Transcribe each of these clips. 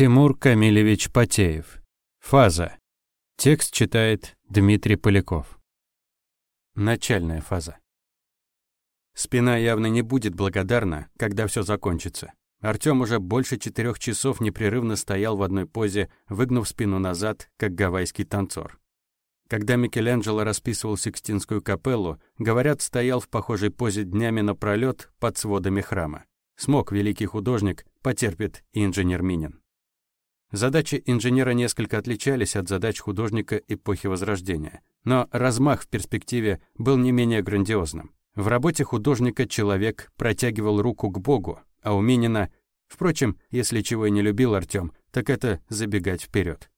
Тимур Камилевич Потеев. Фаза. Текст читает Дмитрий Поляков. Начальная фаза. Спина явно не будет благодарна, когда все закончится. Артём уже больше четырех часов непрерывно стоял в одной позе, выгнув спину назад, как гавайский танцор. Когда Микеланджело расписывал Сикстинскую капеллу, говорят, стоял в похожей позе днями напролёт под сводами храма. Смог великий художник, потерпит и инженер Минин. Задачи инженера несколько отличались от задач художника эпохи Возрождения, но размах в перспективе был не менее грандиозным. В работе художника человек протягивал руку к Богу, а у Минина, впрочем, если чего и не любил Артём, так это забегать вперед.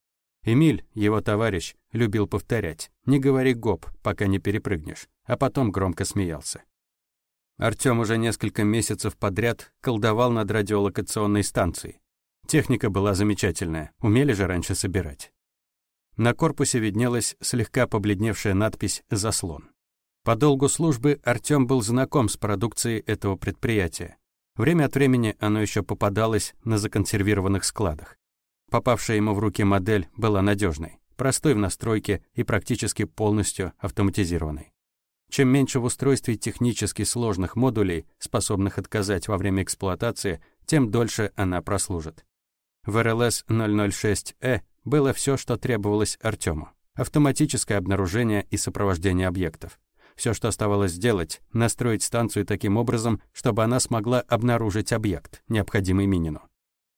Эмиль, его товарищ, любил повторять «Не говори гоп, пока не перепрыгнешь», а потом громко смеялся. Артём уже несколько месяцев подряд колдовал над радиолокационной станцией. Техника была замечательная, умели же раньше собирать. На корпусе виднелась слегка побледневшая надпись «Заслон». По долгу службы Артём был знаком с продукцией этого предприятия. Время от времени оно еще попадалось на законсервированных складах. Попавшая ему в руки модель была надежной, простой в настройке и практически полностью автоматизированной. Чем меньше в устройстве технически сложных модулей, способных отказать во время эксплуатации, тем дольше она прослужит. В RLS 006E было все, что требовалось Артему. Автоматическое обнаружение и сопровождение объектов. Все, что оставалось сделать, настроить станцию таким образом, чтобы она смогла обнаружить объект, необходимый Минину.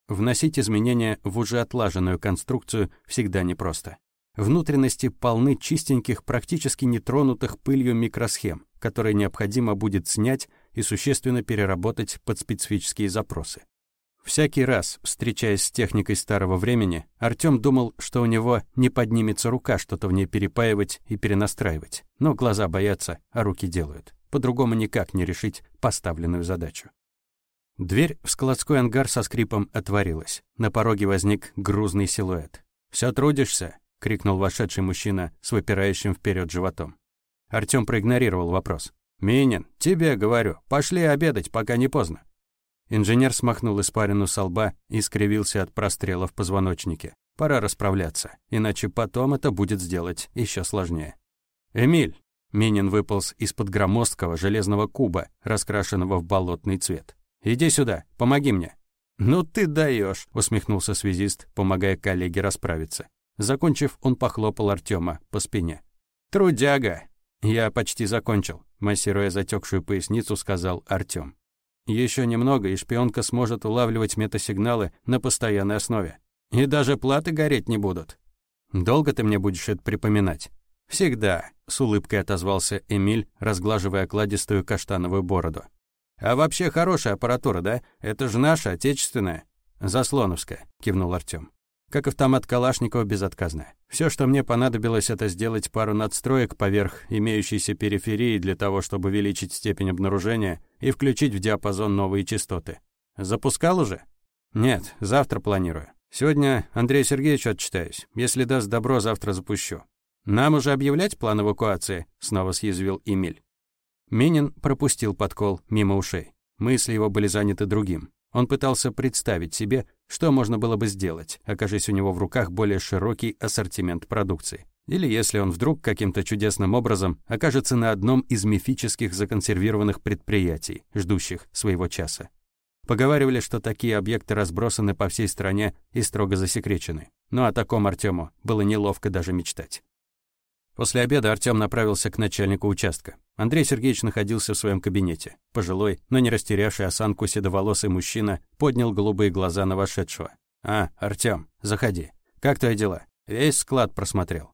Вносить изменения в уже отлаженную конструкцию всегда непросто. Внутренности полны чистеньких, практически нетронутых пылью микросхем, которые необходимо будет снять и существенно переработать под специфические запросы. Всякий раз, встречаясь с техникой старого времени, Артём думал, что у него не поднимется рука что-то в ней перепаивать и перенастраивать. Но глаза боятся, а руки делают. По-другому никак не решить поставленную задачу. Дверь в складской ангар со скрипом отворилась. На пороге возник грузный силуэт. «Всё трудишься?» — крикнул вошедший мужчина с выпирающим вперед животом. Артём проигнорировал вопрос. «Минин, тебе говорю, пошли обедать, пока не поздно». Инженер смахнул испарину со лба и скривился от прострела в позвоночнике. Пора расправляться, иначе потом это будет сделать ещё сложнее. «Эмиль!» Минин выполз из-под громоздкого железного куба, раскрашенного в болотный цвет. Иди сюда, помоги мне». «Ну ты даешь, усмехнулся связист, помогая коллеге расправиться. Закончив, он похлопал Артема по спине. «Трудяга!» «Я почти закончил», — массируя затекшую поясницу, сказал Артем. Еще немного, и шпионка сможет улавливать метасигналы на постоянной основе. И даже платы гореть не будут. Долго ты мне будешь это припоминать?» «Всегда», — с улыбкой отозвался Эмиль, разглаживая окладистую каштановую бороду. А вообще хорошая аппаратура, да? Это же наша, отечественная. Заслоновская, кивнул Артём. Как автомат Калашникова безотказная. Все, что мне понадобилось, это сделать пару надстроек поверх имеющейся периферии для того, чтобы увеличить степень обнаружения и включить в диапазон новые частоты. Запускал уже? Нет, завтра планирую. Сегодня Андрей Сергеевич отчитаюсь. Если даст добро, завтра запущу. Нам уже объявлять план эвакуации? Снова съязвил Эмиль. Минин пропустил подкол мимо ушей. Мысли его были заняты другим. Он пытался представить себе, что можно было бы сделать, окажись у него в руках более широкий ассортимент продукции. Или если он вдруг каким-то чудесным образом окажется на одном из мифических законсервированных предприятий, ждущих своего часа. Поговаривали, что такие объекты разбросаны по всей стране и строго засекречены. Но о таком Артему было неловко даже мечтать. После обеда Артём направился к начальнику участка. Андрей Сергеевич находился в своем кабинете. Пожилой, но не растерявший осанку седоволосый мужчина поднял голубые глаза на вошедшего. «А, Артём, заходи. Как твои дела? Весь склад просмотрел».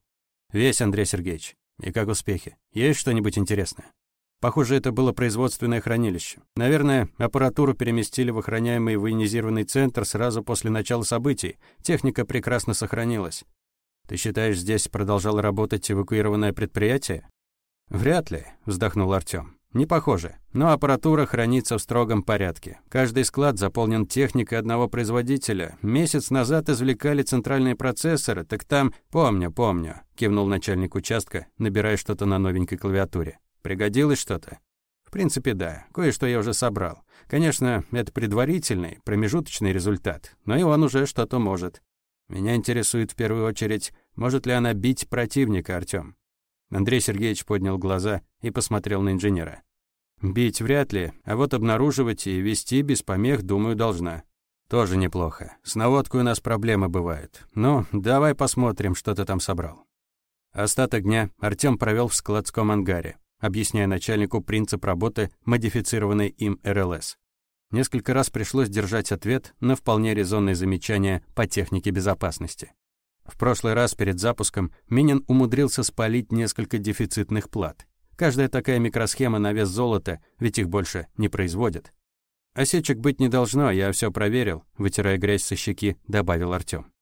«Весь, Андрей Сергеевич. И как успехи? Есть что-нибудь интересное?» Похоже, это было производственное хранилище. Наверное, аппаратуру переместили в охраняемый военизированный центр сразу после начала событий. Техника прекрасно сохранилась. Ты считаешь, здесь продолжало работать эвакуированное предприятие? Вряд ли, вздохнул Артём. Не похоже, но аппаратура хранится в строгом порядке. Каждый склад заполнен техникой одного производителя. Месяц назад извлекали центральные процессоры, так там... Помню, помню, кивнул начальник участка, набирая что-то на новенькой клавиатуре. Пригодилось что-то? В принципе, да, кое-что я уже собрал. Конечно, это предварительный, промежуточный результат, но и он уже что-то может. Меня интересует в первую очередь, может ли она бить противника, Артём. Андрей Сергеевич поднял глаза и посмотрел на инженера. Бить вряд ли, а вот обнаруживать и вести без помех, думаю, должна. Тоже неплохо. С наводкой у нас проблемы бывают. Ну, давай посмотрим, что ты там собрал. Остаток дня Артём провел в складском ангаре, объясняя начальнику принцип работы модифицированной им РЛС. Несколько раз пришлось держать ответ на вполне резонные замечания по технике безопасности. В прошлый раз перед запуском Минин умудрился спалить несколько дефицитных плат. Каждая такая микросхема на вес золота, ведь их больше не производят. «Осечек быть не должно, я все проверил», — вытирая грязь со щеки, добавил Артём.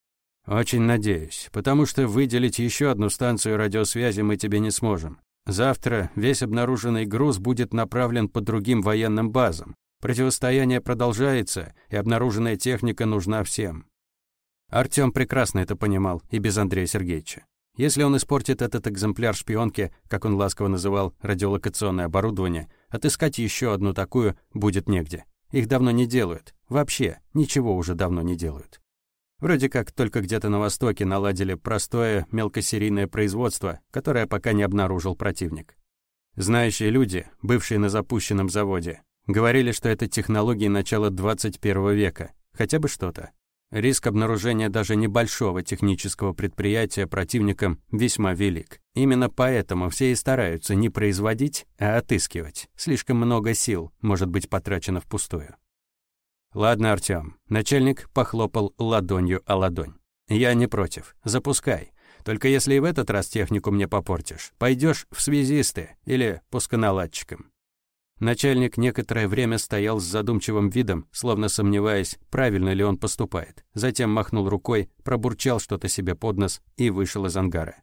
«Очень надеюсь, потому что выделить еще одну станцию радиосвязи мы тебе не сможем. Завтра весь обнаруженный груз будет направлен по другим военным базам. Противостояние продолжается, и обнаруженная техника нужна всем. Артём прекрасно это понимал и без Андрея Сергеевича. Если он испортит этот экземпляр шпионки, как он ласково называл радиолокационное оборудование, отыскать еще одну такую будет негде. Их давно не делают. Вообще, ничего уже давно не делают. Вроде как только где-то на Востоке наладили простое мелкосерийное производство, которое пока не обнаружил противник. Знающие люди, бывшие на запущенном заводе, говорили, что это технологии начала 21 века, хотя бы что-то. Риск обнаружения даже небольшого технического предприятия противником весьма велик. Именно поэтому все и стараются не производить, а отыскивать. Слишком много сил может быть потрачено впустую. Ладно, Артём. Начальник похлопал ладонью о ладонь. Я не против. Запускай. Только если и в этот раз технику мне попортишь, пойдешь в связисты или пусконаладчиком. Начальник некоторое время стоял с задумчивым видом, словно сомневаясь, правильно ли он поступает. Затем махнул рукой, пробурчал что-то себе под нос и вышел из ангара.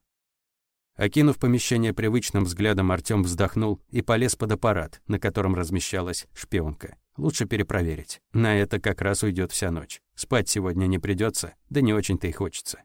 Окинув помещение привычным взглядом, Артём вздохнул и полез под аппарат, на котором размещалась шпионка. Лучше перепроверить. На это как раз уйдет вся ночь. Спать сегодня не придется, да не очень-то и хочется.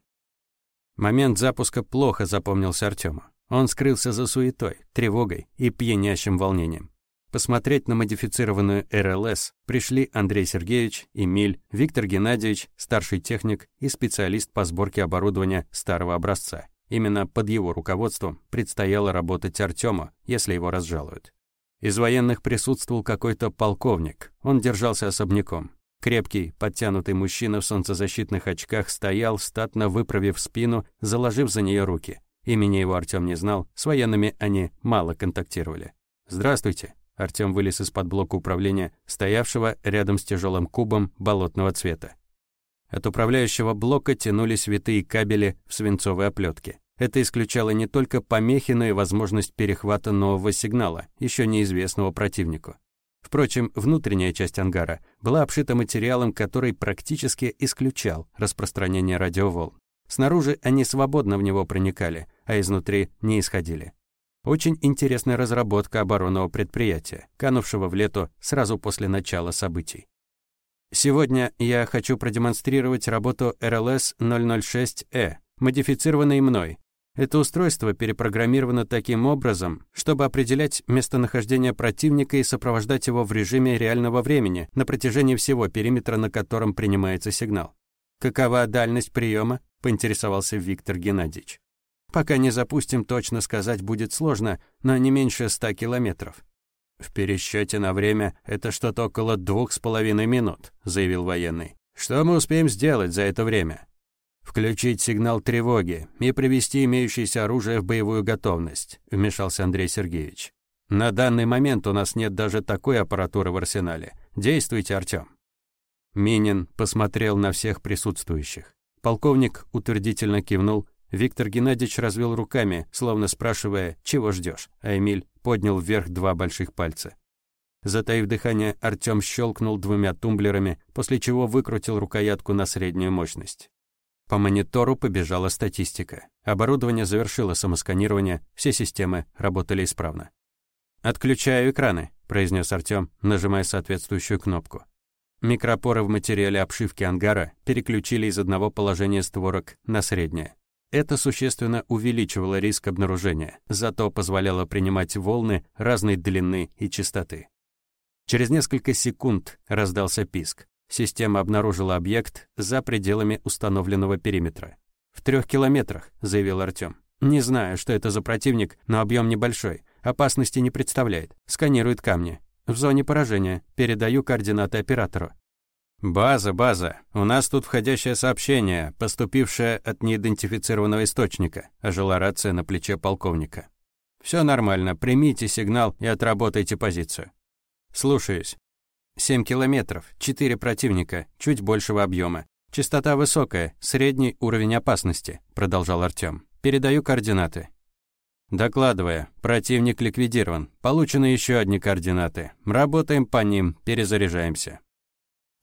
Момент запуска плохо запомнился Артёму. Он скрылся за суетой, тревогой и пьянящим волнением. Посмотреть на модифицированную РЛС пришли Андрей Сергеевич, Эмиль, Виктор Геннадьевич, старший техник и специалист по сборке оборудования старого образца. Именно под его руководством предстояло работать Артему, если его разжалуют. Из военных присутствовал какой-то полковник. Он держался особняком. Крепкий, подтянутый мужчина в солнцезащитных очках стоял, статно выправив спину, заложив за нее руки. Имени его Артем не знал, с военными они мало контактировали. «Здравствуйте», Артём вылез из-под блока управления, стоявшего рядом с тяжелым кубом болотного цвета. От управляющего блока тянулись витые кабели в свинцовой оплетке. Это исключало не только помехи, но и возможность перехвата нового сигнала, еще неизвестного противнику. Впрочем, внутренняя часть ангара была обшита материалом, который практически исключал распространение радиоволн. Снаружи они свободно в него проникали, а изнутри не исходили. Очень интересная разработка оборонного предприятия, канувшего в лету сразу после начала событий. Сегодня я хочу продемонстрировать работу RLS-006E, модифицированной мной. Это устройство перепрограммировано таким образом, чтобы определять местонахождение противника и сопровождать его в режиме реального времени на протяжении всего периметра, на котором принимается сигнал. «Какова дальность приема?» – поинтересовался Виктор Геннадьевич. Пока не запустим, точно сказать будет сложно, но не меньше ста километров. В пересчете на время это что-то около двух с половиной минут, заявил военный. Что мы успеем сделать за это время? Включить сигнал тревоги и привести имеющееся оружие в боевую готовность, вмешался Андрей Сергеевич. На данный момент у нас нет даже такой аппаратуры в арсенале. Действуйте, Артём. Минин посмотрел на всех присутствующих. Полковник утвердительно кивнул Виктор Геннадьевич развел руками, словно спрашивая, чего ждешь, а Эмиль поднял вверх два больших пальца. Затаив дыхание, Артём щелкнул двумя тумблерами, после чего выкрутил рукоятку на среднюю мощность. По монитору побежала статистика. Оборудование завершило самосканирование, все системы работали исправно. «Отключаю экраны», – произнес Артём, нажимая соответствующую кнопку. Микропоры в материале обшивки ангара переключили из одного положения створок на среднее. Это существенно увеличивало риск обнаружения, зато позволяло принимать волны разной длины и частоты. Через несколько секунд раздался писк. Система обнаружила объект за пределами установленного периметра. «В трех километрах», — заявил Артём. «Не знаю, что это за противник, но объем небольшой. Опасности не представляет. Сканирует камни. В зоне поражения. Передаю координаты оператору». «База, база. У нас тут входящее сообщение, поступившее от неидентифицированного источника», ожила рация на плече полковника. «Все нормально. Примите сигнал и отработайте позицию». «Слушаюсь». «Семь километров, четыре противника, чуть большего объема. Частота высокая, средний уровень опасности», продолжал Артём. «Передаю координаты». Докладывая, противник ликвидирован. Получены еще одни координаты. Работаем по ним, перезаряжаемся.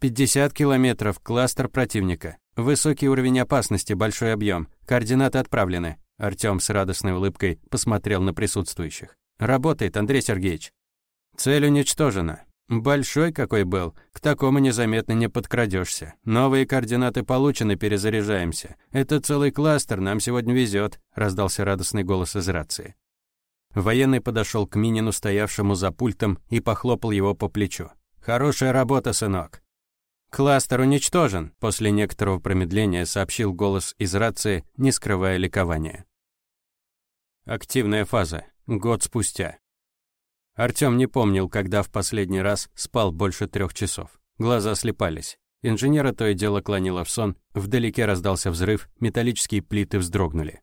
50 километров, кластер противника. Высокий уровень опасности, большой объем. Координаты отправлены. Артём с радостной улыбкой посмотрел на присутствующих. Работает, Андрей Сергеевич. Цель уничтожена. Большой какой был, к такому незаметно не подкрадешься. Новые координаты получены, перезаряжаемся. Это целый кластер, нам сегодня везет, раздался радостный голос из рации. Военный подошел к Минину, стоявшему за пультом, и похлопал его по плечу. «Хорошая работа, сынок. «Кластер уничтожен», — после некоторого промедления сообщил голос из рации, не скрывая ликования. Активная фаза. Год спустя. Артём не помнил, когда в последний раз спал больше трех часов. Глаза слепались. Инженера то и дело клонило в сон, вдалеке раздался взрыв, металлические плиты вздрогнули.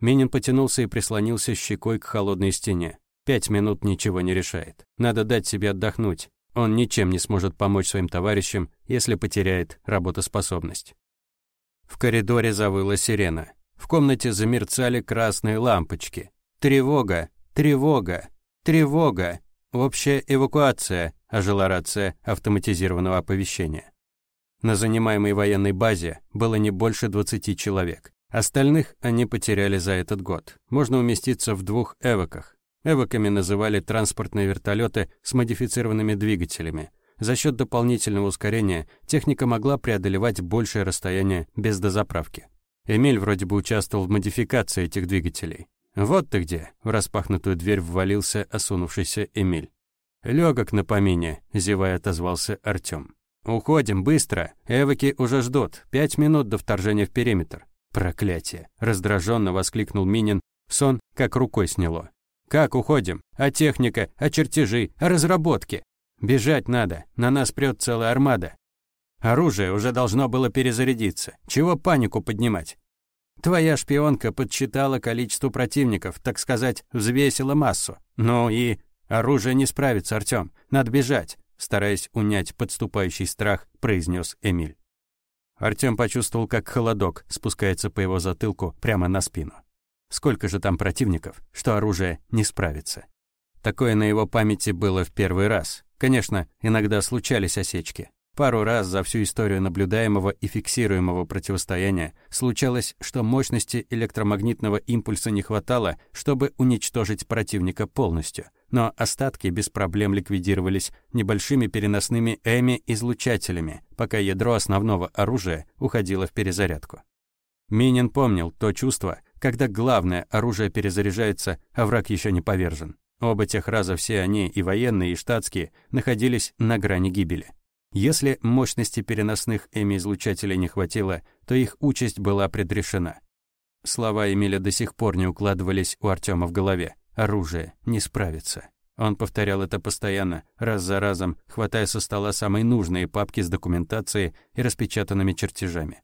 Минин потянулся и прислонился щекой к холодной стене. Пять минут ничего не решает. Надо дать себе отдохнуть, он ничем не сможет помочь своим товарищам, если потеряет работоспособность. В коридоре завыла сирена. В комнате замерцали красные лампочки. Тревога! Тревога! Тревога! Общая эвакуация, ожила рация автоматизированного оповещения. На занимаемой военной базе было не больше 20 человек. Остальных они потеряли за этот год. Можно уместиться в двух эваках. Эвоками называли транспортные вертолеты с модифицированными двигателями. За счет дополнительного ускорения техника могла преодолевать большее расстояние без дозаправки. Эмиль вроде бы участвовал в модификации этих двигателей. «Вот ты где!» — в распахнутую дверь ввалился осунувшийся Эмиль. «Лёгок на помине», — зевая отозвался Артём. «Уходим, быстро! Эвоки уже ждут. Пять минут до вторжения в периметр». «Проклятие!» — раздраженно воскликнул Минин. Сон как рукой сняло. Как уходим? А техника? А чертежи? А разработки? Бежать надо, на нас прет целая армада. Оружие уже должно было перезарядиться. Чего панику поднимать? Твоя шпионка подсчитала количество противников, так сказать, взвесила массу. Ну и оружие не справится, Артём. Надо бежать, стараясь унять подступающий страх, произнес Эмиль. Артём почувствовал, как холодок спускается по его затылку прямо на спину. Сколько же там противников, что оружие не справится. Такое на его памяти было в первый раз. Конечно, иногда случались осечки. Пару раз за всю историю наблюдаемого и фиксируемого противостояния случалось, что мощности электромагнитного импульса не хватало, чтобы уничтожить противника полностью. Но остатки без проблем ликвидировались небольшими переносными эми-излучателями, пока ядро основного оружия уходило в перезарядку. Минин помнил то чувство, когда главное оружие перезаряжается, а враг еще не повержен. Оба тех раза все они, и военные, и штатские, находились на грани гибели. Если мощности переносных эми-излучателей не хватило, то их участь была предрешена. Слова Эмиля до сих пор не укладывались у Артема в голове. Оружие не справится. Он повторял это постоянно, раз за разом, хватая со стола самые нужные папки с документацией и распечатанными чертежами.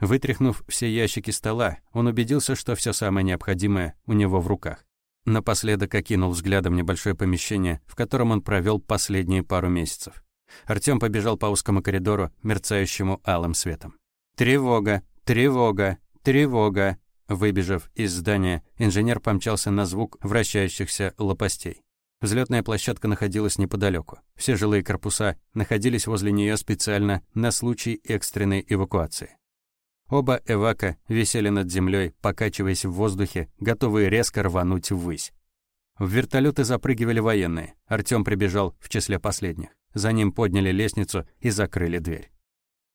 Вытряхнув все ящики стола, он убедился, что все самое необходимое у него в руках. Напоследок окинул взглядом небольшое помещение, в котором он провел последние пару месяцев. Артём побежал по узкому коридору, мерцающему алым светом. «Тревога! Тревога! Тревога!» Выбежав из здания, инженер помчался на звук вращающихся лопастей. Взлетная площадка находилась неподалеку. Все жилые корпуса находились возле нее специально на случай экстренной эвакуации. Оба эвака висели над землей, покачиваясь в воздухе, готовые резко рвануть ввысь. В вертолеты запрыгивали военные. Артём прибежал в числе последних. За ним подняли лестницу и закрыли дверь.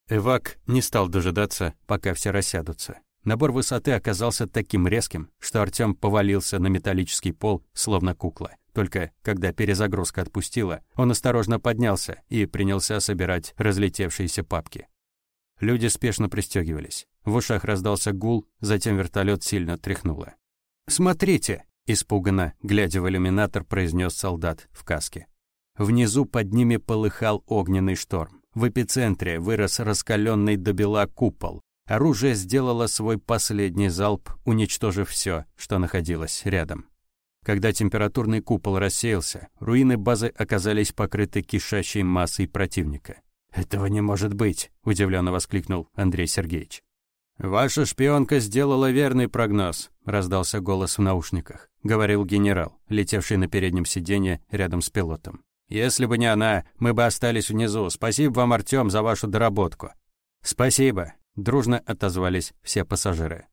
Эвак не стал дожидаться, пока все рассядутся. Набор высоты оказался таким резким, что Артём повалился на металлический пол, словно кукла. Только когда перезагрузка отпустила, он осторожно поднялся и принялся собирать разлетевшиеся папки. Люди спешно пристегивались. В ушах раздался гул, затем вертолет сильно тряхнуло. «Смотрите!» – испуганно, глядя в иллюминатор, произнес солдат в каске. Внизу под ними полыхал огненный шторм. В эпицентре вырос раскаленный до бела купол. Оружие сделало свой последний залп, уничтожив все, что находилось рядом. Когда температурный купол рассеялся, руины базы оказались покрыты кишащей массой противника. «Этого не может быть!» – удивленно воскликнул Андрей Сергеевич. «Ваша шпионка сделала верный прогноз», – раздался голос в наушниках. Говорил генерал, летевший на переднем сиденье рядом с пилотом. «Если бы не она, мы бы остались внизу. Спасибо вам, Артём, за вашу доработку». «Спасибо», Дружно отозвались все пассажиры.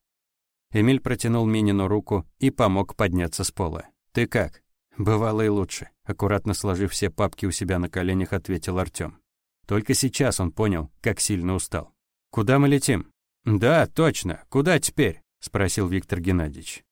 Эмиль протянул Минину руку и помог подняться с пола. «Ты как?» «Бывало и лучше», — аккуратно сложив все папки у себя на коленях, ответил Артём. Только сейчас он понял, как сильно устал. «Куда мы летим?» «Да, точно. Куда теперь?» — спросил Виктор Геннадьевич.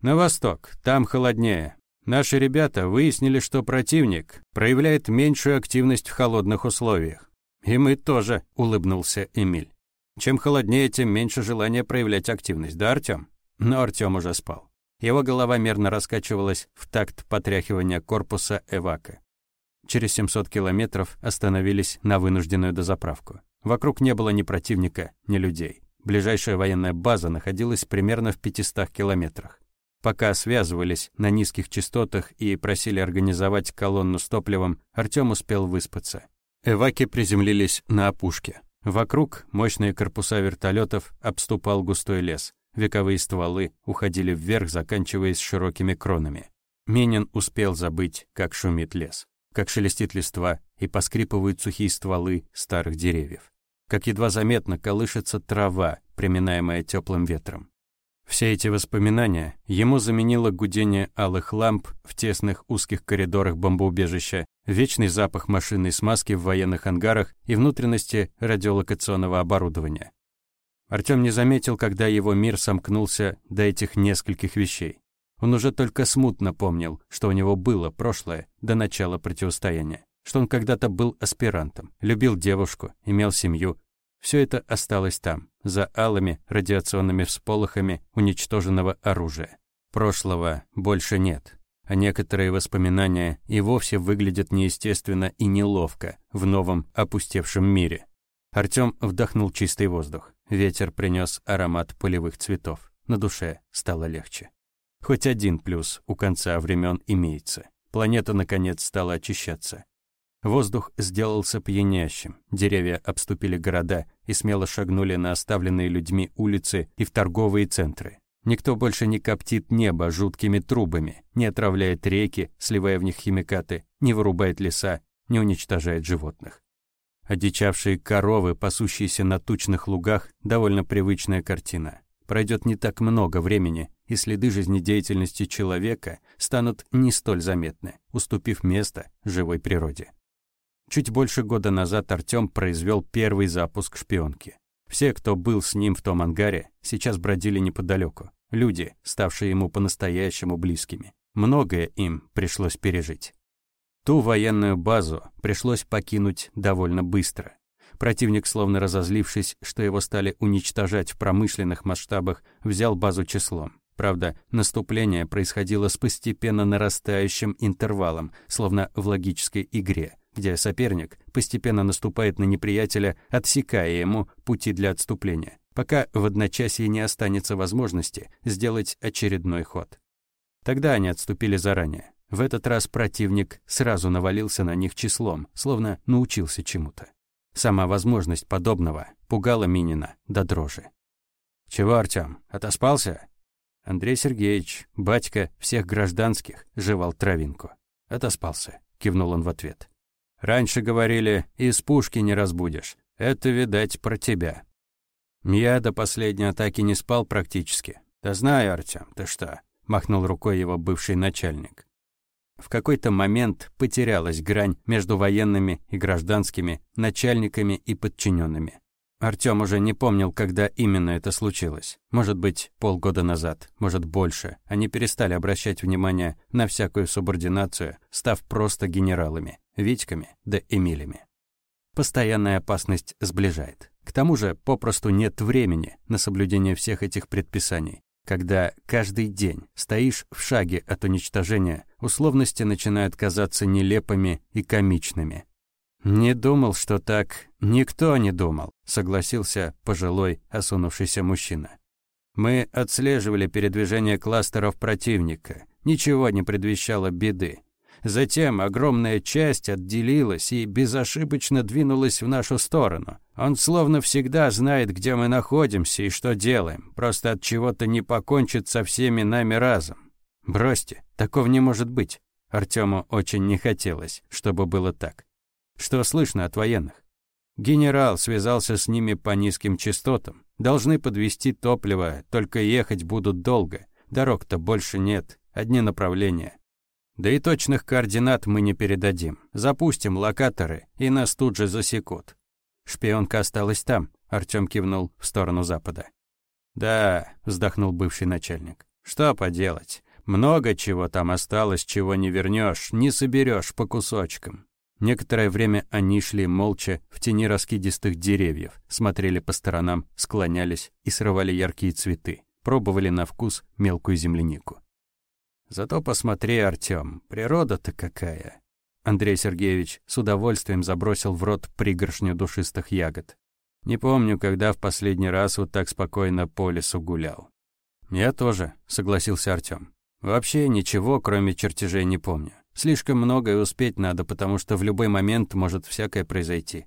«На восток. Там холоднее. Наши ребята выяснили, что противник проявляет меньшую активность в холодных условиях. И мы тоже», — улыбнулся Эмиль. Чем холоднее, тем меньше желания проявлять активность, да, Артём? Но Артём уже спал. Его голова мерно раскачивалась в такт потряхивания корпуса Эвака. Через 700 километров остановились на вынужденную дозаправку. Вокруг не было ни противника, ни людей. Ближайшая военная база находилась примерно в 500 километрах. Пока связывались на низких частотах и просили организовать колонну с топливом, Артём успел выспаться. Эваки приземлились на опушке. Вокруг мощные корпуса вертолетов обступал густой лес. Вековые стволы уходили вверх, заканчиваясь широкими кронами. Менин успел забыть, как шумит лес, как шелестит листва и поскрипывают сухие стволы старых деревьев, как едва заметно колышется трава, приминаемая теплым ветром. Все эти воспоминания ему заменило гудение алых ламп в тесных узких коридорах бомбоубежища, вечный запах машинной смазки в военных ангарах и внутренности радиолокационного оборудования. Артём не заметил, когда его мир сомкнулся до этих нескольких вещей. Он уже только смутно помнил, что у него было прошлое до начала противостояния, что он когда-то был аспирантом, любил девушку, имел семью, все это осталось там, за алыми радиационными всполохами уничтоженного оружия. Прошлого больше нет, а некоторые воспоминания и вовсе выглядят неестественно и неловко в новом опустевшем мире. Артём вдохнул чистый воздух. Ветер принес аромат полевых цветов. На душе стало легче. Хоть один плюс у конца времен имеется. Планета, наконец, стала очищаться. Воздух сделался пьянящим, деревья обступили города и смело шагнули на оставленные людьми улицы и в торговые центры. Никто больше не коптит небо жуткими трубами, не отравляет реки, сливая в них химикаты, не вырубает леса, не уничтожает животных. Одичавшие коровы, пасущиеся на тучных лугах, довольно привычная картина. Пройдет не так много времени, и следы жизнедеятельности человека станут не столь заметны, уступив место живой природе. Чуть больше года назад Артём произвел первый запуск шпионки. Все, кто был с ним в том ангаре, сейчас бродили неподалеку. Люди, ставшие ему по-настоящему близкими. Многое им пришлось пережить. Ту военную базу пришлось покинуть довольно быстро. Противник, словно разозлившись, что его стали уничтожать в промышленных масштабах, взял базу числом. Правда, наступление происходило с постепенно нарастающим интервалом, словно в логической игре – где соперник постепенно наступает на неприятеля, отсекая ему пути для отступления, пока в одночасье не останется возможности сделать очередной ход. Тогда они отступили заранее. В этот раз противник сразу навалился на них числом, словно научился чему-то. Сама возможность подобного пугала Минина до дрожи. «Чего, Артём, отоспался?» Андрей Сергеевич, батька всех гражданских, жевал травинку. «Отоспался», — кивнул он в ответ. Раньше говорили, из пушки не разбудишь. Это, видать, про тебя. Я до последней атаки не спал практически. Да знаю, Артём, ты что? Махнул рукой его бывший начальник. В какой-то момент потерялась грань между военными и гражданскими, начальниками и подчиненными. Артём уже не помнил, когда именно это случилось. Может быть, полгода назад, может, больше. Они перестали обращать внимание на всякую субординацию, став просто генералами, Витьками да Эмилями. Постоянная опасность сближает. К тому же, попросту нет времени на соблюдение всех этих предписаний. Когда каждый день стоишь в шаге от уничтожения, условности начинают казаться нелепыми и комичными. «Не думал, что так...» «Никто не думал», — согласился пожилой, осунувшийся мужчина. «Мы отслеживали передвижение кластеров противника. Ничего не предвещало беды. Затем огромная часть отделилась и безошибочно двинулась в нашу сторону. Он словно всегда знает, где мы находимся и что делаем, просто от чего-то не покончит со всеми нами разом. Бросьте, такого не может быть. Артему очень не хотелось, чтобы было так. Что слышно от военных? Генерал связался с ними по низким частотам. Должны подвести топливо, только ехать будут долго. Дорог-то больше нет, одни направления. Да и точных координат мы не передадим. Запустим локаторы, и нас тут же засекут. Шпионка осталась там, Артём кивнул в сторону запада. Да, вздохнул бывший начальник. Что поделать? Много чего там осталось, чего не вернешь, не соберешь по кусочкам. Некоторое время они шли молча в тени раскидистых деревьев, смотрели по сторонам, склонялись и срывали яркие цветы, пробовали на вкус мелкую землянику. Зато посмотри, Артём, природа-то какая. Андрей Сергеевич с удовольствием забросил в рот пригоршню душистых ягод. Не помню, когда в последний раз вот так спокойно по лесу гулял. Я тоже, согласился Артём. Вообще ничего, кроме чертежей, не помню. Слишком многое успеть надо, потому что в любой момент может всякое произойти.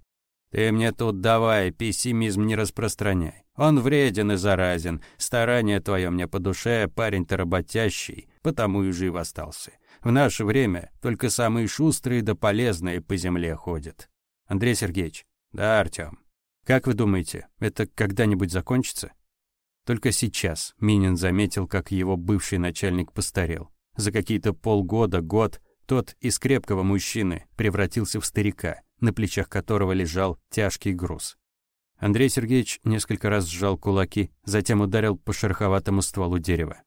Ты мне тут давай, пессимизм не распространяй. Он вреден и заразен. Старание твое мне по душе, парень то работящий, потому и жив остался. В наше время только самые шустрые да полезные по земле ходят. Андрей Сергеевич. Да, Артём. Как вы думаете, это когда-нибудь закончится? Только сейчас Минин заметил, как его бывший начальник постарел. За какие-то полгода, год тот из крепкого мужчины превратился в старика, на плечах которого лежал тяжкий груз. Андрей Сергеевич несколько раз сжал кулаки, затем ударил по шероховатому стволу дерева.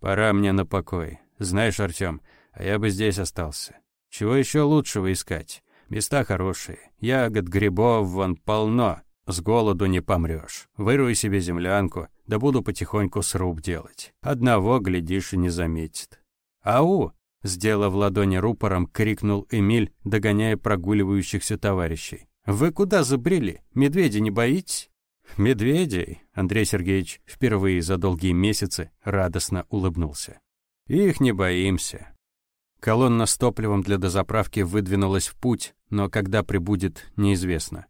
«Пора мне на покой. Знаешь, Артём, а я бы здесь остался. Чего еще лучшего искать? Места хорошие. Ягод, грибов вон полно. С голоду не помрёшь. Вырую себе землянку, да буду потихоньку сруб делать. Одного, глядишь, и не заметит. «Ау!» Сделав ладони рупором, крикнул Эмиль, догоняя прогуливающихся товарищей. «Вы куда забрели? Медведи не боитесь?» «Медведей?» Андрей Сергеевич впервые за долгие месяцы радостно улыбнулся. «Их не боимся». Колонна с топливом для дозаправки выдвинулась в путь, но когда прибудет, неизвестно.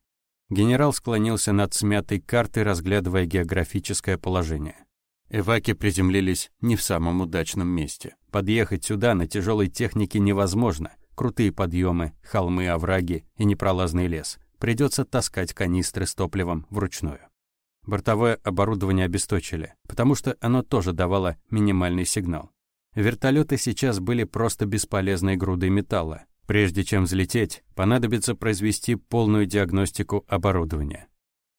Генерал склонился над смятой картой, разглядывая географическое положение. Эваки приземлились не в самом удачном месте. Подъехать сюда на тяжелой технике невозможно. Крутые подъемы, холмы, овраги и непролазный лес. Придется таскать канистры с топливом вручную. Бортовое оборудование обесточили, потому что оно тоже давало минимальный сигнал. Вертолеты сейчас были просто бесполезной грудой металла. Прежде чем взлететь, понадобится произвести полную диагностику оборудования.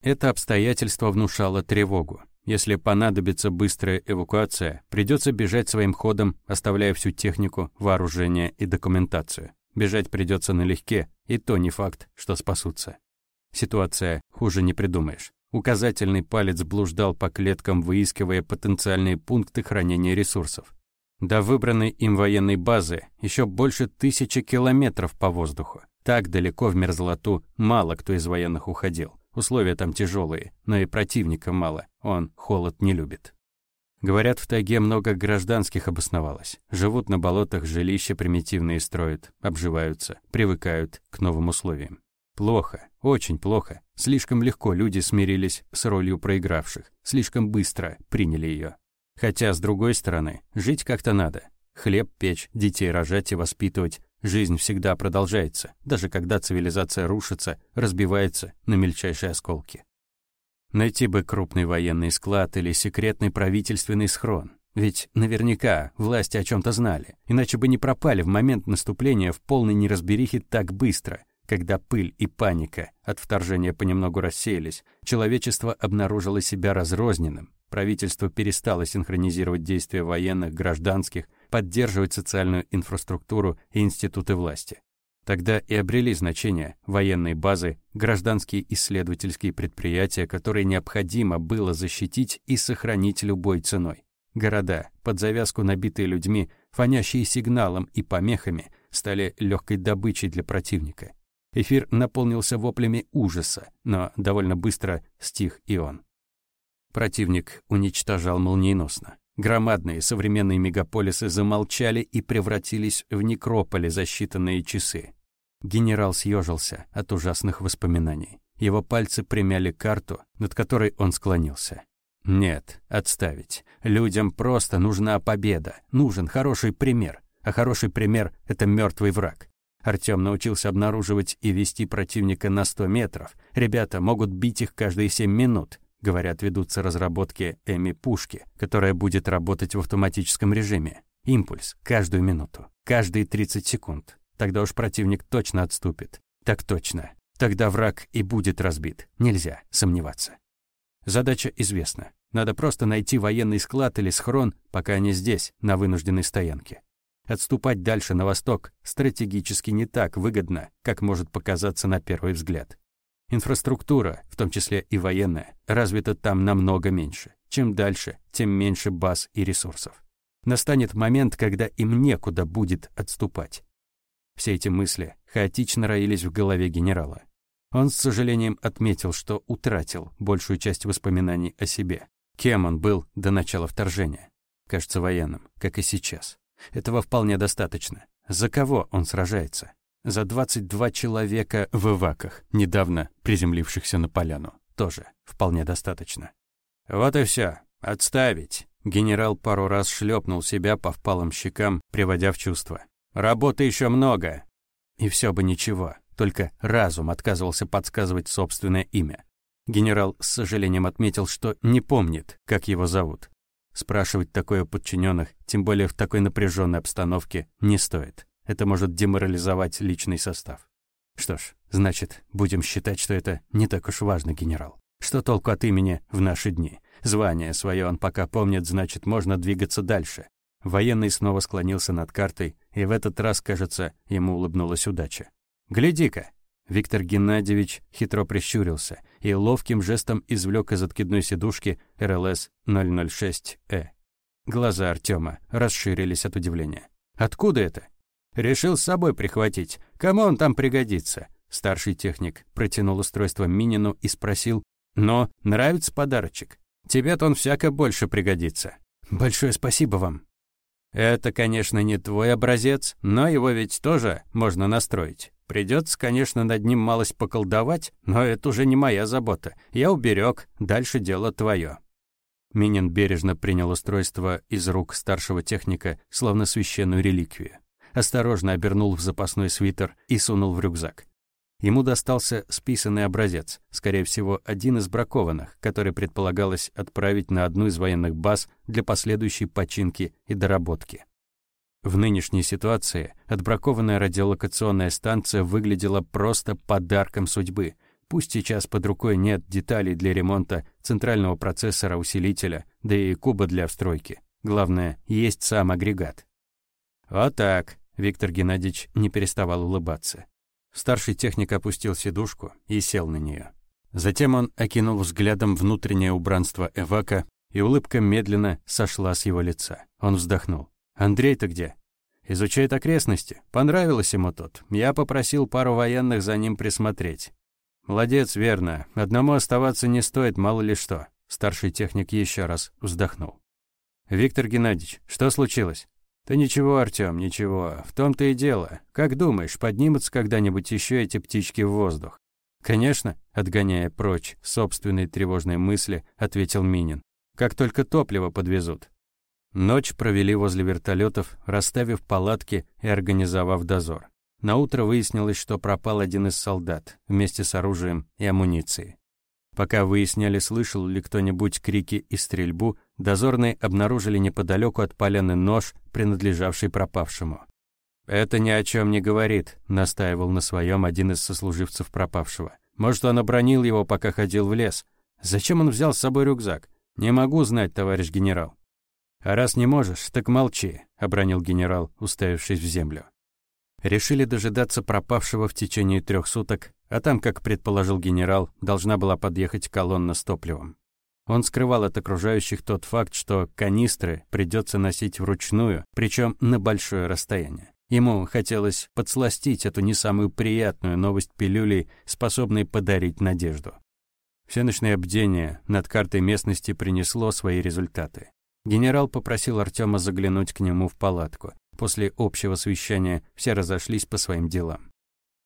Это обстоятельство внушало тревогу. Если понадобится быстрая эвакуация, придется бежать своим ходом, оставляя всю технику, вооружение и документацию. Бежать придется налегке, и то не факт, что спасутся. Ситуация хуже не придумаешь. Указательный палец блуждал по клеткам, выискивая потенциальные пункты хранения ресурсов. До выбранной им военной базы еще больше тысячи километров по воздуху. Так далеко в мерзлоту мало кто из военных уходил. Условия там тяжелые, но и противника мало, он холод не любит. Говорят, в тайге много гражданских обосновалось. Живут на болотах, жилища примитивные строят, обживаются, привыкают к новым условиям. Плохо, очень плохо. Слишком легко люди смирились с ролью проигравших, слишком быстро приняли ее. Хотя, с другой стороны, жить как-то надо. Хлеб печь, детей рожать и воспитывать, Жизнь всегда продолжается, даже когда цивилизация рушится, разбивается на мельчайшие осколки. Найти бы крупный военный склад или секретный правительственный схрон. Ведь наверняка власти о чем то знали, иначе бы не пропали в момент наступления в полной неразберихе так быстро. когда пыль и паника от вторжения понемногу рассеялись, человечество обнаружило себя разрозненным. Правительство перестало синхронизировать действия военных, гражданских, поддерживать социальную инфраструктуру и институты власти. Тогда и обрели значение военные базы, гражданские исследовательские предприятия, которые необходимо было защитить и сохранить любой ценой. Города, под завязку набитые людьми, фонящие сигналом и помехами, стали легкой добычей для противника. Эфир наполнился воплями ужаса, но довольно быстро стих и он. Противник уничтожал молниеносно. Громадные современные мегаполисы замолчали и превратились в некрополи за считанные часы. Генерал съежился от ужасных воспоминаний. Его пальцы примяли карту, над которой он склонился. Нет, отставить. Людям просто нужна победа, нужен хороший пример. А хороший пример — это мертвый враг. Артём научился обнаруживать и вести противника на 100 метров. Ребята могут бить их каждые 7 минут. Говорят, ведутся разработки Эми-пушки, которая будет работать в автоматическом режиме. Импульс каждую минуту, каждые 30 секунд. Тогда уж противник точно отступит. Так точно. Тогда враг и будет разбит. Нельзя сомневаться. Задача известна. Надо просто найти военный склад или схрон, пока они здесь, на вынужденной стоянке. Отступать дальше на восток стратегически не так выгодно, как может показаться на первый взгляд. Инфраструктура, в том числе и военная, развита там намного меньше. Чем дальше, тем меньше баз и ресурсов. Настанет момент, когда им некуда будет отступать. Все эти мысли хаотично роились в голове генерала. Он с сожалением отметил, что утратил большую часть воспоминаний о себе. Кем он был до начала вторжения? Кажется, военным, как и сейчас. Этого вполне достаточно. За кого он сражается? За 22 человека в Иваках, недавно приземлившихся на поляну. Тоже вполне достаточно. Вот и все. Отставить. Генерал пару раз шлепнул себя по впалым щекам, приводя в чувство. Работы еще много. И все бы ничего, только разум отказывался подсказывать собственное имя. Генерал с сожалением отметил, что не помнит, как его зовут. Спрашивать такое у подчиненных, тем более в такой напряженной обстановке, не стоит. Это может деморализовать личный состав. Что ж, значит, будем считать, что это не так уж важно, генерал. Что толку от имени в наши дни? Звание свое он пока помнит, значит, можно двигаться дальше. Военный снова склонился над картой, и в этот раз, кажется, ему улыбнулась удача. «Гляди-ка!» Виктор Геннадьевич хитро прищурился и ловким жестом извлек из откидной сидушки РЛС 006Э. Глаза Артема расширились от удивления. «Откуда это?» Решил с собой прихватить. Кому он там пригодится? Старший техник протянул устройство Минину и спросил, «Но нравится подарочек? Тебе-то он всяко больше пригодится». «Большое спасибо вам». «Это, конечно, не твой образец, но его ведь тоже можно настроить. Придется, конечно, над ним малость поколдовать, но это уже не моя забота. Я уберег, дальше дело твое». Минин бережно принял устройство из рук старшего техника, словно священную реликвию осторожно обернул в запасной свитер и сунул в рюкзак. Ему достался списанный образец, скорее всего, один из бракованных, который предполагалось отправить на одну из военных баз для последующей починки и доработки. В нынешней ситуации отбракованная радиолокационная станция выглядела просто подарком судьбы. Пусть сейчас под рукой нет деталей для ремонта центрального процессора усилителя, да и куба для встройки. Главное, есть сам агрегат. Вот так. Виктор Геннадьевич не переставал улыбаться. Старший техник опустил сидушку и сел на нее. Затем он окинул взглядом внутреннее убранство Эвака, и улыбка медленно сошла с его лица. Он вздохнул. «Андрей-то где?» «Изучает окрестности. Понравилось ему тут. Я попросил пару военных за ним присмотреть». «Молодец, верно. Одному оставаться не стоит, мало ли что». Старший техник еще раз вздохнул. «Виктор Геннадьевич, что случилось?» «Да ничего, Артём, ничего. В том-то и дело. Как думаешь, поднимутся когда-нибудь ещё эти птички в воздух?» «Конечно», — отгоняя прочь собственные тревожные мысли, ответил Минин. «Как только топливо подвезут». Ночь провели возле вертолетов, расставив палатки и организовав дозор. Наутро выяснилось, что пропал один из солдат вместе с оружием и амуницией. Пока выясняли, слышал ли кто-нибудь крики и стрельбу, дозорные обнаружили неподалеку от поляны нож, принадлежавший пропавшему. «Это ни о чем не говорит», — настаивал на своем один из сослуживцев пропавшего. «Может, он обронил его, пока ходил в лес? Зачем он взял с собой рюкзак? Не могу знать, товарищ генерал». «А раз не можешь, так молчи», — обронил генерал, уставившись в землю. Решили дожидаться пропавшего в течение трех суток, а там, как предположил генерал, должна была подъехать колонна с топливом. Он скрывал от окружающих тот факт, что канистры придется носить вручную, причем на большое расстояние. Ему хотелось подсластить эту не самую приятную новость пилюлей, способной подарить надежду. Всеночное бдение над картой местности принесло свои результаты. Генерал попросил Артема заглянуть к нему в палатку. После общего совещания все разошлись по своим делам.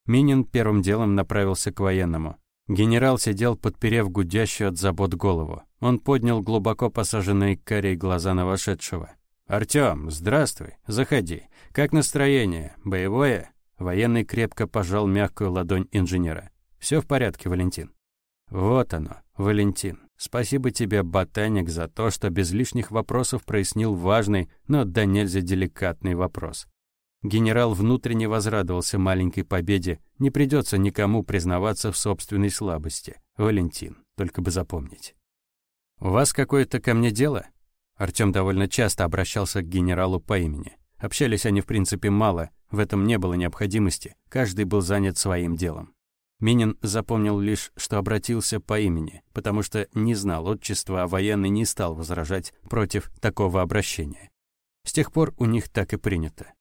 Минин первым делом направился к военному. Генерал сидел, подперев гудящую от забот голову. Он поднял глубоко посаженные карие глаза на вошедшего. «Артём, здравствуй, заходи. Как настроение? Боевое?» Военный крепко пожал мягкую ладонь инженера. «Всё в порядке, Валентин». «Вот оно, Валентин. Спасибо тебе, ботаник, за то, что без лишних вопросов прояснил важный, но да нельзя деликатный вопрос. Генерал внутренне возрадовался маленькой победе. Не придется никому признаваться в собственной слабости. Валентин, только бы запомнить. «У вас какое-то ко мне дело?» Артём довольно часто обращался к генералу по имени. Общались они, в принципе, мало, в этом не было необходимости, каждый был занят своим делом. Минин запомнил лишь, что обратился по имени, потому что не знал отчества, а военный не стал возражать против такого обращения. С тех пор у них так и принято.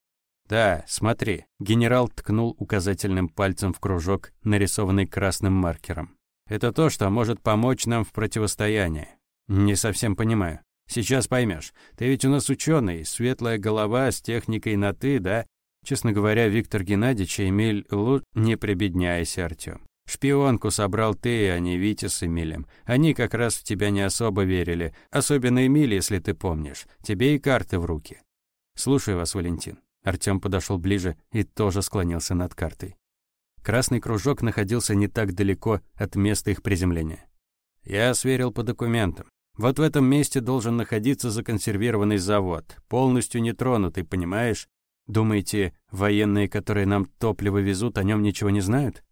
«Да, смотри», — генерал ткнул указательным пальцем в кружок, нарисованный красным маркером. «Это то, что может помочь нам в противостоянии». «Не совсем понимаю». «Сейчас поймешь. Ты ведь у нас ученый, светлая голова с техникой на «ты», да? Честно говоря, Виктор Геннадьевич и Эмиль Лу... Не прибедняйся, Артём. Шпионку собрал ты, а не Витя с Эмилем. Они как раз в тебя не особо верили. Особенно Эмиль, если ты помнишь. Тебе и карты в руки. Слушаю вас, Валентин. Артём подошел ближе и тоже склонился над картой. Красный кружок находился не так далеко от места их приземления. Я сверил по документам. Вот в этом месте должен находиться законсервированный завод, полностью нетронутый, понимаешь? Думаете, военные, которые нам топливо везут, о нем ничего не знают?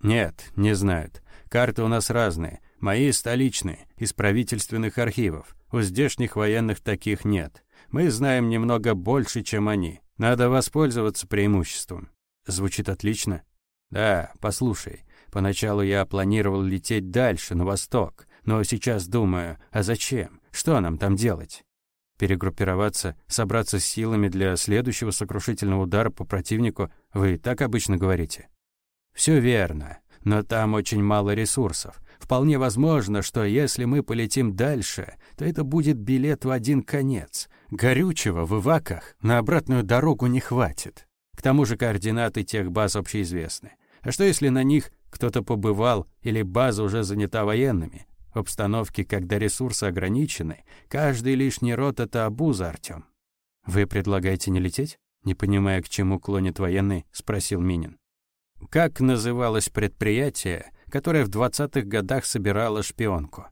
Нет, не знают. Карты у нас разные. Мои столичные, из правительственных архивов. У здешних военных таких нет. Мы знаем немного больше, чем они. Надо воспользоваться преимуществом. Звучит отлично. Да, послушай. Поначалу я планировал лететь дальше, на восток. Но сейчас думаю, а зачем? Что нам там делать? перегруппироваться, собраться с силами для следующего сокрушительного удара по противнику, вы так обычно говорите. Все верно, но там очень мало ресурсов. Вполне возможно, что если мы полетим дальше, то это будет билет в один конец. Горючего в Иваках на обратную дорогу не хватит. К тому же координаты тех баз общеизвестны. А что если на них кто-то побывал или база уже занята военными? В обстановке, когда ресурсы ограничены, каждый лишний рот — это обуза, Артём. «Вы предлагаете не лететь?» Не понимая, к чему клонит военный, спросил Минин. Как называлось предприятие, которое в двадцатых годах собирало шпионку?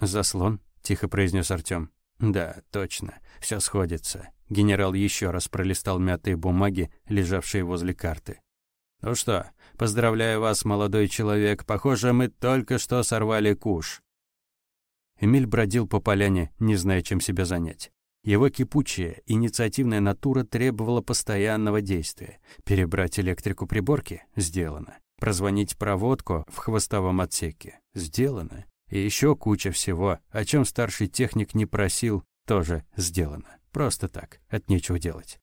«Заслон», — тихо произнес Артём. «Да, точно, все сходится». Генерал еще раз пролистал мятые бумаги, лежавшие возле карты. «Ну что, поздравляю вас, молодой человек. Похоже, мы только что сорвали куш. Эмиль бродил по поляне, не зная, чем себя занять. Его кипучая, инициативная натура требовала постоянного действия. Перебрать электрику приборки – сделано. Прозвонить проводку в хвостовом отсеке – сделано. И еще куча всего, о чем старший техник не просил, тоже сделано. Просто так, от нечего делать.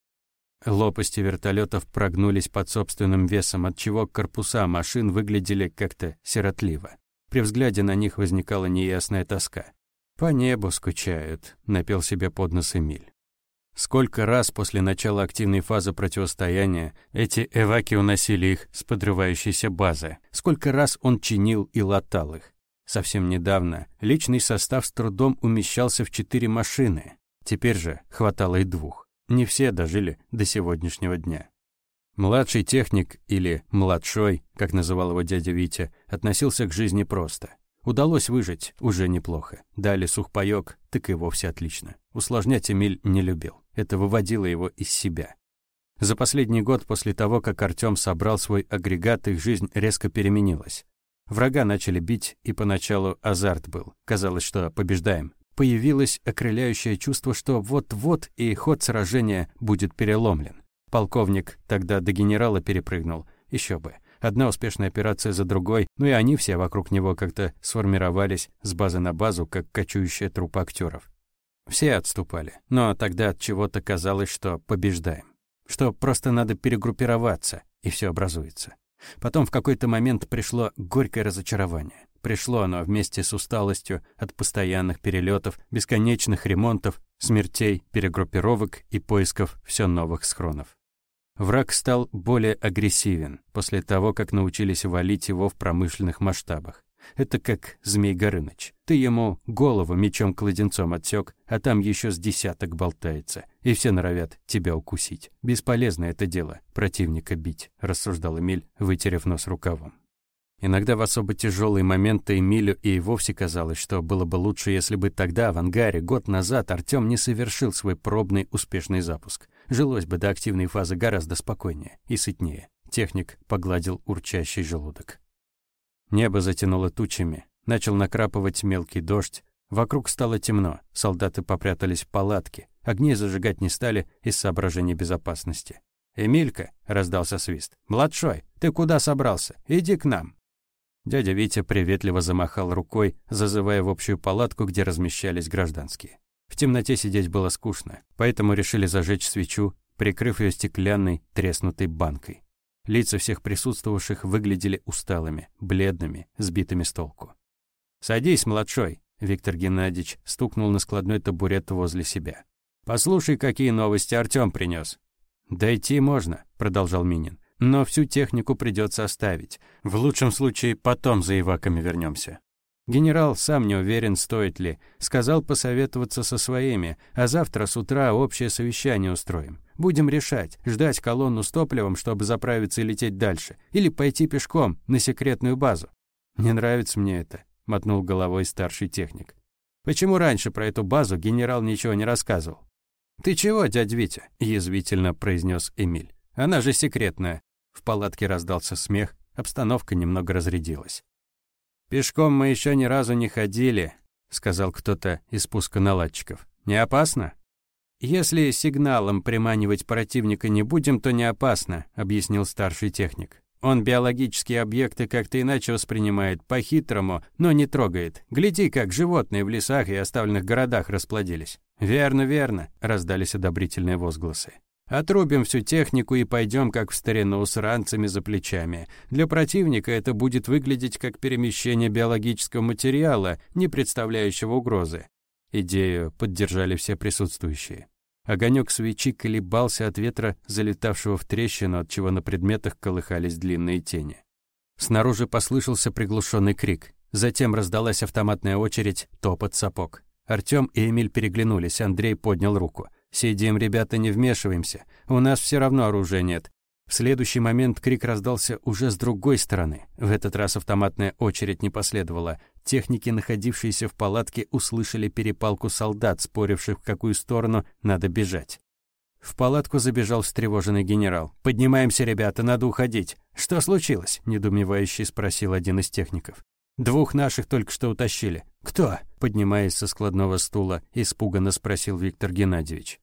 Лопасти вертолетов прогнулись под собственным весом, отчего корпуса машин выглядели как-то сиротливо. При взгляде на них возникала неясная тоска. «По небу скучают», — напел себе под нос Эмиль. Сколько раз после начала активной фазы противостояния эти эваки уносили их с подрывающейся базы, сколько раз он чинил и латал их. Совсем недавно личный состав с трудом умещался в четыре машины, теперь же хватало и двух. Не все дожили до сегодняшнего дня. Младший техник, или «младшой», как называл его дядя Витя, относился к жизни просто. Удалось выжить, уже неплохо. Дали сухпайок, так и вовсе отлично. Усложнять Эмиль не любил. Это выводило его из себя. За последний год после того, как Артём собрал свой агрегат, их жизнь резко переменилась. Врага начали бить, и поначалу азарт был. Казалось, что побеждаем. Появилось окрыляющее чувство, что вот-вот и ход сражения будет переломлен. Полковник тогда до генерала перепрыгнул. Еще бы. Одна успешная операция за другой, ну и они все вокруг него как-то сформировались с базы на базу, как кочующая трупа актеров. Все отступали, но тогда от чего-то казалось, что побеждаем что просто надо перегруппироваться, и все образуется. Потом в какой-то момент пришло горькое разочарование. Пришло оно вместе с усталостью от постоянных перелетов, бесконечных ремонтов, смертей, перегруппировок и поисков все новых схронов. Враг стал более агрессивен после того, как научились валить его в промышленных масштабах. Это как Змей Горыныч. Ты ему голову мечом-кладенцом отсек, а там еще с десяток болтается, и все норовят тебя укусить. Бесполезно это дело, противника бить, рассуждал Эмиль, вытерев нос рукавом. Иногда в особо тяжелые моменты Эмилю и вовсе казалось, что было бы лучше, если бы тогда, в ангаре, год назад, Артём не совершил свой пробный успешный запуск. Жилось бы до активной фазы гораздо спокойнее и сытнее. Техник погладил урчащий желудок. Небо затянуло тучами, начал накрапывать мелкий дождь. Вокруг стало темно, солдаты попрятались в палатки, огней зажигать не стали из соображений безопасности. «Эмилька!» — раздался свист. «Младшой, ты куда собрался? Иди к нам!» Дядя Витя приветливо замахал рукой, зазывая в общую палатку, где размещались гражданские. В темноте сидеть было скучно, поэтому решили зажечь свечу, прикрыв ее стеклянной, треснутой банкой. Лица всех присутствовавших выглядели усталыми, бледными, сбитыми с толку. «Садись, младшой!» Виктор Геннадьевич стукнул на складной табурет возле себя. «Послушай, какие новости Артём принёс». «Дойти можно», — продолжал Минин. «Но всю технику придётся оставить. В лучшем случае потом за иваками вернёмся». Генерал сам не уверен, стоит ли. Сказал посоветоваться со своими, а завтра с утра общее совещание устроим. Будем решать, ждать колонну с топливом, чтобы заправиться и лететь дальше, или пойти пешком на секретную базу. Не нравится мне это, мотнул головой старший техник. Почему раньше про эту базу генерал ничего не рассказывал? Ты чего, дядь Витя? язвительно произнес Эмиль. Она же секретная. В палатке раздался смех, обстановка немного разрядилась. «Пешком мы еще ни разу не ходили», — сказал кто-то из пусконаладчиков. «Не опасно?» «Если сигналом приманивать противника не будем, то не опасно», — объяснил старший техник. «Он биологические объекты как-то иначе воспринимает, по-хитрому, но не трогает. Гляди, как животные в лесах и оставленных городах расплодились». «Верно, верно», — раздались одобрительные возгласы. Отрубим всю технику и пойдем, как в старину, с ранцами за плечами. Для противника это будет выглядеть как перемещение биологического материала, не представляющего угрозы. Идею поддержали все присутствующие. Огонек свечи колебался от ветра, залетавшего в трещину, от чего на предметах колыхались длинные тени. Снаружи послышался приглушенный крик. Затем раздалась автоматная очередь, топот сапог. Артём и Эмиль переглянулись, Андрей поднял руку. «Сидим, ребята, не вмешиваемся. У нас все равно оружия нет». В следующий момент крик раздался уже с другой стороны. В этот раз автоматная очередь не последовала. Техники, находившиеся в палатке, услышали перепалку солдат, споривших, в какую сторону надо бежать. В палатку забежал встревоженный генерал. «Поднимаемся, ребята, надо уходить». «Что случилось?» – недоумевающий спросил один из техников. «Двух наших только что утащили». «Кто?» – поднимаясь со складного стула, испуганно спросил Виктор Геннадьевич.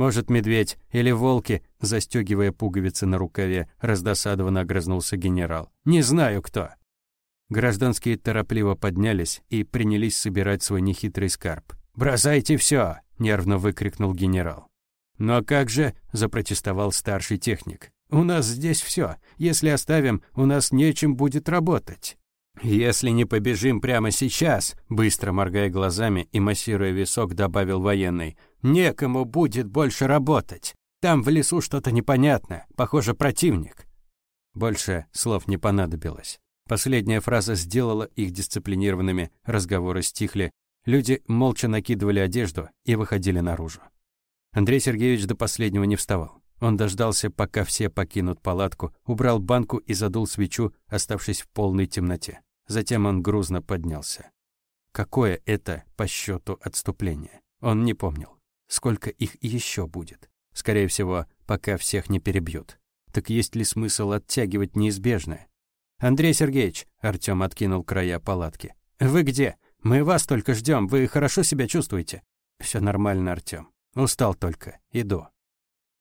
«Может, медведь или волки?» – застегивая пуговицы на рукаве, раздосадованно огрызнулся генерал. «Не знаю, кто». Гражданские торопливо поднялись и принялись собирать свой нехитрый скарб. «Бросайте все!» – нервно выкрикнул генерал. «Но как же?» – запротестовал старший техник. «У нас здесь все. Если оставим, у нас нечем будет работать». «Если не побежим прямо сейчас», — быстро моргая глазами и массируя висок, добавил военный, «некому будет больше работать. Там в лесу что-то непонятное, похоже, противник». Больше слов не понадобилось. Последняя фраза сделала их дисциплинированными, разговоры стихли, люди молча накидывали одежду и выходили наружу. Андрей Сергеевич до последнего не вставал. Он дождался, пока все покинут палатку, убрал банку и задул свечу, оставшись в полной темноте. Затем он грузно поднялся. Какое это по счету отступление? Он не помнил. Сколько их еще будет? Скорее всего, пока всех не перебьют. Так есть ли смысл оттягивать неизбежное? «Андрей Сергеевич», — Артём откинул края палатки, — «вы где? Мы вас только ждем. Вы хорошо себя чувствуете?» Все нормально, Артём. Устал только. Иду».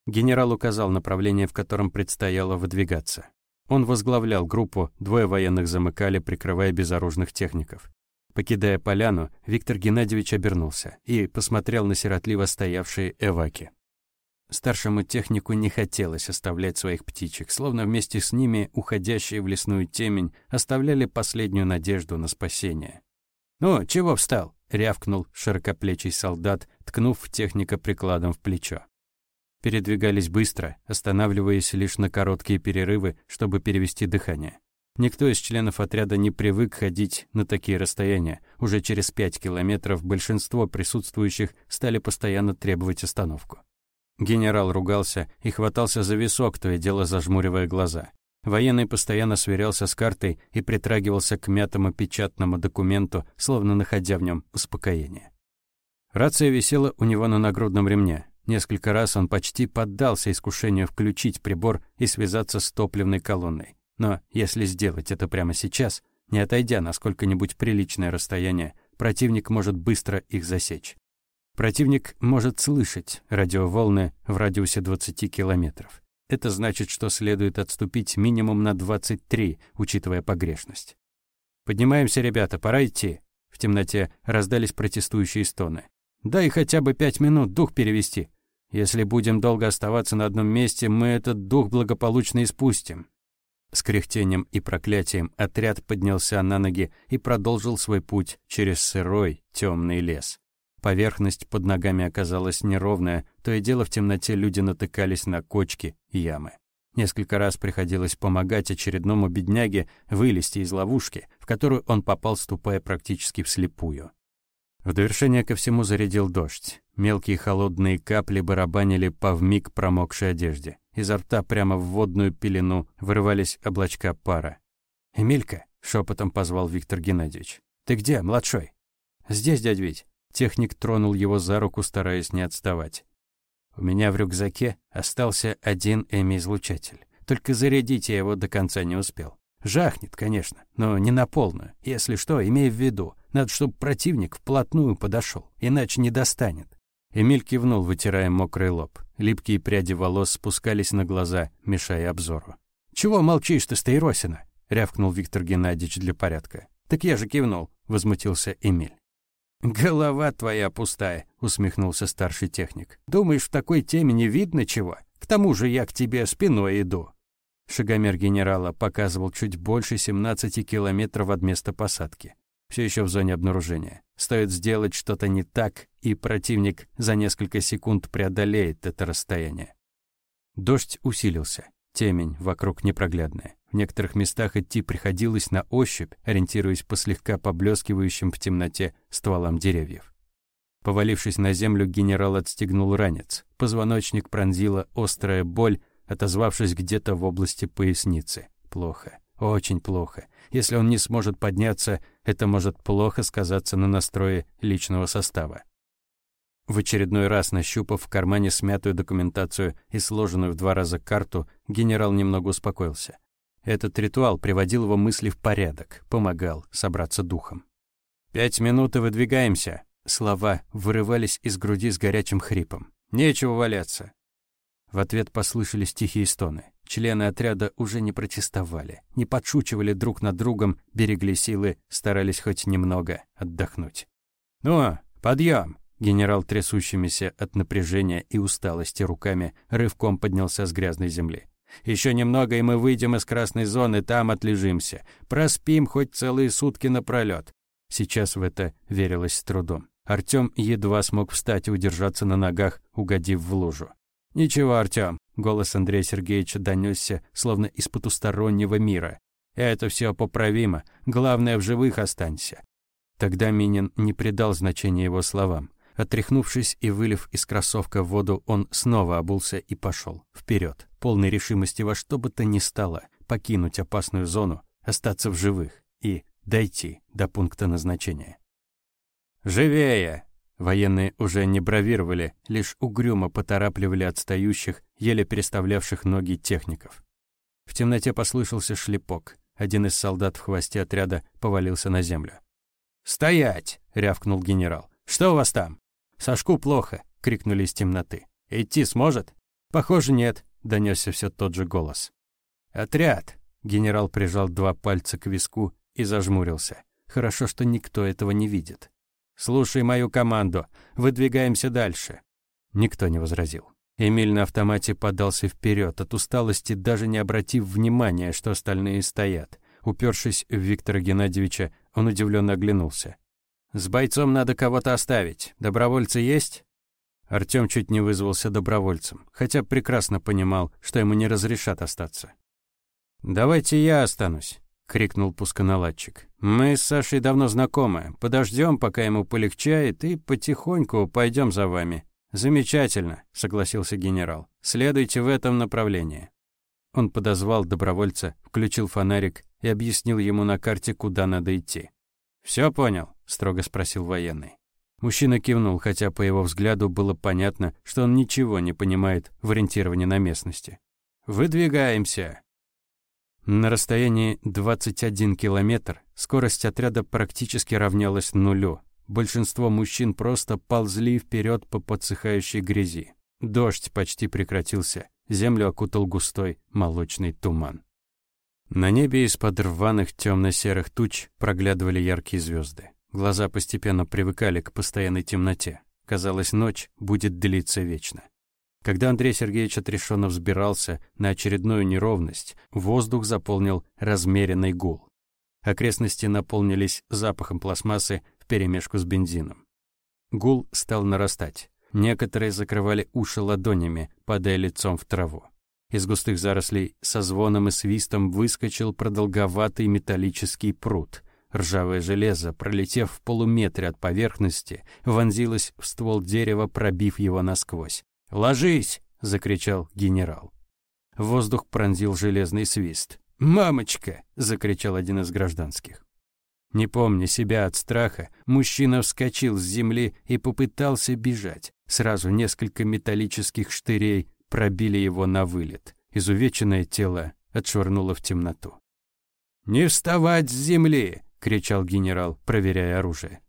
Генерал указал направление, в котором предстояло выдвигаться. Он возглавлял группу, двое военных замыкали, прикрывая безоружных техников. Покидая поляну, Виктор Геннадьевич обернулся и посмотрел на сиротливо стоявшие эваки. Старшему технику не хотелось оставлять своих птичек, словно вместе с ними уходящие в лесную темень оставляли последнюю надежду на спасение. «Ну, чего встал?» — рявкнул широкоплечий солдат, ткнув техника прикладом в плечо. Передвигались быстро, останавливаясь лишь на короткие перерывы, чтобы перевести дыхание. Никто из членов отряда не привык ходить на такие расстояния. Уже через пять километров большинство присутствующих стали постоянно требовать остановку. Генерал ругался и хватался за висок, то и дело зажмуривая глаза. Военный постоянно сверялся с картой и притрагивался к мятому печатному документу, словно находя в нем успокоение. Рация висела у него на нагрудном ремне. Несколько раз он почти поддался искушению включить прибор и связаться с топливной колонной. Но если сделать это прямо сейчас, не отойдя на сколько-нибудь приличное расстояние, противник может быстро их засечь. Противник может слышать радиоволны в радиусе 20 километров. Это значит, что следует отступить минимум на 23, учитывая погрешность. «Поднимаемся, ребята, пора идти». В темноте раздались протестующие стоны. «Дай хотя бы пять минут дух перевести. Если будем долго оставаться на одном месте, мы этот дух благополучно испустим». С кряхтением и проклятием отряд поднялся на ноги и продолжил свой путь через сырой, темный лес. Поверхность под ногами оказалась неровная, то и дело в темноте люди натыкались на кочки и ямы. Несколько раз приходилось помогать очередному бедняге вылезти из ловушки, в которую он попал, ступая практически вслепую. В довершение ко всему зарядил дождь. Мелкие холодные капли барабанили по вмиг промокшей одежде. Изо рта прямо в водную пелену вырывались облачка пара. «Эмилька», — шепотом позвал Виктор Геннадьевич. «Ты где, младшой?» «Здесь, дядь Вить». Техник тронул его за руку, стараясь не отставать. У меня в рюкзаке остался один эми-излучатель. Только зарядить я его до конца не успел. Жахнет, конечно, но не на полную. Если что, имей в виду, надо, чтобы противник вплотную подошел, иначе не достанет. Эмиль кивнул, вытирая мокрый лоб. Липкие пряди волос спускались на глаза, мешая обзору. «Чего молчишь ты, Стаиросина?» — рявкнул Виктор Геннадьевич для порядка. «Так я же кивнул», — возмутился Эмиль. «Голова твоя пустая», — усмехнулся старший техник. «Думаешь, в такой теме не видно чего? К тому же я к тебе спиной иду». Шагомер генерала показывал чуть больше 17 километров от места посадки. Все еще в зоне обнаружения. Стоит сделать что-то не так, и противник за несколько секунд преодолеет это расстояние. Дождь усилился. Темень вокруг непроглядная. В некоторых местах идти приходилось на ощупь, ориентируясь по слегка поблескивающим в темноте стволам деревьев. Повалившись на землю, генерал отстегнул ранец. Позвоночник пронзила острая боль, отозвавшись где-то в области поясницы. Плохо, очень плохо. Если он не сможет подняться, это может плохо сказаться на настрое личного состава. В очередной раз нащупав в кармане смятую документацию и сложенную в два раза карту, генерал немного успокоился. Этот ритуал приводил его мысли в порядок, помогал собраться духом. «Пять минут и выдвигаемся!» Слова вырывались из груди с горячим хрипом. «Нечего валяться!» В ответ послышались тихие стоны. Члены отряда уже не протестовали, не подшучивали друг над другом, берегли силы, старались хоть немного отдохнуть. «Ну, подъем!» Генерал, трясущимися от напряжения и усталости руками, рывком поднялся с грязной земли. Еще немного, и мы выйдем из красной зоны, там отлежимся. Проспим хоть целые сутки напролет. Сейчас в это верилось с трудом. Артём едва смог встать и удержаться на ногах, угодив в лужу. «Ничего, Артём», — голос Андрея Сергеевича донёсся, словно из потустороннего мира. «Это всё поправимо. Главное, в живых останься». Тогда Минин не придал значения его словам. Отряхнувшись и вылив из кроссовка воду, он снова обулся и пошел вперед, полной решимости во что бы то ни стало покинуть опасную зону, остаться в живых и дойти до пункта назначения. «Живее!» Военные уже не бравировали, лишь угрюмо поторапливали отстающих, еле переставлявших ноги техников. В темноте послышался шлепок. Один из солдат в хвосте отряда повалился на землю. «Стоять!» — рявкнул генерал. «Что у вас там?» «Сашку плохо!» — крикнули из темноты. «Идти сможет?» «Похоже, нет», — донесся все тот же голос. «Отряд!» — генерал прижал два пальца к виску и зажмурился. Хорошо, что никто этого не видит. «Слушай мою команду. Выдвигаемся дальше». Никто не возразил. Эмиль на автомате подался вперед, от усталости даже не обратив внимания, что остальные стоят. Упершись в Виктора Геннадьевича, он удивленно оглянулся. «С бойцом надо кого-то оставить. Добровольцы есть?» Артём чуть не вызвался добровольцем, хотя прекрасно понимал, что ему не разрешат остаться. «Давайте я останусь», — крикнул пусконаладчик. «Мы с Сашей давно знакомы. Подождем, пока ему полегчает, и потихоньку пойдем за вами». «Замечательно», — согласился генерал. «Следуйте в этом направлении». Он подозвал добровольца, включил фонарик и объяснил ему на карте, куда надо идти. «Все понял?» — строго спросил военный. Мужчина кивнул, хотя по его взгляду было понятно, что он ничего не понимает в ориентировании на местности. «Выдвигаемся!» На расстоянии 21 километр скорость отряда практически равнялась нулю. Большинство мужчин просто ползли вперед по подсыхающей грязи. Дождь почти прекратился, землю окутал густой молочный туман. На небе из-под рваных темно-серых туч проглядывали яркие звезды. Глаза постепенно привыкали к постоянной темноте. Казалось, ночь будет длиться вечно. Когда Андрей Сергеевич отрешенно взбирался на очередную неровность, воздух заполнил размеренный гул. Окрестности наполнились запахом пластмассы вперемешку с бензином. Гул стал нарастать. Некоторые закрывали уши ладонями, падая лицом в траву. Из густых зарослей со звоном и свистом выскочил продолговатый металлический пруд. Ржавое железо, пролетев в полуметре от поверхности, вонзилось в ствол дерева, пробив его насквозь. «Ложись!» — закричал генерал. Воздух пронзил железный свист. «Мамочка!» — закричал один из гражданских. Не помня себя от страха, мужчина вскочил с земли и попытался бежать. Сразу несколько металлических штырей пробили его на вылет. Изувеченное тело отшвырнуло в темноту. «Не вставать с земли!» — кричал генерал, проверяя оружие.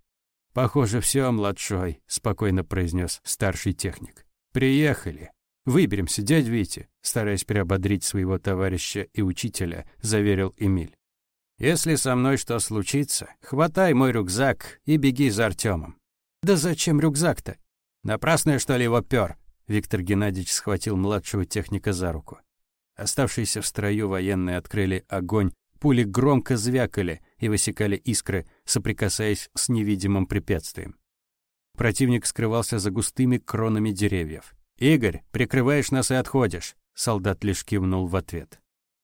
«Похоже, все, младшой», — спокойно произнес старший техник. «Приехали. Выберемся, дядь Витя», — стараясь приободрить своего товарища и учителя, заверил Эмиль. «Если со мной что случится, хватай мой рюкзак и беги за Артемом». «Да зачем рюкзак-то? Напрасно, что ли, его пёр?» Виктор Геннадьевич схватил младшего техника за руку. Оставшиеся в строю военные открыли огонь Пули громко звякали и высекали искры, соприкасаясь с невидимым препятствием. Противник скрывался за густыми кронами деревьев. «Игорь, прикрываешь нас и отходишь!» Солдат лишь кивнул в ответ.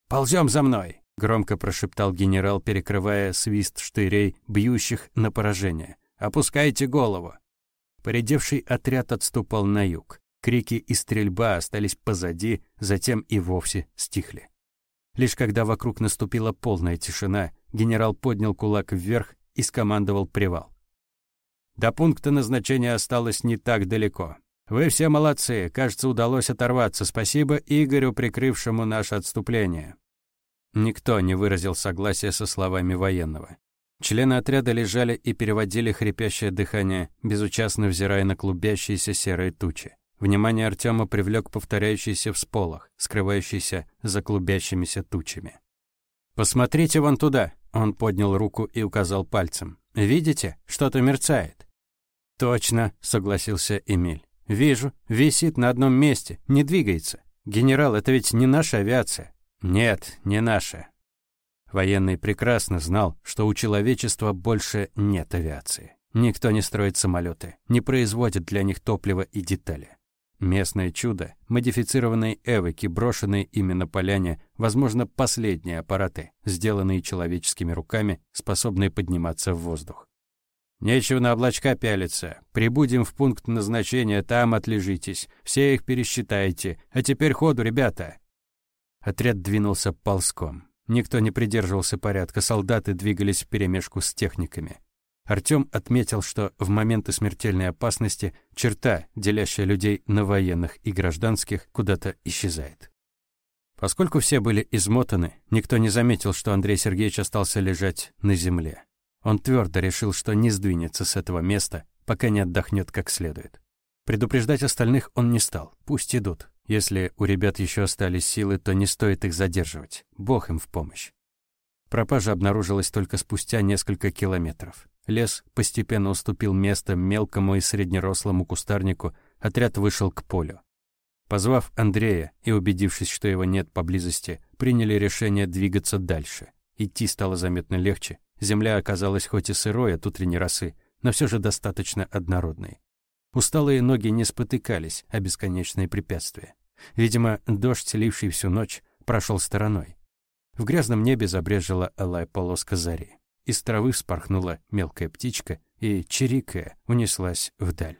«Ползем за мной!» — громко прошептал генерал, перекрывая свист штырей, бьющих на поражение. «Опускайте голову!» Поредевший отряд отступал на юг. Крики и стрельба остались позади, затем и вовсе стихли. Лишь когда вокруг наступила полная тишина, генерал поднял кулак вверх и скомандовал привал. До пункта назначения осталось не так далеко. Вы все молодцы, кажется, удалось оторваться. Спасибо Игорю, прикрывшему наше отступление. Никто не выразил согласия со словами военного. Члены отряда лежали и переводили хрипящее дыхание, безучастно взирая на клубящиеся серые тучи. Внимание Артема привлек повторяющийся всполох, скрывающийся за клубящимися тучами. «Посмотрите вон туда!» Он поднял руку и указал пальцем. «Видите? Что-то мерцает». «Точно», — согласился Эмиль. «Вижу. Висит на одном месте. Не двигается. Генерал, это ведь не наша авиация». «Нет, не наша». Военный прекрасно знал, что у человечества больше нет авиации. Никто не строит самолеты, не производит для них топлива и детали. Местное чудо, модифицированные эвоки, брошенные ими на поляне, возможно, последние аппараты, сделанные человеческими руками, способные подниматься в воздух. Нечего на облачка пялиться. Прибудем в пункт назначения, там отлежитесь. Все их пересчитайте. А теперь ходу, ребята. Отряд двинулся ползком. Никто не придерживался порядка, солдаты двигались вперемешку с техниками. Артём отметил, что в моменты смертельной опасности черта, делящая людей на военных и гражданских, куда-то исчезает. Поскольку все были измотаны, никто не заметил, что Андрей Сергеевич остался лежать на земле. Он твердо решил, что не сдвинется с этого места, пока не отдохнет как следует. Предупреждать остальных он не стал, пусть идут. Если у ребят еще остались силы, то не стоит их задерживать, Бог им в помощь. Пропажа обнаружилась только спустя несколько километров. Лес постепенно уступил место мелкому и среднерослому кустарнику, отряд вышел к полю. Позвав Андрея и убедившись, что его нет поблизости, приняли решение двигаться дальше. Идти стало заметно легче. Земля оказалась хоть и сырой от утренней росы, но все же достаточно однородной. Усталые ноги не спотыкались о бесконечные препятствия. Видимо, дождь, ливший всю ночь, прошел стороной. В грязном небе забрежила алая полоска зари. Из травы вспорхнула мелкая птичка и, чирикая, унеслась вдаль.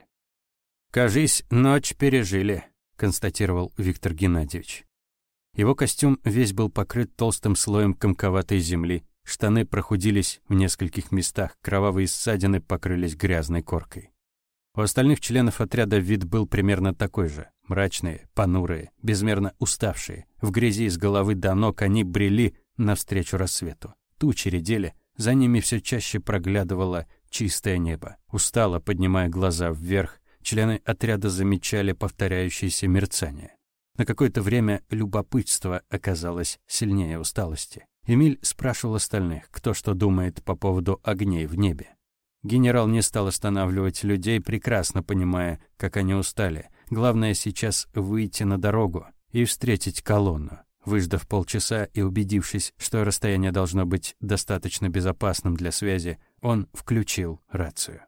«Кажись, ночь пережили», — констатировал Виктор Геннадьевич. Его костюм весь был покрыт толстым слоем комковатой земли, штаны прохудились в нескольких местах, кровавые ссадины покрылись грязной коркой. У остальных членов отряда вид был примерно такой же. Мрачные, понурые, безмерно уставшие. В грязи с головы до ног они брели навстречу рассвету. Тучи редели, за ними все чаще проглядывало чистое небо. Устало поднимая глаза вверх, члены отряда замечали повторяющееся мерцание. На какое-то время любопытство оказалось сильнее усталости. Эмиль спрашивал остальных, кто что думает по поводу огней в небе. Генерал не стал останавливать людей, прекрасно понимая, как они устали. Главное сейчас выйти на дорогу и встретить колонну. Выждав полчаса и убедившись, что расстояние должно быть достаточно безопасным для связи, он включил рацию.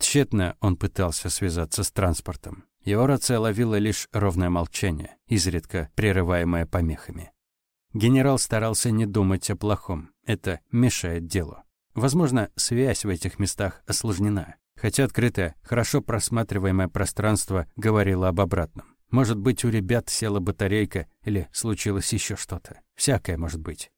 Тщетно он пытался связаться с транспортом. Его рация ловила лишь ровное молчание, изредка прерываемое помехами. Генерал старался не думать о плохом. Это мешает делу. Возможно, связь в этих местах осложнена. Хотя открытое, хорошо просматриваемое пространство говорило об обратном. Может быть, у ребят села батарейка или случилось еще что-то. Всякое может быть.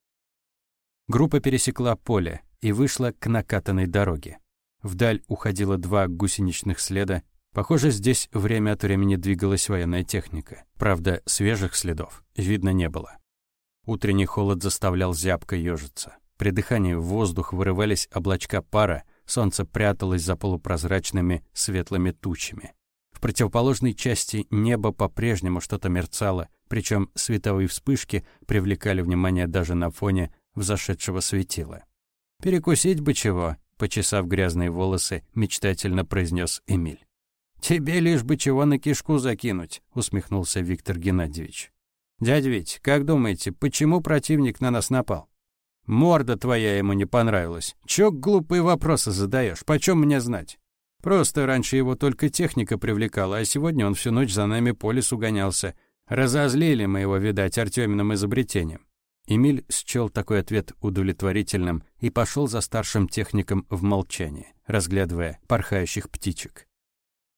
Группа пересекла поле и вышла к накатанной дороге. Вдаль уходило два гусеничных следа. Похоже, здесь время от времени двигалась военная техника. Правда, свежих следов видно не было. Утренний холод заставлял зябко ежиться. При дыхании в воздух вырывались облачка пара, солнце пряталось за полупрозрачными светлыми тучами. В противоположной части неба по-прежнему что-то мерцало, причем световые вспышки привлекали внимание даже на фоне взошедшего светила. «Перекусить бы чего», — почесав грязные волосы, мечтательно произнес Эмиль. «Тебе лишь бы чего на кишку закинуть», — усмехнулся Виктор Геннадьевич. «Дядя Вить, как думаете, почему противник на нас напал?» «Морда твоя ему не понравилась. Чё глупые вопросы задаешь? Почем мне знать?» Просто раньше его только техника привлекала, а сегодня он всю ночь за нами по лесу гонялся. Разозлили мы его, видать, Артёминым изобретением. Эмиль счел такой ответ удовлетворительным и пошел за старшим техником в молчании, разглядывая порхающих птичек.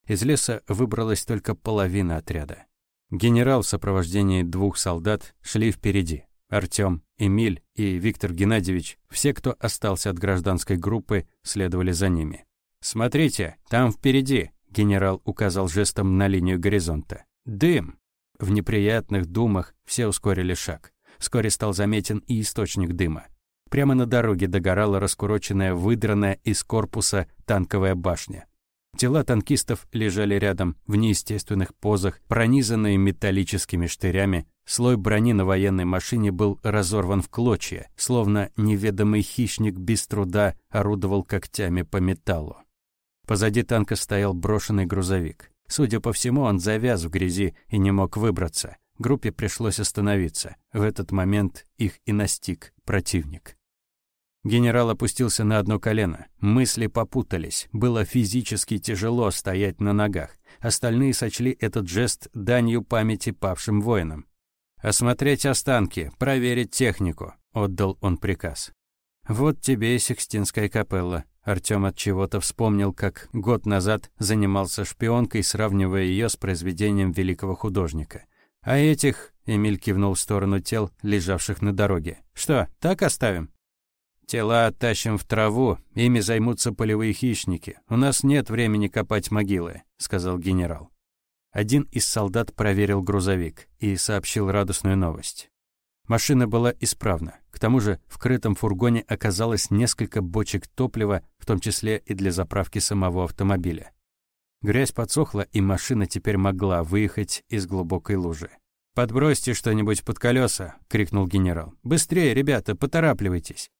Из леса выбралась только половина отряда. Генерал в сопровождении двух солдат шли впереди. Артём, Эмиль и Виктор Геннадьевич, все, кто остался от гражданской группы, следовали за ними. «Смотрите, там впереди», — генерал указал жестом на линию горизонта. «Дым!» В неприятных думах все ускорили шаг. Вскоре стал заметен и источник дыма. Прямо на дороге догорала раскуроченная, выдранная из корпуса танковая башня. Тела танкистов лежали рядом в неестественных позах, пронизанные металлическими штырями. Слой брони на военной машине был разорван в клочья, словно неведомый хищник без труда орудовал когтями по металлу. Позади танка стоял брошенный грузовик. Судя по всему, он завяз в грязи и не мог выбраться. Группе пришлось остановиться. В этот момент их и настиг противник. Генерал опустился на одно колено. Мысли попутались. Было физически тяжело стоять на ногах. Остальные сочли этот жест данью памяти павшим воинам. «Осмотреть останки, проверить технику», — отдал он приказ. «Вот тебе и Сикстинская капелла. Артём от чего-то вспомнил, как год назад занимался шпионкой, сравнивая её с произведением великого художника. А этих, Эмиль кивнул в сторону тел, лежавших на дороге. Что, так оставим? Тела оттащим в траву, ими займутся полевые хищники. У нас нет времени копать могилы», — сказал генерал. Один из солдат проверил грузовик и сообщил радостную новость. Машина была исправна. К тому же в крытом фургоне оказалось несколько бочек топлива, в том числе и для заправки самого автомобиля. Грязь подсохла, и машина теперь могла выехать из глубокой лужи. «Подбросьте что-нибудь под колеса!» — крикнул генерал. «Быстрее, ребята, поторапливайтесь!»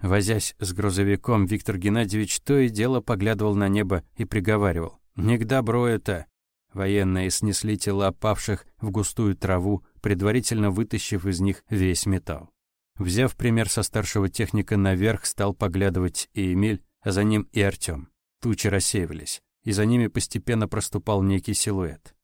Возясь с грузовиком, Виктор Геннадьевич то и дело поглядывал на небо и приговаривал. «Не к добру это!» Военные снесли тела павших в густую траву, предварительно вытащив из них весь металл. Взяв пример со старшего техника наверх, стал поглядывать и Эмиль, а за ним и Артём. Тучи рассеивались, и за ними постепенно проступал некий силуэт.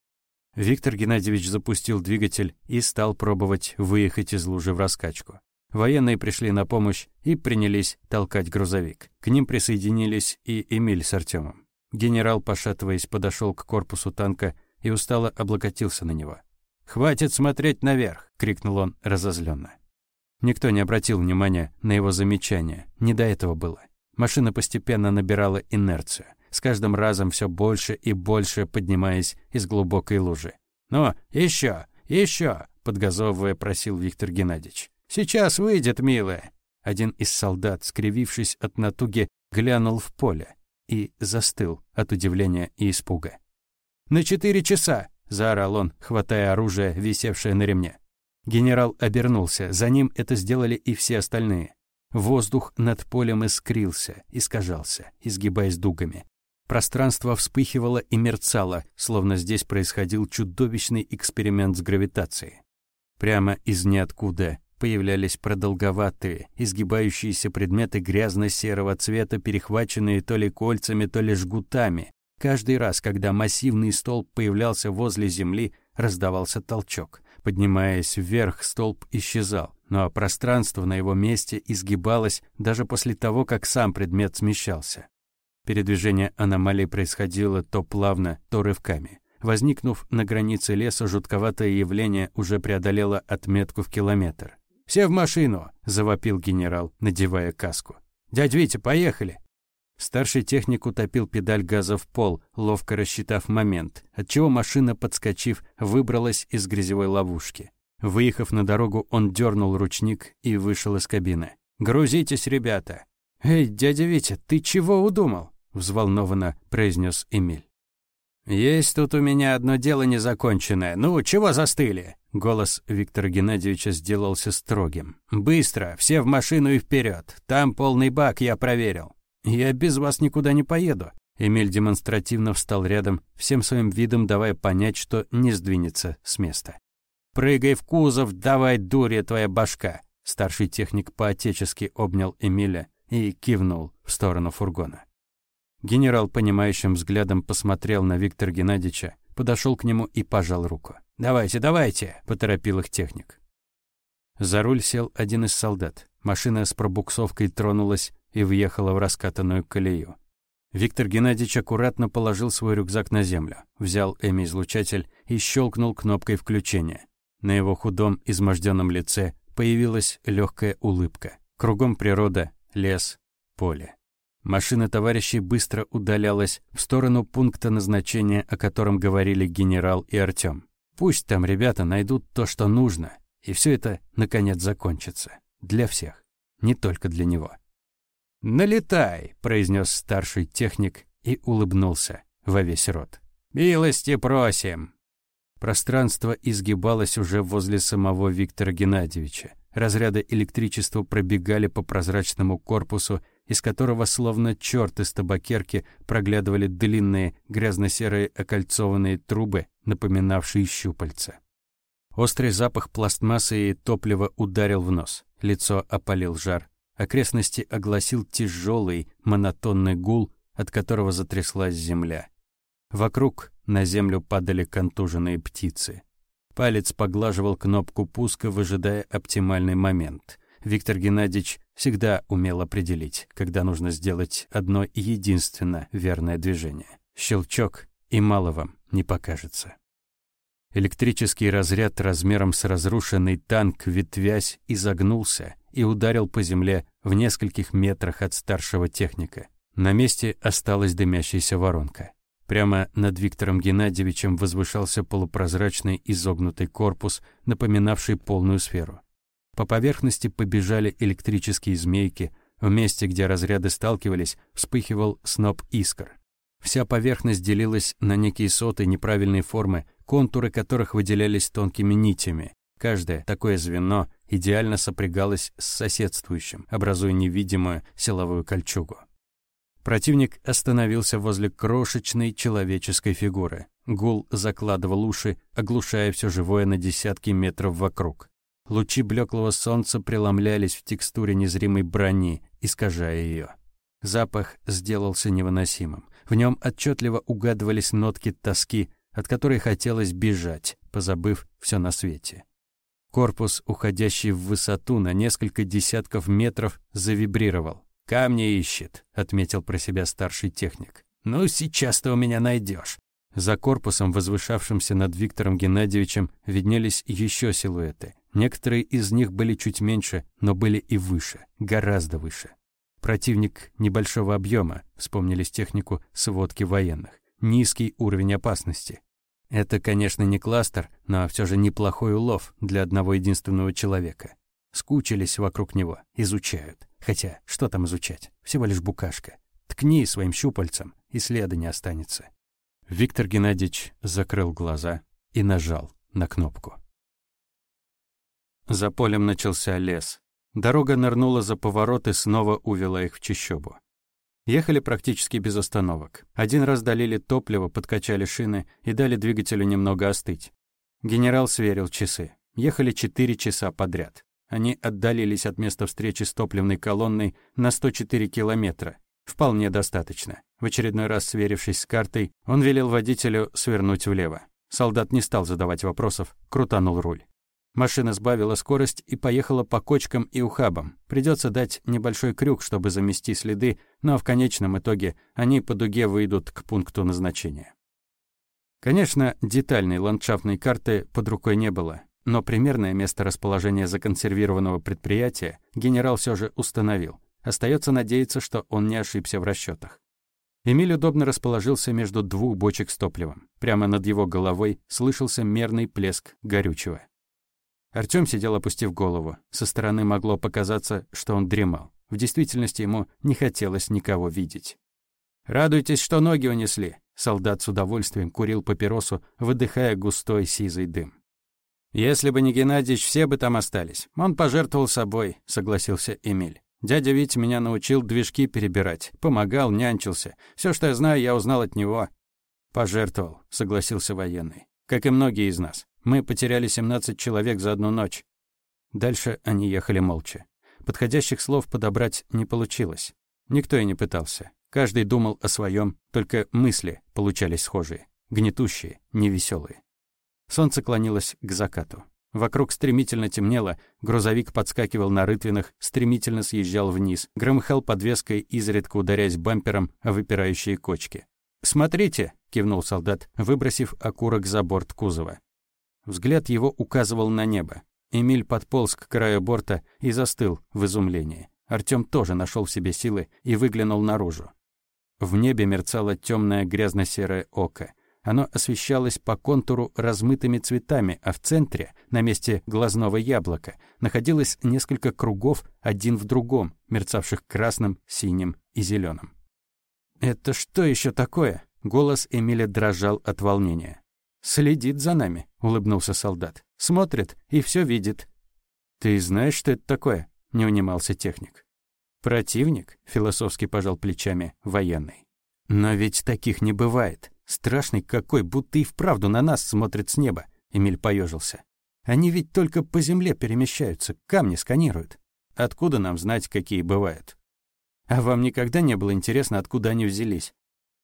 Виктор Геннадьевич запустил двигатель и стал пробовать выехать из лужи в раскачку. Военные пришли на помощь и принялись толкать грузовик. К ним присоединились и Эмиль с Артемом. Генерал, пошатываясь, подошел к корпусу танка и устало облокотился на него. «Хватит смотреть наверх!» — крикнул он разозленно. Никто не обратил внимания на его замечание. Не до этого было. Машина постепенно набирала инерцию, с каждым разом все больше и больше поднимаясь из глубокой лужи. «Ну, еще, еще!» — подгазовывая, просил Виктор Геннадьевич. «Сейчас выйдет, милая!» Один из солдат, скривившись от натуги, глянул в поле и застыл от удивления и испуга. «На четыре часа!» — заорал он, хватая оружие, висевшее на ремне. Генерал обернулся, за ним это сделали и все остальные. Воздух над полем искрился, искажался, изгибаясь дугами. Пространство вспыхивало и мерцало, словно здесь происходил чудовищный эксперимент с гравитацией. Прямо из ниоткуда появлялись продолговатые, изгибающиеся предметы грязно-серого цвета, перехваченные то ли кольцами, то ли жгутами. Каждый раз, когда массивный столб появлялся возле земли, раздавался толчок. Поднимаясь вверх, столб исчезал, но пространство на его месте изгибалось даже после того, как сам предмет смещался. Передвижение аномалии происходило то плавно, то рывками. Возникнув на границе леса, жутковатое явление уже преодолело отметку в километр. «Все в машину!» – завопил генерал, надевая каску. «Дядь Витя, поехали!» Старший техник утопил педаль газа в пол, ловко рассчитав момент, отчего машина, подскочив, выбралась из грязевой ловушки. Выехав на дорогу, он дернул ручник и вышел из кабины. «Грузитесь, ребята!» «Эй, дядя Витя, ты чего удумал?» – взволнованно произнес Эмиль. «Есть тут у меня одно дело незаконченное. Ну, чего застыли?» Голос Виктора Геннадьевича сделался строгим. «Быстро, все в машину и вперед. Там полный бак, я проверил». «Я без вас никуда не поеду». Эмиль демонстративно встал рядом, всем своим видом давая понять, что не сдвинется с места. «Прыгай в кузов, давай, дурья твоя башка!» Старший техник по-отечески обнял Эмиля и кивнул в сторону фургона. Генерал понимающим взглядом посмотрел на Виктора Геннадьевича, подошел к нему и пожал руку. «Давайте, давайте!» – поторопил их техник. За руль сел один из солдат. Машина с пробуксовкой тронулась и въехала в раскатанную колею. Виктор Геннадьевич аккуратно положил свой рюкзак на землю, взял Эми-излучатель и щелкнул кнопкой включения. На его худом, изможденном лице появилась легкая улыбка. Кругом природа, лес, поле. Машина товарищей быстро удалялась в сторону пункта назначения, о котором говорили генерал и Артём. Пусть там ребята найдут то, что нужно, и все это, наконец, закончится. Для всех, не только для него. «Налетай!» – произнес старший техник и улыбнулся во весь рот. «Милости просим!» Пространство изгибалось уже возле самого Виктора Геннадьевича. Разряды электричества пробегали по прозрачному корпусу из которого словно черт из табакерки проглядывали длинные грязно-серые окольцованные трубы, напоминавшие щупальца. Острый запах пластмассы и топлива ударил в нос, лицо опалил жар, окрестности огласил тяжелый монотонный гул, от которого затряслась земля. Вокруг на землю падали контуженные птицы. Палец поглаживал кнопку пуска, выжидая оптимальный момент. Виктор Геннадьевич всегда умел определить, когда нужно сделать одно единственно верное движение. Щелчок, и мало вам не покажется. Электрический разряд размером с разрушенный танк, ветвясь, изогнулся и ударил по земле в нескольких метрах от старшего техника. На месте осталась дымящаяся воронка. Прямо над Виктором Геннадьевичем возвышался полупрозрачный изогнутый корпус, напоминавший полную сферу. По поверхности побежали электрические змейки, в месте, где разряды сталкивались, вспыхивал сноп искр. Вся поверхность делилась на некие соты неправильной формы, контуры которых выделялись тонкими нитями. Каждое такое звено идеально сопрягалось с соседствующим, образуя невидимую силовую кольчугу. Противник остановился возле крошечной человеческой фигуры. Гул закладывал уши, оглушая все живое на десятки метров вокруг. Лучи блеклого солнца преломлялись в текстуре незримой брони, искажая ее. Запах сделался невыносимым. В нем отчетливо угадывались нотки тоски, от которой хотелось бежать, позабыв все на свете. Корпус, уходящий в высоту на несколько десятков метров, завибрировал. «Камни ищет», — отметил про себя старший техник. «Ну, сейчас ты у меня найдешь. За корпусом, возвышавшимся над Виктором Геннадьевичем, виднелись еще силуэты. Некоторые из них были чуть меньше, но были и выше, гораздо выше. Противник небольшого объема, вспомнились технику сводки военных. Низкий уровень опасности. Это, конечно, не кластер, но все же неплохой улов для одного единственного человека. Скучились вокруг него, изучают. Хотя, что там изучать? Всего лишь букашка. Ткни своим щупальцем, и следа не останется. Виктор Геннадьевич закрыл глаза и нажал на кнопку. За полем начался лес. Дорога нырнула за поворот и снова увела их в чащобу. Ехали практически без остановок. Один раз долили топливо, подкачали шины и дали двигателю немного остыть. Генерал сверил часы. Ехали четыре часа подряд. Они отдалились от места встречи с топливной колонной на 104 километра. Вполне достаточно. В очередной раз сверившись с картой, он велел водителю свернуть влево. Солдат не стал задавать вопросов, крутанул руль. Машина сбавила скорость и поехала по кочкам и ухабам. Придется дать небольшой крюк, чтобы замести следы, но в конечном итоге они по дуге выйдут к пункту назначения. Конечно, детальной ландшафтной карты под рукой не было, но примерное место расположения законсервированного предприятия генерал все же установил. Остается надеяться, что он не ошибся в расчетах. Эмиль удобно расположился между двух бочек с топливом. Прямо над его головой слышался мерный плеск горючего. Артём сидел, опустив голову. Со стороны могло показаться, что он дремал. В действительности ему не хотелось никого видеть. «Радуйтесь, что ноги унесли!» Солдат с удовольствием курил папиросу, выдыхая густой сизый дым. «Если бы не Геннадьевич, все бы там остались. Он пожертвовал собой», — согласился Эмиль. «Дядя Витя меня научил движки перебирать. Помогал, нянчился. Все, что я знаю, я узнал от него». «Пожертвовал», — согласился военный. «Как и многие из нас. Мы потеряли 17 человек за одну ночь». Дальше они ехали молча. Подходящих слов подобрать не получилось. Никто и не пытался. Каждый думал о своем, только мысли получались схожие, гнетущие, невеселые. Солнце клонилось к закату. Вокруг стремительно темнело, грузовик подскакивал на рытвинах, стремительно съезжал вниз, громыхал подвеской, изредка ударяясь бампером о выпирающие кочки. «Смотрите!» — кивнул солдат, выбросив окурок за борт кузова. Взгляд его указывал на небо. Эмиль подполз к краю борта и застыл в изумлении. Артём тоже нашел в себе силы и выглянул наружу. В небе мерцало темное грязно-серое око. Оно освещалось по контуру размытыми цветами, а в центре, на месте глазного яблока, находилось несколько кругов один в другом, мерцавших красным, синим и зеленым. «Это что еще такое?» Голос Эмиля дрожал от волнения. «Следит за нами», — улыбнулся солдат. «Смотрит и все видит». «Ты знаешь, что это такое?» — не унимался техник. «Противник?» — философски пожал плечами военный. «Но ведь таких не бывает. Страшный какой, будто и вправду на нас смотрит с неба. Эмиль поежился. Они ведь только по земле перемещаются, камни сканируют. Откуда нам знать, какие бывают? А вам никогда не было интересно, откуда они взялись?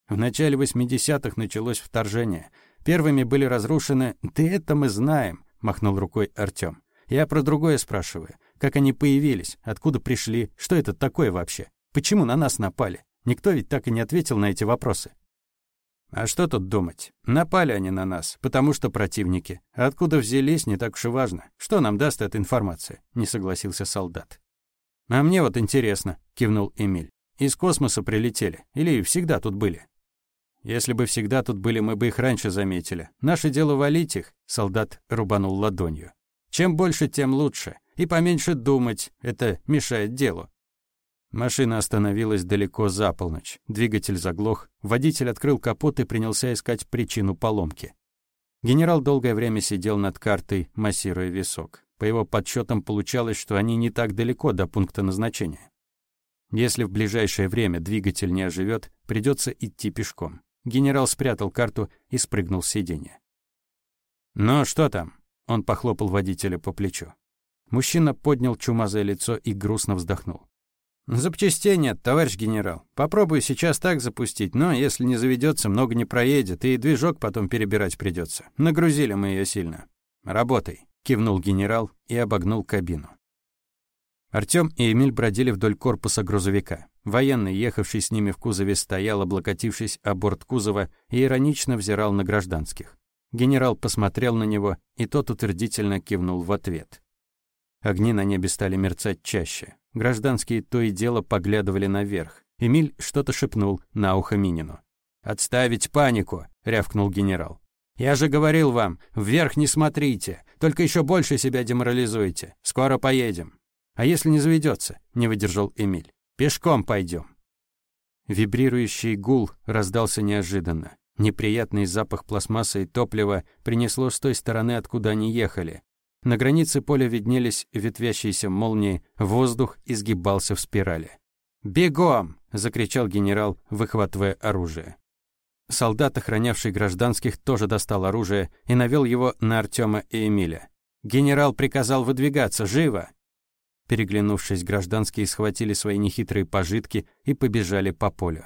В начале 80-х началось вторжение. Первыми были разрушены... Да это мы знаем, махнул рукой Артём. Я про другое спрашиваю. Как они появились? Откуда пришли? Что это такое вообще? Почему на нас напали? Никто ведь так и не ответил на эти вопросы. А что тут думать? Напали они на нас, потому что противники. Откуда взялись, не так уж и важно. Что нам даст эта информация? Не согласился солдат. «А мне вот интересно», — кивнул Эмиль. «Из космоса прилетели? Или всегда тут были?» «Если бы всегда тут были, мы бы их раньше заметили. Наше дело валить их», — солдат рубанул ладонью. «Чем больше, тем лучше. И поменьше думать. Это мешает делу». Машина остановилась далеко за полночь. Двигатель заглох. Водитель открыл капот и принялся искать причину поломки. Генерал долгое время сидел над картой, массируя висок. По его подсчетам получалось, что они не так далеко до пункта назначения. Если в ближайшее время двигатель не оживет, придется идти пешком. Генерал спрятал карту и спрыгнул с сиденья. «Ну, что там?» Он похлопал водителя по плечу. Мужчина поднял чумазое лицо и грустно вздохнул. «Запчастей нет, товарищ генерал. Попробую сейчас так запустить, но если не заведется, много не проедет, и движок потом перебирать придется. Нагрузили мы ее сильно. Работай». — кивнул генерал и обогнул кабину. Артём и Эмиль бродили вдоль корпуса грузовика. Военный, ехавший с ними в кузове, стоял, облокотившись о борт кузова, и иронично взирал на гражданских. Генерал посмотрел на него, и тот утвердительно кивнул в ответ. Огни на небе стали мерцать чаще. Гражданские то и дело поглядывали наверх. Эмиль что-то шепнул на ухо Минину. «Отставить панику!» — рявкнул генерал. «Я же говорил вам, вверх не смотрите. Только еще больше себя деморализуете. Скоро поедем. А если не заведется? Не выдержал Эмиль. Пешком пойдем. Вибрирующий гул раздался неожиданно. Неприятный запах пластмассы и топлива принесло с той стороны, откуда они ехали. На границе поля виднелись ветвящиеся молнии, воздух изгибался в спирали. «Бегом!» — закричал генерал, выхватывая оружие. Солдат, охранявший гражданских, тоже достал оружие и навел его на Артема и Эмиля. «Генерал приказал выдвигаться, живо!» Переглянувшись, гражданские схватили свои нехитрые пожитки и побежали по полю.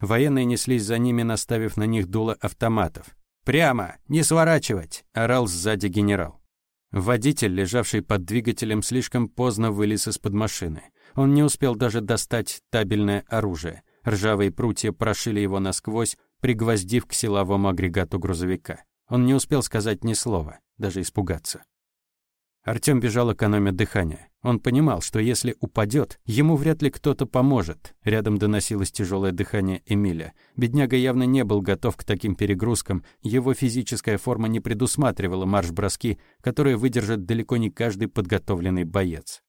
Военные неслись за ними, наставив на них дуло автоматов. «Прямо! Не сворачивать!» – орал сзади генерал. Водитель, лежавший под двигателем, слишком поздно вылез из-под машины. Он не успел даже достать табельное оружие. Ржавые прутья прошили его насквозь, пригвоздив к силовому агрегату грузовика. Он не успел сказать ни слова, даже испугаться. Артём бежал, экономя дыхание. Он понимал, что если упадет, ему вряд ли кто-то поможет. Рядом доносилось тяжелое дыхание Эмиля. Бедняга явно не был готов к таким перегрузкам. Его физическая форма не предусматривала марш-броски, которые выдержит далеко не каждый подготовленный боец.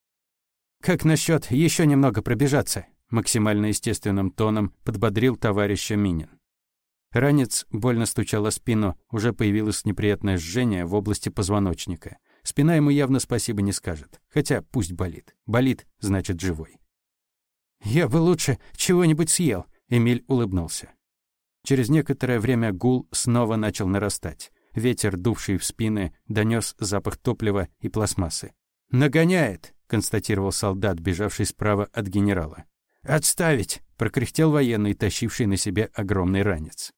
«Как насчет еще немного пробежаться?» Максимально естественным тоном подбодрил товарища Минин. Ранец больно стучал о спину, уже появилось неприятное жжение в области позвоночника. Спина ему явно спасибо не скажет, хотя пусть болит. Болит, значит, живой. «Я бы лучше чего-нибудь съел», — Эмиль улыбнулся. Через некоторое время гул снова начал нарастать. Ветер, дувший в спины, донес запах топлива и пластмассы. «Нагоняет», — констатировал солдат, бежавший справа от генерала. «Отставить!» — прокряхтел военный, тащивший на себе огромный ранец.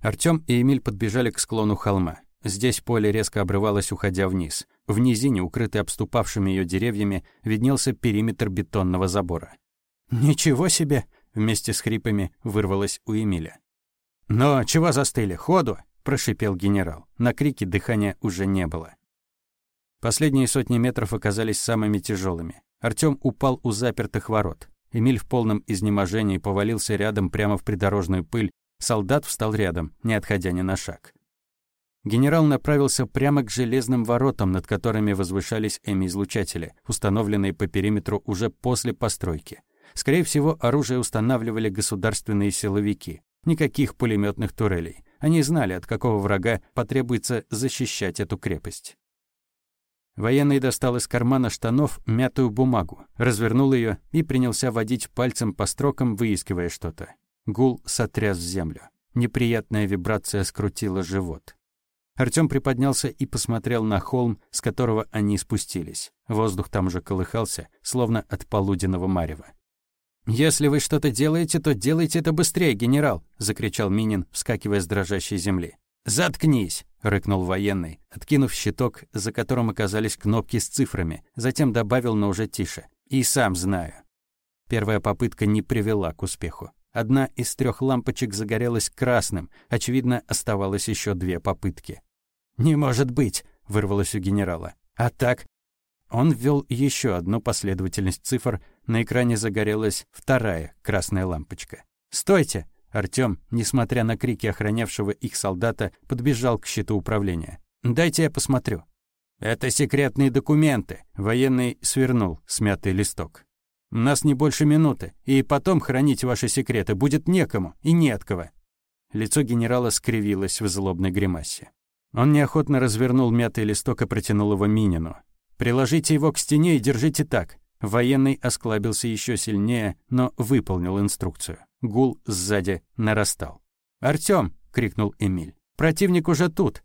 Артём и Эмиль подбежали к склону холма. Здесь поле резко обрывалось, уходя вниз. В низине, укрытый обступавшими ее деревьями, виднелся периметр бетонного забора. «Ничего себе!» — вместе с хрипами вырвалось у Эмиля. «Но чего застыли? Ходу!» — прошипел генерал. На крики дыхания уже не было. Последние сотни метров оказались самыми тяжелыми. Артём упал у запертых ворот. Эмиль в полном изнеможении повалился рядом прямо в придорожную пыль, Солдат встал рядом, не отходя ни на шаг. Генерал направился прямо к железным воротам, над которыми возвышались эми-излучатели, установленные по периметру уже после постройки. Скорее всего, оружие устанавливали государственные силовики. Никаких пулеметных турелей. Они знали, от какого врага потребуется защищать эту крепость. Военный достал из кармана штанов мятую бумагу, развернул ее и принялся водить пальцем по строкам, выискивая что-то. Гул сотряс землю. Неприятная вибрация скрутила живот. Артём приподнялся и посмотрел на холм, с которого они спустились. Воздух там уже колыхался, словно от полуденного марева. «Если вы что-то делаете, то делайте это быстрее, генерал!» — закричал Минин, вскакивая с дрожащей земли. «Заткнись!» — рыкнул военный, откинув щиток, за которым оказались кнопки с цифрами, затем добавил, но уже тише. «И сам знаю». Первая попытка не привела к успеху. Одна из трех лампочек загорелась красным, очевидно, оставалось еще две попытки. «Не может быть!» — вырвалось у генерала. «А так?» Он ввел еще одну последовательность цифр, на экране загорелась вторая красная лампочка. «Стойте!» Артём, несмотря на крики охранявшего их солдата, подбежал к щиту управления. «Дайте я посмотрю». «Это секретные документы», — военный свернул смятый листок. «У нас не больше минуты, и потом хранить ваши секреты будет некому и не от кого». Лицо генерала скривилось в злобной гримасе. Он неохотно развернул мятый листок и протянул его Минину. «Приложите его к стене и держите так». Военный осклабился еще сильнее, но выполнил инструкцию. Гул сзади нарастал. «Артём!» — крикнул Эмиль. «Противник уже тут!»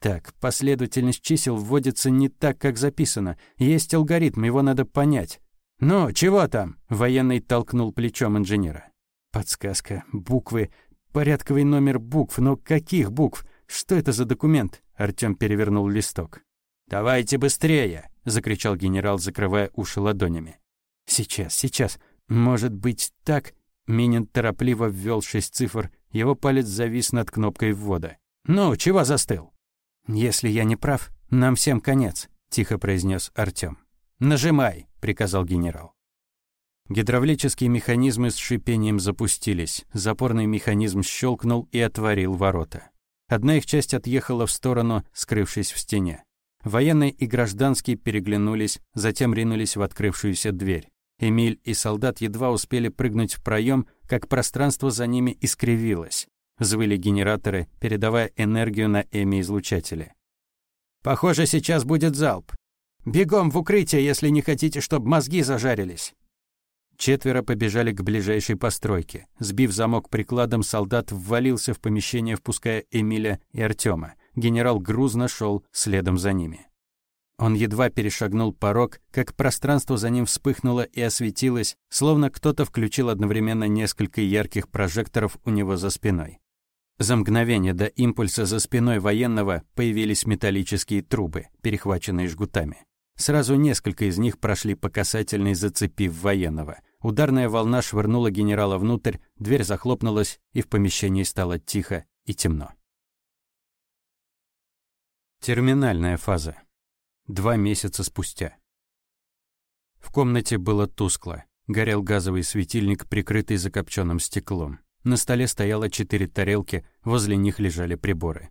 Так, последовательность чисел вводится не так, как записано. Есть алгоритм, его надо понять. «Ну, чего там?» — военный толкнул плечом инженера. Подсказка. Буквы. Порядковый номер букв. Но каких букв? Что это за документ? Артём перевернул листок. «Давайте быстрее!» — закричал генерал, закрывая уши ладонями. «Сейчас, сейчас. Может быть, так?» Минин торопливо ввел шесть цифр, его палец завис над кнопкой ввода. «Ну, чего застыл?» «Если я не прав, нам всем конец», — тихо произнес Артём. «Нажимай», — приказал генерал. Гидравлические механизмы с шипением запустились. Запорный механизм щелкнул и отворил ворота. Одна их часть отъехала в сторону, скрывшись в стене. Военные и гражданские переглянулись, затем ринулись в открывшуюся дверь. Эмиль и солдат едва успели прыгнуть в проем, как пространство за ними искривилось. Взвыли генераторы, передавая энергию на Эми-излучатели. «Похоже, сейчас будет залп. Бегом в укрытие, если не хотите, чтобы мозги зажарились!» Четверо побежали к ближайшей постройке. Сбив замок прикладом, солдат ввалился в помещение, впуская Эмиля и Артема. Генерал грузно шел следом за ними. Он едва перешагнул порог, как пространство за ним вспыхнуло и осветилось, словно кто-то включил одновременно несколько ярких прожекторов у него за спиной. За мгновение до импульса за спиной военного появились металлические трубы, перехваченные жгутами. Сразу несколько из них прошли по касательной, зацепив военного. Ударная волна швырнула генерала внутрь, дверь захлопнулась, и в помещении стало тихо и темно. Терминальная фаза. Два месяца спустя. В комнате было тускло. Горел газовый светильник, прикрытый закопченным стеклом. На столе стояло четыре тарелки, возле них лежали приборы.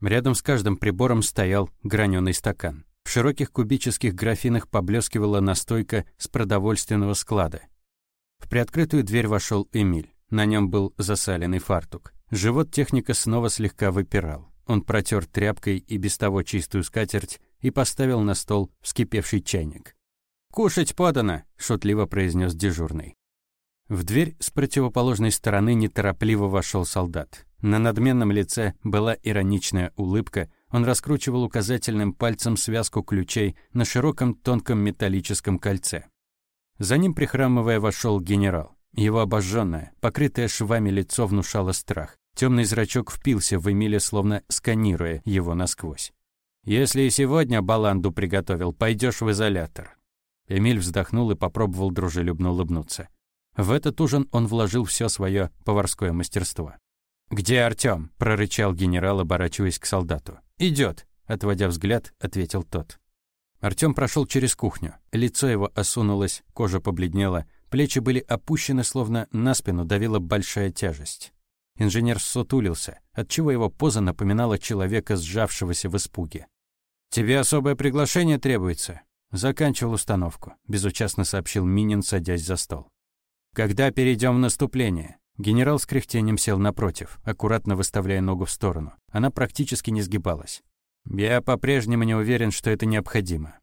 Рядом с каждым прибором стоял граненый стакан. В широких кубических графинах поблескивала настойка с продовольственного склада. В приоткрытую дверь вошел Эмиль. На нем был засаленный фартук. Живот техника снова слегка выпирал. Он протер тряпкой и без того чистую скатерть и поставил на стол вскипевший чайник. «Кушать подано!» – шутливо произнес дежурный. В дверь с противоположной стороны неторопливо вошел солдат. На надменном лице была ироничная улыбка, он раскручивал указательным пальцем связку ключей на широком тонком металлическом кольце. За ним, прихрамывая, вошел генерал. Его обожженное, покрытое швами лицо внушало страх. Темный зрачок впился в Эмиля, словно сканируя его насквозь. «Если и сегодня баланду приготовил, пойдешь в изолятор». Эмиль вздохнул и попробовал дружелюбно улыбнуться. В этот ужин он вложил все свое поварское мастерство. «Где Артём?» – прорычал генерал, оборачиваясь к солдату. Идет, отводя взгляд, ответил тот. Артём прошел через кухню. Лицо его осунулось, кожа побледнела, плечи были опущены, словно на спину давила большая тяжесть. Инженер сутулился, отчего его поза напоминала человека, сжавшегося в испуге. «Тебе особое приглашение требуется?» Заканчивал установку, безучастно сообщил Минин, садясь за стол. «Когда перейдем в наступление?» Генерал с кряхтением сел напротив, аккуратно выставляя ногу в сторону. Она практически не сгибалась. «Я по-прежнему не уверен, что это необходимо».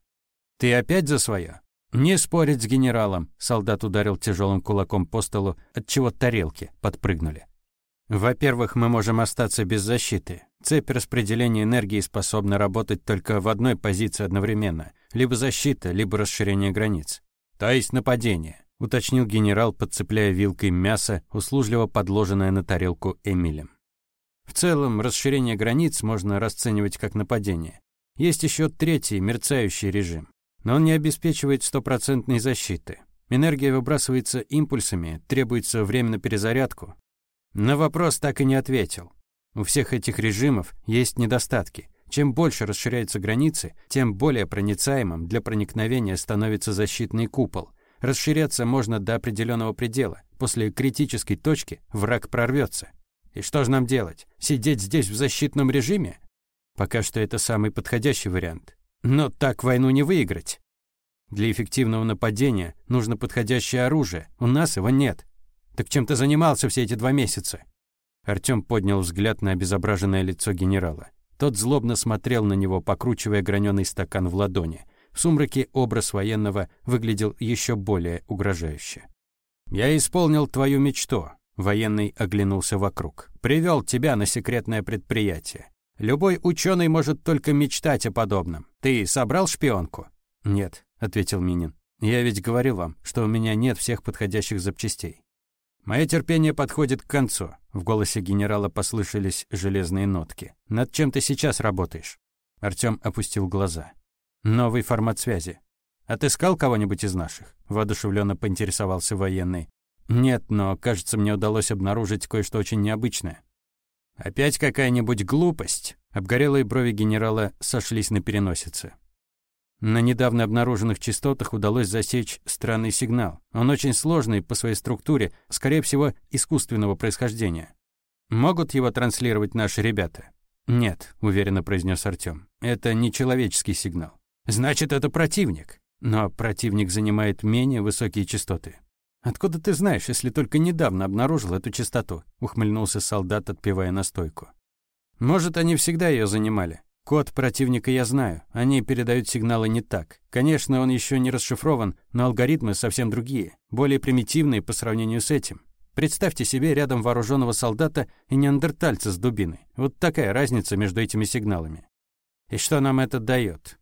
«Ты опять за свое?» «Не спорить с генералом», — солдат ударил тяжелым кулаком по столу, отчего тарелки подпрыгнули. «Во-первых, мы можем остаться без защиты. Цепь распределения энергии способна работать только в одной позиции одновременно. Либо защита, либо расширение границ. То есть нападение уточнил генерал, подцепляя вилкой мясо, услужливо подложенное на тарелку Эмилем. В целом, расширение границ можно расценивать как нападение. Есть еще третий, мерцающий режим. Но он не обеспечивает стопроцентной защиты. Энергия выбрасывается импульсами, требуется время на перезарядку. На вопрос так и не ответил. У всех этих режимов есть недостатки. Чем больше расширяются границы, тем более проницаемым для проникновения становится защитный купол. Расширяться можно до определенного предела. После критической точки враг прорвется. И что же нам делать? Сидеть здесь в защитном режиме? Пока что это самый подходящий вариант. Но так войну не выиграть. Для эффективного нападения нужно подходящее оружие. У нас его нет. Так чем ты занимался все эти два месяца? Артём поднял взгляд на обезображенное лицо генерала. Тот злобно смотрел на него, покручивая граненый стакан в ладони. В сумраке образ военного выглядел еще более угрожающе. «Я исполнил твою мечту», — военный оглянулся вокруг. «Привел тебя на секретное предприятие. Любой ученый может только мечтать о подобном. Ты собрал шпионку?» «Нет», — ответил Минин. «Я ведь говорил вам, что у меня нет всех подходящих запчастей. «Мое терпение подходит к концу», — в голосе генерала послышались железные нотки. «Над чем ты сейчас работаешь?» Артём опустил глаза. «Новый формат связи. Отыскал кого-нибудь из наших?» — воодушевленно поинтересовался военный. «Нет, но, кажется, мне удалось обнаружить кое-что очень необычное». «Опять какая-нибудь глупость?» Обгорелые брови генерала сошлись на переносице. На недавно обнаруженных частотах удалось засечь странный сигнал. Он очень сложный по своей структуре, скорее всего, искусственного происхождения. Могут его транслировать наши ребята? Нет, уверенно произнес Артём. Это не человеческий сигнал. Значит, это противник. Но противник занимает менее высокие частоты. Откуда ты знаешь, если только недавно обнаружил эту частоту? ухмыльнулся солдат, отпивая настойку. Может, они всегда ее занимали. Код противника я знаю. Они передают сигналы не так. Конечно, он еще не расшифрован, но алгоритмы совсем другие, более примитивные по сравнению с этим. Представьте себе рядом вооруженного солдата и неандертальца с дубиной. Вот такая разница между этими сигналами. И что нам это дает?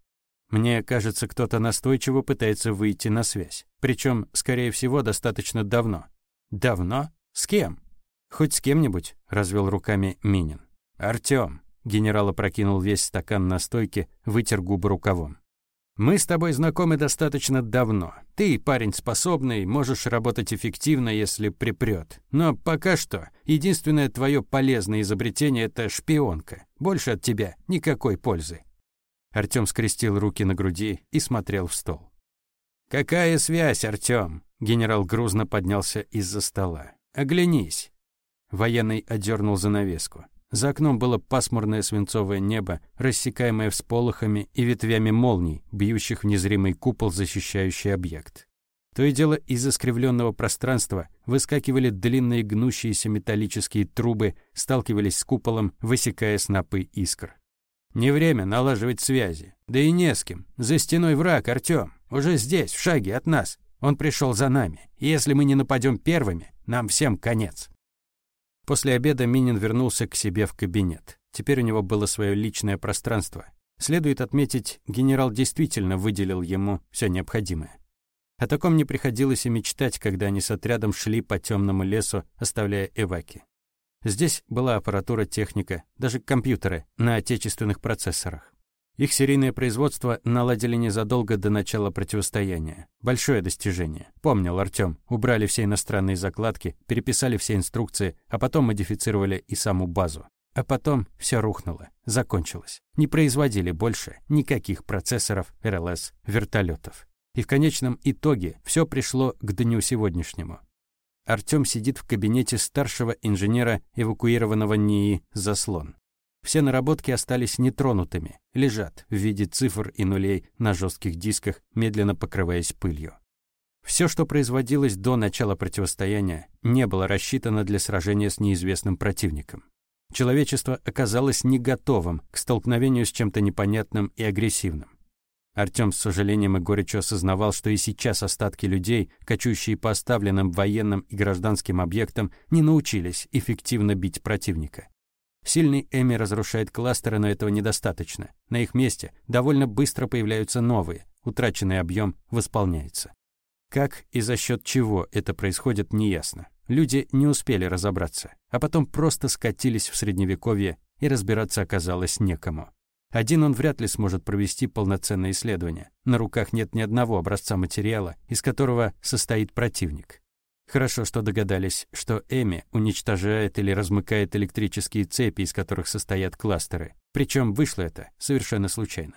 Мне кажется, кто-то настойчиво пытается выйти на связь. Причем, скорее всего, достаточно давно. Давно? С кем? Хоть с кем-нибудь, развел руками Минин. Артём, Генерал опрокинул весь стакан на стойке, вытер губы рукавом. «Мы с тобой знакомы достаточно давно. Ты парень способный, можешь работать эффективно, если припрёт. Но пока что единственное твое полезное изобретение — это шпионка. Больше от тебя никакой пользы». Артём скрестил руки на груди и смотрел в стол. «Какая связь, Артём?» Генерал грузно поднялся из-за стола. «Оглянись». Военный одернул занавеску. За окном было пасмурное свинцовое небо, рассекаемое всполохами и ветвями молний, бьющих в незримый купол, защищающий объект. То и дело из искривленного пространства выскакивали длинные гнущиеся металлические трубы, сталкивались с куполом, высекая снопы искр. Не время налаживать связи. Да и не с кем. За стеной враг, Артём. Уже здесь, в шаге от нас. Он пришел за нами. Если мы не нападем первыми, нам всем конец. После обеда Минин вернулся к себе в кабинет. Теперь у него было свое личное пространство. Следует отметить, генерал действительно выделил ему все необходимое. О таком не приходилось и мечтать, когда они с отрядом шли по темному лесу, оставляя эваки. Здесь была аппаратура, техника, даже компьютеры на отечественных процессорах. Их серийное производство наладили незадолго до начала противостояния. Большое достижение. Помнил Артём. Убрали все иностранные закладки, переписали все инструкции, а потом модифицировали и саму базу. А потом все рухнуло, закончилось. Не производили больше никаких процессоров, РЛС, вертолетов. И в конечном итоге все пришло к дню сегодняшнему. Артём сидит в кабинете старшего инженера эвакуированного НИИ «Заслон». Все наработки остались нетронутыми, лежат в виде цифр и нулей на жестких дисках, медленно покрываясь пылью. Все, что производилось до начала противостояния, не было рассчитано для сражения с неизвестным противником. Человечество оказалось не готовым к столкновению с чем-то непонятным и агрессивным. Артём с сожалением и горечью осознавал, что и сейчас остатки людей, кочующие по оставленным военным и гражданским объектам, не научились эффективно бить противника. Сильный Эми разрушает кластеры, но этого недостаточно. На их месте довольно быстро появляются новые. Утраченный объем восполняется. Как и за счет чего это происходит, неясно. Люди не успели разобраться, а потом просто скатились в средневековье, и разбираться оказалось некому. Один он вряд ли сможет провести полноценное исследование. На руках нет ни одного образца материала, из которого состоит противник. Хорошо, что догадались, что Эми уничтожает или размыкает электрические цепи, из которых состоят кластеры. Причем вышло это совершенно случайно.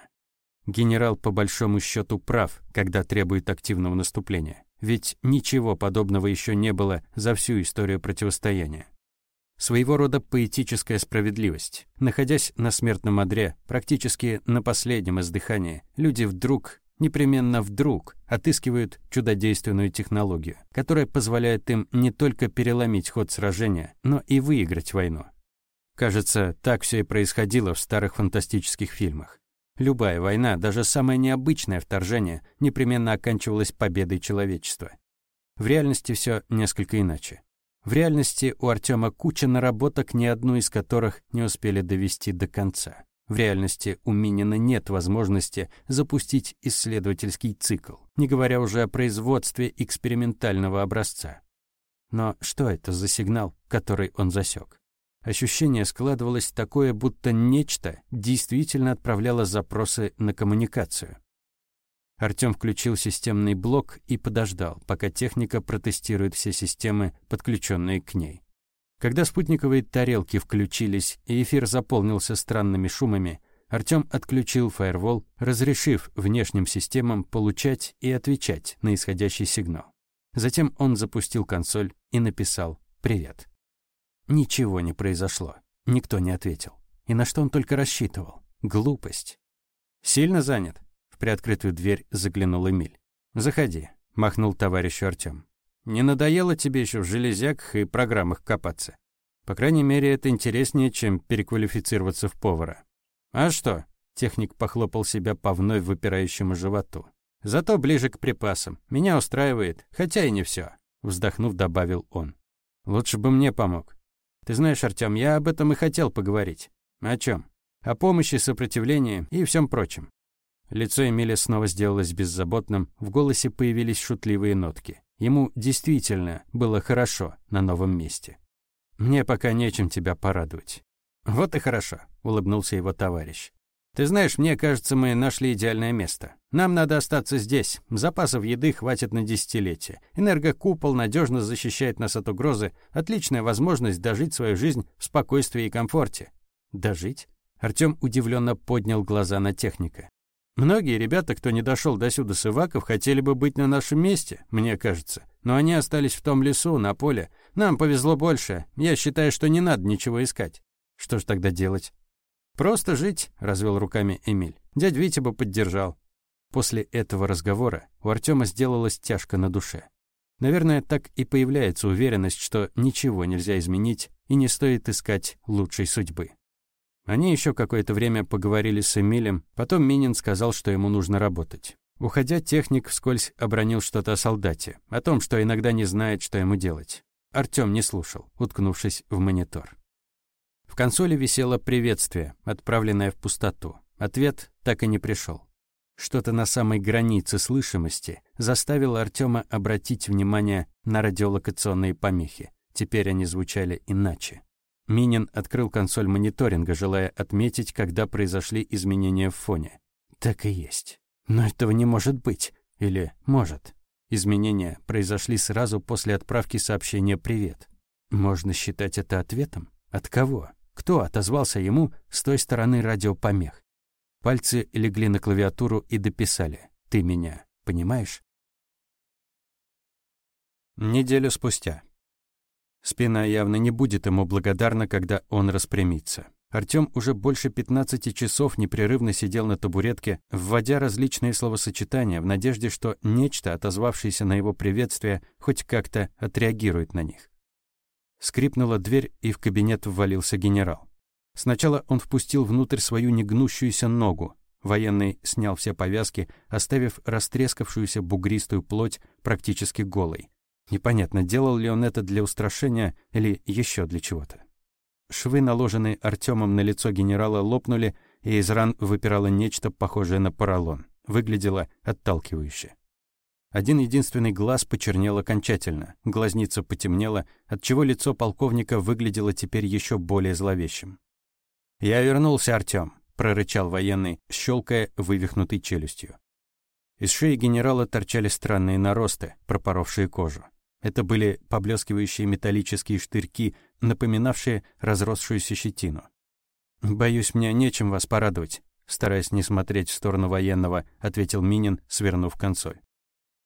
Генерал по большому счету прав, когда требует активного наступления. Ведь ничего подобного еще не было за всю историю противостояния. Своего рода поэтическая справедливость. Находясь на смертном одре, практически на последнем издыхании, люди вдруг, непременно вдруг, отыскивают чудодейственную технологию, которая позволяет им не только переломить ход сражения, но и выиграть войну. Кажется, так все и происходило в старых фантастических фильмах. Любая война, даже самое необычное вторжение, непременно оканчивалась победой человечества. В реальности все несколько иначе. В реальности у Артема куча наработок, ни одну из которых не успели довести до конца. В реальности у Минина нет возможности запустить исследовательский цикл, не говоря уже о производстве экспериментального образца. Но что это за сигнал, который он засек? Ощущение складывалось такое, будто нечто действительно отправляло запросы на коммуникацию. Артём включил системный блок и подождал, пока техника протестирует все системы, подключенные к ней. Когда спутниковые тарелки включились и эфир заполнился странными шумами, Артём отключил фаервол, разрешив внешним системам получать и отвечать на исходящий сигнал. Затем он запустил консоль и написал «Привет». Ничего не произошло. Никто не ответил. И на что он только рассчитывал? Глупость. «Сильно занят?» Приоткрытую дверь заглянул Эмиль. «Заходи», — махнул товарищу Артём. «Не надоело тебе еще в железяках и программах копаться? По крайней мере, это интереснее, чем переквалифицироваться в повара». «А что?» — техник похлопал себя по вновь выпирающему животу. «Зато ближе к припасам. Меня устраивает, хотя и не все. вздохнув, добавил он. «Лучше бы мне помог. Ты знаешь, Артём, я об этом и хотел поговорить. О чем? О помощи, сопротивлении и всем прочем. Лицо Эмиля снова сделалось беззаботным, в голосе появились шутливые нотки. Ему действительно было хорошо на новом месте. «Мне пока нечем тебя порадовать». «Вот и хорошо», — улыбнулся его товарищ. «Ты знаешь, мне кажется, мы нашли идеальное место. Нам надо остаться здесь. Запасов еды хватит на десятилетия. Энергокупол надежно защищает нас от угрозы. Отличная возможность дожить свою жизнь в спокойствии и комфорте». «Дожить?» Артём удивленно поднял глаза на техника. Многие ребята, кто не дошел до сюда с Иваков, хотели бы быть на нашем месте, мне кажется. Но они остались в том лесу, на поле. Нам повезло больше. Я считаю, что не надо ничего искать. Что ж тогда делать? Просто жить, развел руками Эмиль. Дядь Витя бы поддержал. После этого разговора у Артема сделалось тяжко на душе. Наверное, так и появляется уверенность, что ничего нельзя изменить и не стоит искать лучшей судьбы. Они еще какое-то время поговорили с Эмилем, потом Минин сказал, что ему нужно работать. Уходя, техник вскользь обронил что-то о солдате, о том, что иногда не знает, что ему делать. Артём не слушал, уткнувшись в монитор. В консоли висело приветствие, отправленное в пустоту. Ответ так и не пришел. Что-то на самой границе слышимости заставило Артёма обратить внимание на радиолокационные помехи. Теперь они звучали иначе. Минин открыл консоль мониторинга, желая отметить, когда произошли изменения в фоне. Так и есть. Но этого не может быть. Или может. Изменения произошли сразу после отправки сообщения «Привет». Можно считать это ответом? От кого? Кто отозвался ему с той стороны радиопомех? Пальцы легли на клавиатуру и дописали. «Ты меня понимаешь?» Неделю спустя. Спина явно не будет ему благодарна, когда он распрямится. Артём уже больше 15 часов непрерывно сидел на табуретке, вводя различные словосочетания в надежде, что нечто, отозвавшееся на его приветствие, хоть как-то отреагирует на них. Скрипнула дверь, и в кабинет ввалился генерал. Сначала он впустил внутрь свою негнущуюся ногу. Военный снял все повязки, оставив растрескавшуюся бугристую плоть практически голой. Непонятно, делал ли он это для устрашения или еще для чего-то. Швы, наложенные Артемом на лицо генерала, лопнули, и из ран выпирало нечто похожее на поролон. Выглядело отталкивающе. Один единственный глаз почернел окончательно, глазница потемнела, отчего лицо полковника выглядело теперь еще более зловещим. «Я вернулся, Артем, прорычал военный, щелкая вывихнутой челюстью. Из шеи генерала торчали странные наросты, пропоровшие кожу. Это были поблескивающие металлические штырьки, напоминавшие разросшуюся щетину. «Боюсь, мне нечем вас порадовать», стараясь не смотреть в сторону военного, ответил Минин, свернув консоль.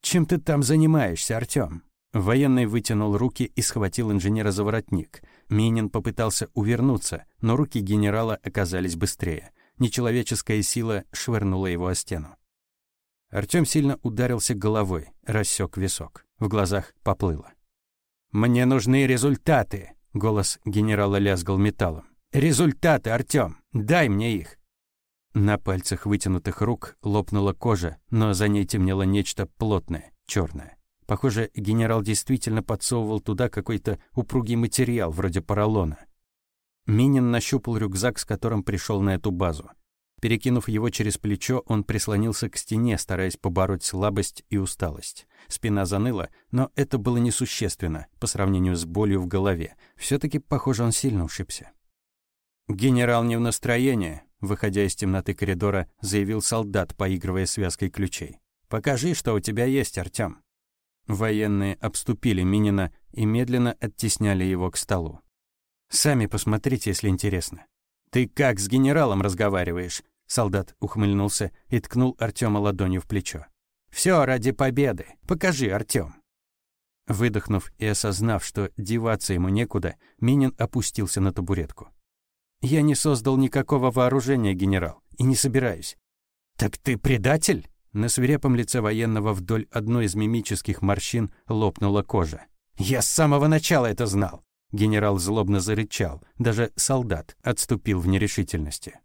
«Чем ты там занимаешься, Артём?» Военный вытянул руки и схватил инженера за воротник. Минин попытался увернуться, но руки генерала оказались быстрее. Нечеловеческая сила швырнула его о стену. Артём сильно ударился головой, рассек висок. В глазах поплыло. «Мне нужны результаты!» — голос генерала лязгал металлом. «Результаты, Артём! Дай мне их!» На пальцах вытянутых рук лопнула кожа, но за ней темнело нечто плотное, черное. Похоже, генерал действительно подсовывал туда какой-то упругий материал, вроде поролона. Минин нащупал рюкзак, с которым пришел на эту базу. Перекинув его через плечо, он прислонился к стене, стараясь побороть слабость и усталость. Спина заныла, но это было несущественно по сравнению с болью в голове. все таки похоже, он сильно ушибся. «Генерал не в настроении», — выходя из темноты коридора, заявил солдат, поигрывая связкой ключей. «Покажи, что у тебя есть, Артём». Военные обступили Минина и медленно оттесняли его к столу. «Сами посмотрите, если интересно». «Ты как с генералом разговариваешь?» Солдат ухмыльнулся и ткнул Артема ладонью в плечо. «Все ради победы. Покажи, Артем». Выдохнув и осознав, что деваться ему некуда, Минин опустился на табуретку. «Я не создал никакого вооружения, генерал, и не собираюсь». «Так ты предатель?» На свирепом лице военного вдоль одной из мимических морщин лопнула кожа. «Я с самого начала это знал!» Генерал злобно зарычал. Даже солдат отступил в нерешительности.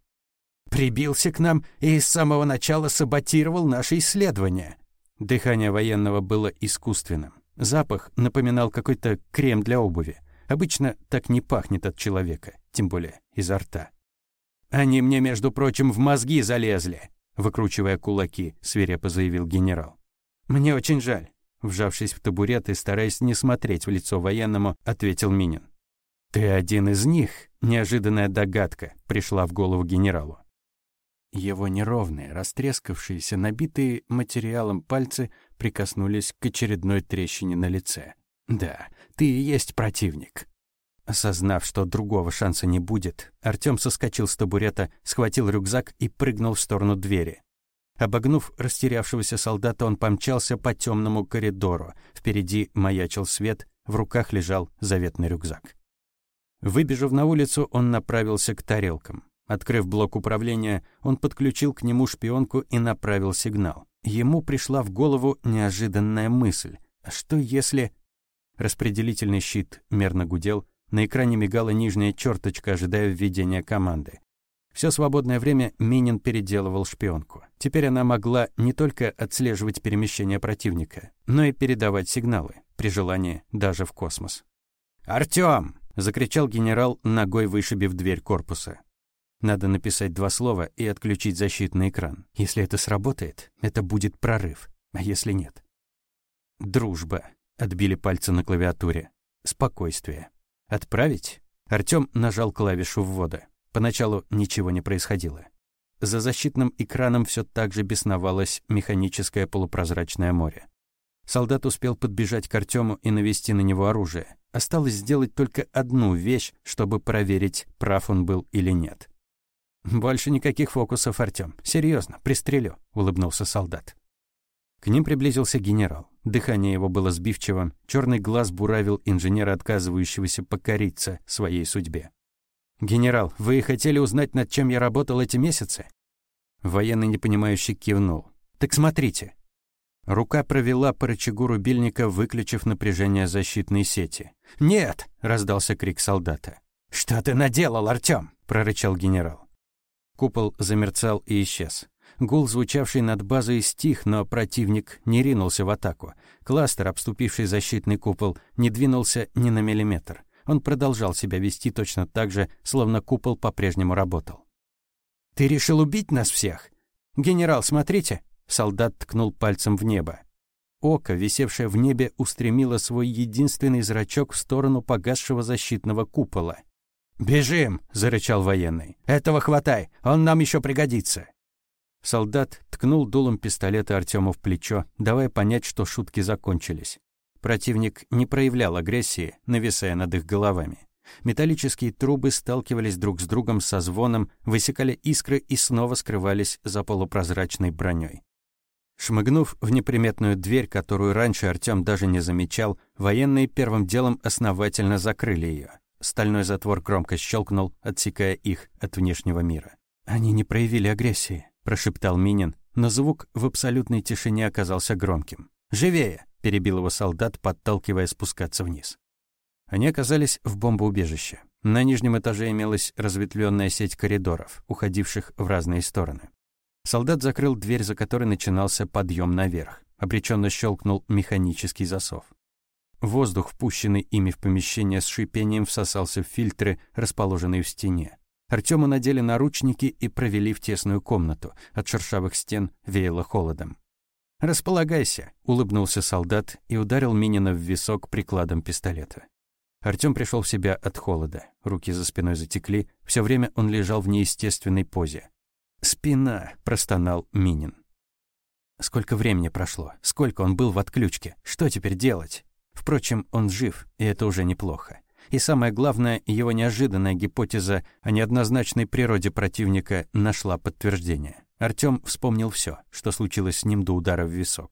«Прибился к нам и с самого начала саботировал наше исследование!» Дыхание военного было искусственным. Запах напоминал какой-то крем для обуви. Обычно так не пахнет от человека, тем более изо рта. «Они мне, между прочим, в мозги залезли!» выкручивая кулаки, свирепо заявил генерал. Мне очень жаль, вжавшись в табурет и стараясь не смотреть в лицо военному, ответил Минин. Ты один из них? Неожиданная догадка пришла в голову генералу. Его неровные, растрескавшиеся, набитые материалом пальцы прикоснулись к очередной трещине на лице. «Да, ты и есть противник». Осознав, что другого шанса не будет, Артём соскочил с табурета, схватил рюкзак и прыгнул в сторону двери. Обогнув растерявшегося солдата, он помчался по темному коридору. Впереди маячил свет, в руках лежал заветный рюкзак. Выбежав на улицу, он направился к тарелкам. Открыв блок управления, он подключил к нему шпионку и направил сигнал. Ему пришла в голову неожиданная мысль. А что если... Распределительный щит мерно гудел, на экране мигала нижняя черточка, ожидая введения команды. Все свободное время Минин переделывал шпионку. Теперь она могла не только отслеживать перемещение противника, но и передавать сигналы, при желании даже в космос. «Артём!» — закричал генерал, ногой вышибив дверь корпуса. Надо написать два слова и отключить защитный экран. Если это сработает, это будет прорыв. А если нет? «Дружба», — отбили пальцы на клавиатуре. «Спокойствие». «Отправить?» Артём нажал клавишу ввода. Поначалу ничего не происходило. За защитным экраном все так же бесновалось механическое полупрозрачное море. Солдат успел подбежать к Артему и навести на него оружие. Осталось сделать только одну вещь, чтобы проверить, прав он был или нет. «Больше никаких фокусов, Артём. Серьезно, пристрелю», — улыбнулся солдат. К ним приблизился генерал. Дыхание его было сбивчивым, черный глаз буравил инженера, отказывающегося покориться своей судьбе. «Генерал, вы хотели узнать, над чем я работал эти месяцы?» Военный непонимающий кивнул. «Так смотрите». Рука провела по рычагу рубильника, выключив напряжение защитной сети. «Нет!» — раздался крик солдата. «Что ты наделал, Артём?» — прорычал генерал. Купол замерцал и исчез. Гул, звучавший над базой, стих, но противник не ринулся в атаку. Кластер, обступивший защитный купол, не двинулся ни на миллиметр. Он продолжал себя вести точно так же, словно купол по-прежнему работал. «Ты решил убить нас всех? Генерал, смотрите!» Солдат ткнул пальцем в небо. Око, висевшее в небе, устремило свой единственный зрачок в сторону погасшего защитного купола. «Бежим!» — зарычал военный. «Этого хватай! Он нам еще пригодится!» Солдат ткнул дулом пистолета Артему в плечо, давая понять, что шутки закончились. Противник не проявлял агрессии, нависая над их головами. Металлические трубы сталкивались друг с другом со звоном, высекали искры и снова скрывались за полупрозрачной броней. Шмыгнув в неприметную дверь, которую раньше Артём даже не замечал, военные первым делом основательно закрыли её. Стальной затвор громко щелкнул, отсекая их от внешнего мира. «Они не проявили агрессии», – прошептал Минин, но звук в абсолютной тишине оказался громким. «Живее!» – перебил его солдат, подталкивая спускаться вниз. Они оказались в бомбоубежище. На нижнем этаже имелась разветвленная сеть коридоров, уходивших в разные стороны. Солдат закрыл дверь, за которой начинался подъем наверх. Обреченно щелкнул механический засов. Воздух, впущенный ими в помещение с шипением, всосался в фильтры, расположенные в стене. Артему надели наручники и провели в тесную комнату. От шершавых стен веяло холодом. «Располагайся», — улыбнулся солдат и ударил Минина в висок прикладом пистолета. Артём пришел в себя от холода. Руки за спиной затекли. Все время он лежал в неестественной позе. «Спина!» – простонал Минин. Сколько времени прошло? Сколько он был в отключке? Что теперь делать? Впрочем, он жив, и это уже неплохо. И самое главное, его неожиданная гипотеза о неоднозначной природе противника нашла подтверждение. Артём вспомнил все, что случилось с ним до удара в висок.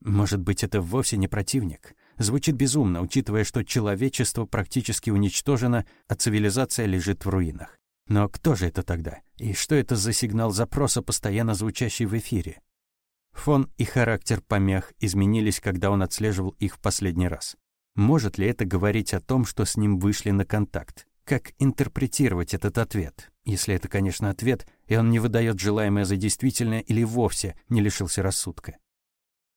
Может быть, это вовсе не противник? Звучит безумно, учитывая, что человечество практически уничтожено, а цивилизация лежит в руинах. Но кто же это тогда? И что это за сигнал запроса, постоянно звучащий в эфире? Фон и характер помех изменились, когда он отслеживал их в последний раз. Может ли это говорить о том, что с ним вышли на контакт? Как интерпретировать этот ответ? Если это, конечно, ответ, и он не выдает желаемое за действительное или вовсе не лишился рассудка.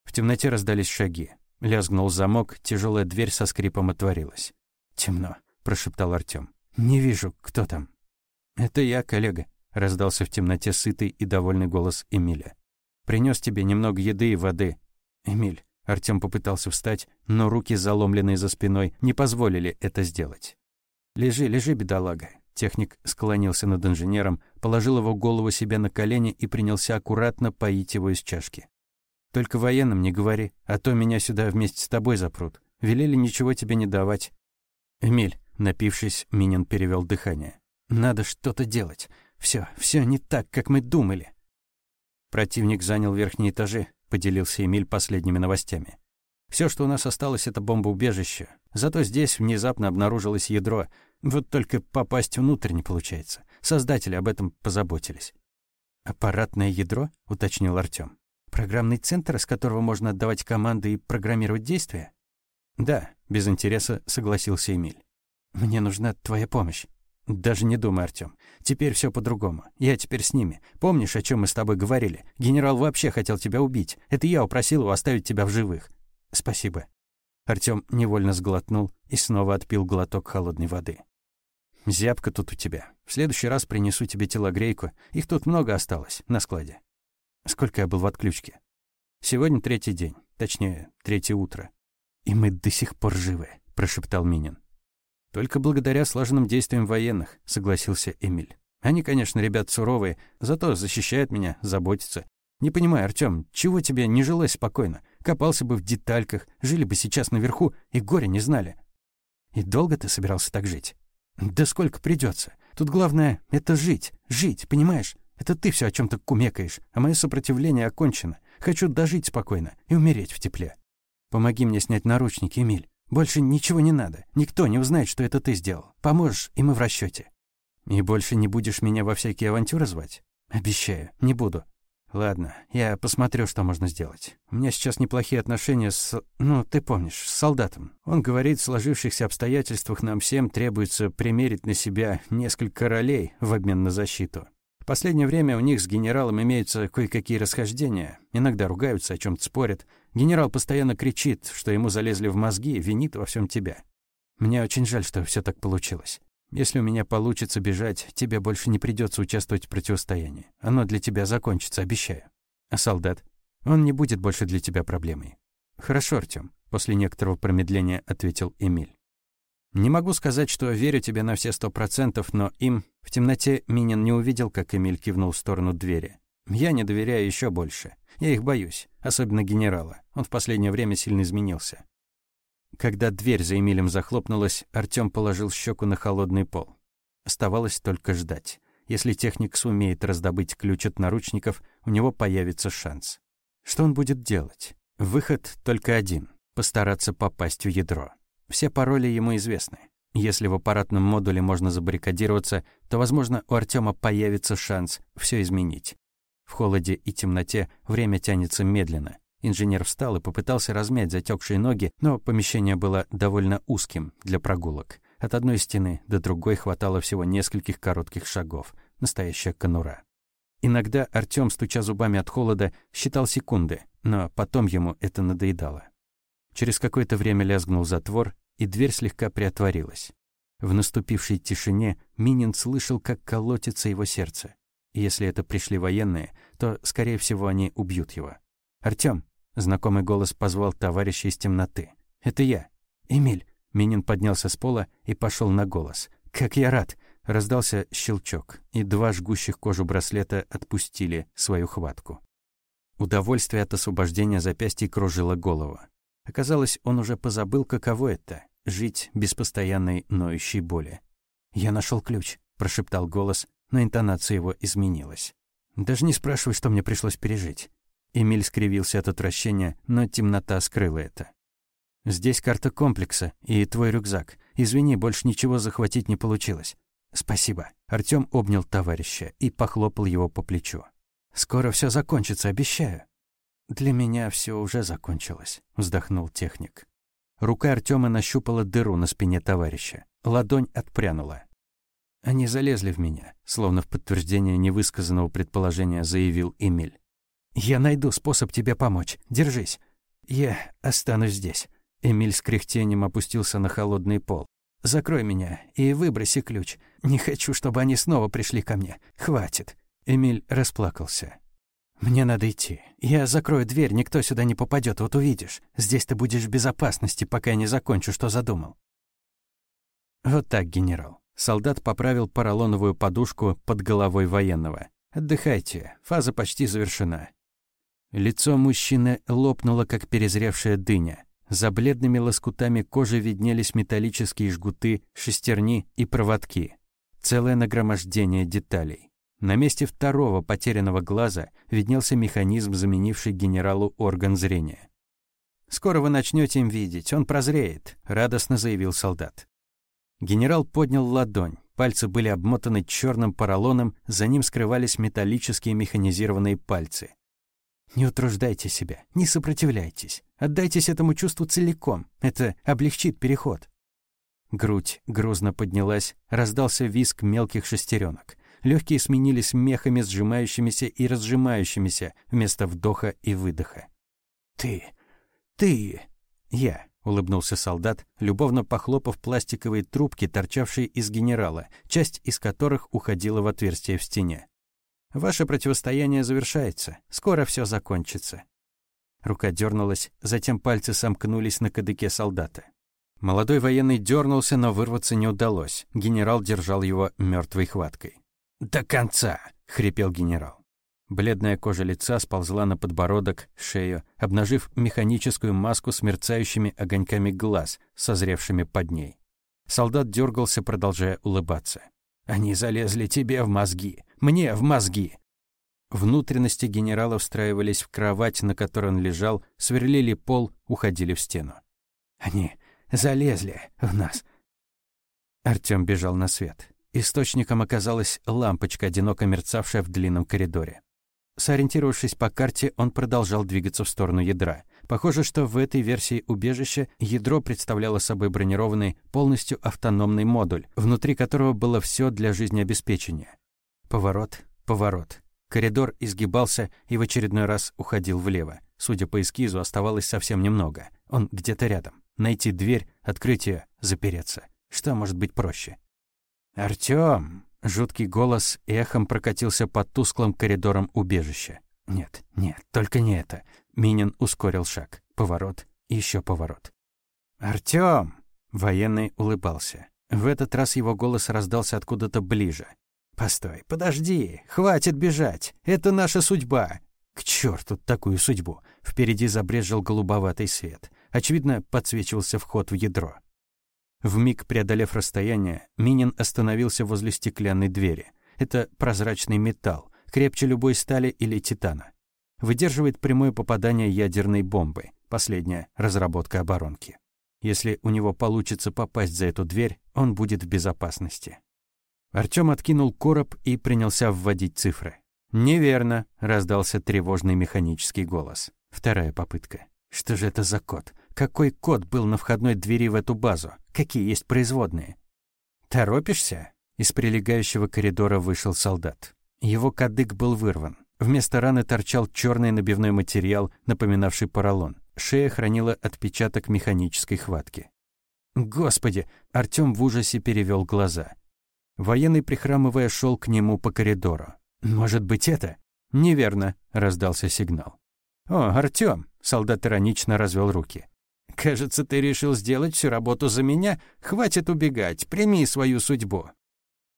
В темноте раздались шаги. Лязгнул замок, тяжелая дверь со скрипом отворилась. «Темно», — прошептал Артём. «Не вижу, кто там». «Это я, коллега», — раздался в темноте сытый и довольный голос Эмиля. Принес тебе немного еды и воды». «Эмиль», — Артём попытался встать, но руки, заломленные за спиной, не позволили это сделать. «Лежи, лежи, бедолага». Техник склонился над инженером, положил его голову себе на колени и принялся аккуратно поить его из чашки. «Только военным не говори, а то меня сюда вместе с тобой запрут. Велели ничего тебе не давать». «Эмиль», напившись, Минин перевел дыхание. Надо что-то делать. Все, все не так, как мы думали. Противник занял верхние этажи, поделился Эмиль последними новостями. Все, что у нас осталось, это бомбоубежище. Зато здесь внезапно обнаружилось ядро. Вот только попасть внутрь не получается. Создатели об этом позаботились. «Аппаратное ядро?» — уточнил Артём. «Программный центр, из которого можно отдавать команды и программировать действия?» «Да», — без интереса согласился Эмиль. «Мне нужна твоя помощь. «Даже не думай, Артём. Теперь всё по-другому. Я теперь с ними. Помнишь, о чём мы с тобой говорили? Генерал вообще хотел тебя убить. Это я упросил его оставить тебя в живых. Спасибо». Артём невольно сглотнул и снова отпил глоток холодной воды. «Зябко тут у тебя. В следующий раз принесу тебе телогрейку. Их тут много осталось, на складе». «Сколько я был в отключке?» «Сегодня третий день. Точнее, третье утро». «И мы до сих пор живы», — прошептал Минин. «Только благодаря слаженным действиям военных», — согласился Эмиль. «Они, конечно, ребят суровые, зато защищают меня, заботятся. Не понимаю, Артём, чего тебе не жилось спокойно? Копался бы в детальках, жили бы сейчас наверху и горе не знали». «И долго ты собирался так жить?» «Да сколько придется. Тут главное — это жить, жить, понимаешь? Это ты все о чем то кумекаешь, а мое сопротивление окончено. Хочу дожить спокойно и умереть в тепле. Помоги мне снять наручники, Эмиль. Больше ничего не надо. Никто не узнает, что это ты сделал. Поможешь, и мы в расчете. И больше не будешь меня во всякие авантюры звать? Обещаю, не буду. Ладно, я посмотрю, что можно сделать. У меня сейчас неплохие отношения с... Ну, ты помнишь, с солдатом. Он говорит, в сложившихся обстоятельствах нам всем требуется примерить на себя несколько ролей в обмен на защиту. В последнее время у них с генералом имеются кое-какие расхождения. Иногда ругаются, о чем то спорят. Генерал постоянно кричит, что ему залезли в мозги винит во всем тебя. Мне очень жаль, что все так получилось. Если у меня получится бежать, тебе больше не придется участвовать в противостоянии. Оно для тебя закончится, обещаю. А солдат? Он не будет больше для тебя проблемой. Хорошо, Артём, после некоторого промедления ответил Эмиль. Не могу сказать, что верю тебе на все сто процентов, но им в темноте Минин не увидел, как Эмиль кивнул в сторону двери. Я не доверяю еще больше. Я их боюсь, особенно генерала. Он в последнее время сильно изменился. Когда дверь за Эмилем захлопнулась, Артём положил щеку на холодный пол. Оставалось только ждать. Если техник сумеет раздобыть ключ от наручников, у него появится шанс. Что он будет делать? Выход только один — постараться попасть в ядро. Все пароли ему известны. Если в аппаратном модуле можно забаррикадироваться, то, возможно, у Артема появится шанс все изменить. В холоде и темноте время тянется медленно. Инженер встал и попытался размять затекшие ноги, но помещение было довольно узким для прогулок. От одной стены до другой хватало всего нескольких коротких шагов. Настоящая конура. Иногда Артём, стуча зубами от холода, считал секунды, но потом ему это надоедало. Через какое-то время лязгнул затвор, и дверь слегка приотворилась. В наступившей тишине Минин слышал, как колотится его сердце. Если это пришли военные, то, скорее всего, они убьют его. «Артём!» — знакомый голос позвал товарища из темноты. «Это я. Эмиль!» Минин поднялся с пола и пошел на голос. «Как я рад!» Раздался щелчок, и два жгущих кожу браслета отпустили свою хватку. Удовольствие от освобождения запястья кружило голову. Оказалось, он уже позабыл, каково это — жить без постоянной ноющей боли. «Я нашел ключ», — прошептал голос, но интонация его изменилась. «Даже не спрашивай, что мне пришлось пережить». Эмиль скривился от отвращения, но темнота скрыла это. «Здесь карта комплекса и твой рюкзак. Извини, больше ничего захватить не получилось». «Спасибо». Артём обнял товарища и похлопал его по плечу. «Скоро все закончится, обещаю». «Для меня все уже закончилось», — вздохнул техник. Рука Артема нащупала дыру на спине товарища. Ладонь отпрянула. «Они залезли в меня», — словно в подтверждение невысказанного предположения заявил Эмиль. «Я найду способ тебе помочь. Держись. Я останусь здесь». Эмиль с кряхтением опустился на холодный пол. «Закрой меня и выброси ключ. Не хочу, чтобы они снова пришли ко мне. Хватит». Эмиль расплакался. «Мне надо идти. Я закрою дверь, никто сюда не попадет, вот увидишь. Здесь ты будешь в безопасности, пока я не закончу, что задумал». Вот так, генерал. Солдат поправил поролоновую подушку под головой военного. «Отдыхайте, фаза почти завершена». Лицо мужчины лопнуло, как перезревшая дыня. За бледными лоскутами кожи виднелись металлические жгуты, шестерни и проводки. Целое нагромождение деталей. На месте второго потерянного глаза виднелся механизм, заменивший генералу орган зрения. «Скоро вы начнете им видеть, он прозреет», — радостно заявил солдат. Генерал поднял ладонь, пальцы были обмотаны черным поролоном, за ним скрывались металлические механизированные пальцы. «Не утруждайте себя, не сопротивляйтесь, отдайтесь этому чувству целиком, это облегчит переход». Грудь грузно поднялась, раздался визг мелких шестеренок. Легкие сменились мехами, сжимающимися и разжимающимися вместо вдоха и выдоха. «Ты! Ты!» «Я!» — улыбнулся солдат, любовно похлопав пластиковые трубки, торчавшие из генерала, часть из которых уходила в отверстие в стене. «Ваше противостояние завершается. Скоро все закончится». Рука дернулась, затем пальцы сомкнулись на кадыке солдата. Молодой военный дернулся, но вырваться не удалось. Генерал держал его мертвой хваткой. «До конца!» — хрипел генерал. Бледная кожа лица сползла на подбородок, шею, обнажив механическую маску с мерцающими огоньками глаз, созревшими под ней. Солдат дергался, продолжая улыбаться. «Они залезли тебе в мозги! Мне в мозги!» Внутренности генерала встраивались в кровать, на которой он лежал, сверлили пол, уходили в стену. «Они залезли в нас!» Артём бежал на свет. Источником оказалась лампочка, одиноко мерцавшая в длинном коридоре. Сориентировавшись по карте, он продолжал двигаться в сторону ядра. Похоже, что в этой версии убежища ядро представляло собой бронированный, полностью автономный модуль, внутри которого было все для жизнеобеспечения. Поворот, поворот. Коридор изгибался и в очередной раз уходил влево. Судя по эскизу, оставалось совсем немного. Он где-то рядом. Найти дверь, открыть ее, запереться. Что может быть проще? «Артём!» — жуткий голос эхом прокатился по тусклым коридорам убежища. «Нет, нет, только не это». Минин ускорил шаг. Поворот, еще поворот. «Артём!» — военный улыбался. В этот раз его голос раздался откуда-то ближе. «Постой, подожди, хватит бежать, это наша судьба!» К черту такую судьбу! Впереди забрежил голубоватый свет. Очевидно, подсвечивался вход в ядро. Вмиг преодолев расстояние, Минин остановился возле стеклянной двери. Это прозрачный металл, крепче любой стали или титана. Выдерживает прямое попадание ядерной бомбы, последняя разработка оборонки. Если у него получится попасть за эту дверь, он будет в безопасности. Артём откинул короб и принялся вводить цифры. «Неверно», — раздался тревожный механический голос. Вторая попытка. «Что же это за код? Какой код был на входной двери в эту базу? Какие есть производные?» «Торопишься?» Из прилегающего коридора вышел солдат. Его кадык был вырван. Вместо раны торчал черный набивной материал, напоминавший поролон. Шея хранила отпечаток механической хватки. «Господи!» — Артём в ужасе перевел глаза. Военный, прихрамывая, шел к нему по коридору. «Может быть, это?» «Неверно», — раздался сигнал. «О, Артём!» — солдат иронично развел руки. «Кажется, ты решил сделать всю работу за меня? Хватит убегать, прими свою судьбу!»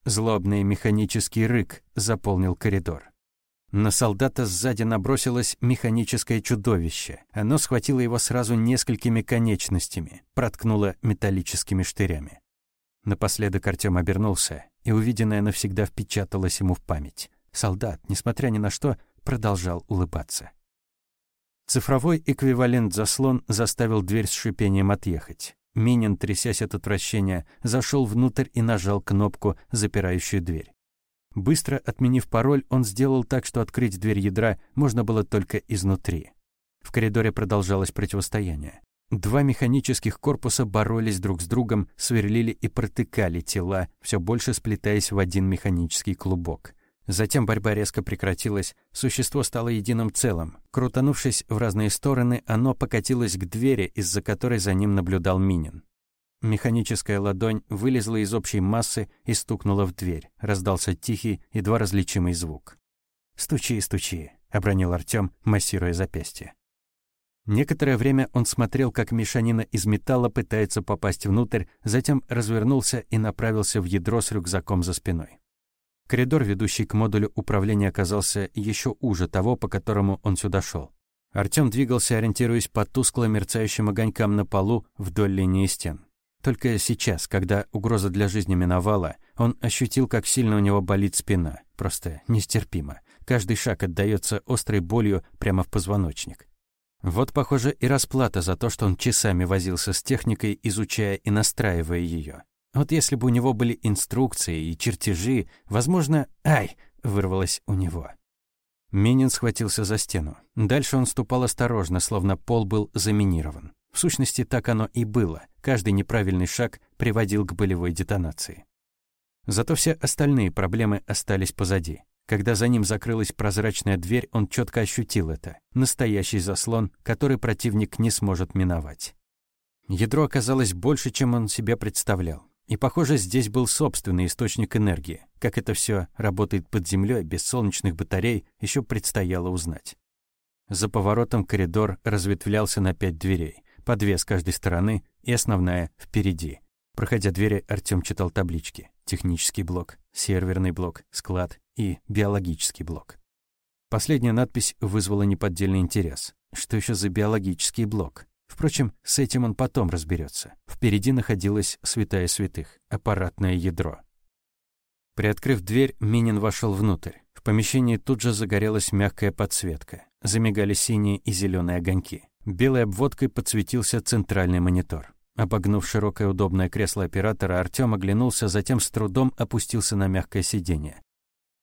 Злобный механический рык заполнил коридор. На солдата сзади набросилось механическое чудовище. Оно схватило его сразу несколькими конечностями, проткнуло металлическими штырями. Напоследок Артём обернулся, и увиденное навсегда впечаталось ему в память. Солдат, несмотря ни на что, продолжал улыбаться. Цифровой эквивалент заслон заставил дверь с шипением отъехать. Минин, трясясь от отвращения, зашел внутрь и нажал кнопку, запирающую дверь. Быстро отменив пароль, он сделал так, что открыть дверь ядра можно было только изнутри. В коридоре продолжалось противостояние. Два механических корпуса боролись друг с другом, сверлили и протыкали тела, все больше сплетаясь в один механический клубок. Затем борьба резко прекратилась, существо стало единым целым. Крутанувшись в разные стороны, оно покатилось к двери, из-за которой за ним наблюдал Минин. Механическая ладонь вылезла из общей массы и стукнула в дверь. Раздался тихий, едва различимый звук. «Стучи, стучи», — обронил Артём, массируя запястье. Некоторое время он смотрел, как мешанина из металла пытается попасть внутрь, затем развернулся и направился в ядро с рюкзаком за спиной. Коридор, ведущий к модулю управления, оказался еще уже того, по которому он сюда шел. Артём двигался, ориентируясь по тускло мерцающим огонькам на полу вдоль линии стен. Только сейчас, когда угроза для жизни миновала, он ощутил, как сильно у него болит спина. Просто нестерпимо. Каждый шаг отдаётся острой болью прямо в позвоночник. Вот, похоже, и расплата за то, что он часами возился с техникой, изучая и настраивая её. Вот если бы у него были инструкции и чертежи, возможно... Ай! вырвалось у него. Минин схватился за стену. Дальше он ступал осторожно, словно пол был заминирован. В сущности, так оно и было. Каждый неправильный шаг приводил к болевой детонации. Зато все остальные проблемы остались позади. Когда за ним закрылась прозрачная дверь, он четко ощутил это. Настоящий заслон, который противник не сможет миновать. Ядро оказалось больше, чем он себе представлял. И, похоже, здесь был собственный источник энергии. Как это все работает под землей без солнечных батарей, еще предстояло узнать. За поворотом коридор разветвлялся на пять дверей по две с каждой стороны и основная впереди. Проходя двери, Артём читал таблички. Технический блок, серверный блок, склад и биологический блок. Последняя надпись вызвала неподдельный интерес. Что еще за биологический блок? Впрочем, с этим он потом разберется. Впереди находилась святая святых — аппаратное ядро. Приоткрыв дверь, Минин вошел внутрь. В помещении тут же загорелась мягкая подсветка. Замигали синие и зеленые огоньки. Белой обводкой подсветился центральный монитор. Обогнув широкое удобное кресло оператора, Артём оглянулся, затем с трудом опустился на мягкое сиденье.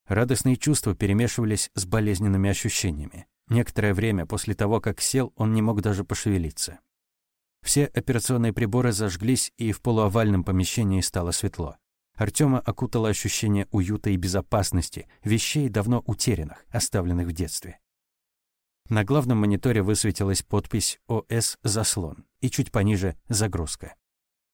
Радостные чувства перемешивались с болезненными ощущениями. Некоторое время после того, как сел, он не мог даже пошевелиться. Все операционные приборы зажглись, и в полуовальном помещении стало светло. Артёма окутало ощущение уюта и безопасности, вещей, давно утерянных, оставленных в детстве. На главном мониторе высветилась подпись «ОС Заслон» и чуть пониже «Загрузка».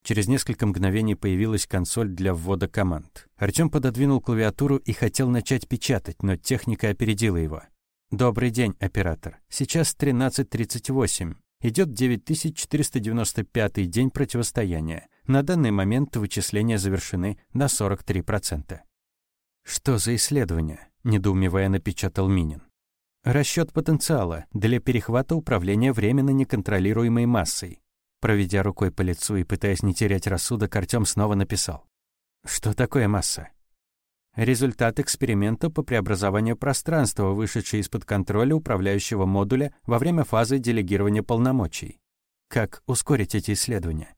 Через несколько мгновений появилась консоль для ввода команд. Артём пододвинул клавиатуру и хотел начать печатать, но техника опередила его. «Добрый день, оператор. Сейчас 13.38. Идет 9495 день противостояния. На данный момент вычисления завершены на 43%. «Что за исследование?» – недоумевая напечатал Минин. Расчет потенциала для перехвата управления временно неконтролируемой массой. Проведя рукой по лицу и пытаясь не терять рассудок, Артём снова написал. Что такое масса? Результат эксперимента по преобразованию пространства, вышедший из-под контроля управляющего модуля во время фазы делегирования полномочий. Как ускорить эти исследования?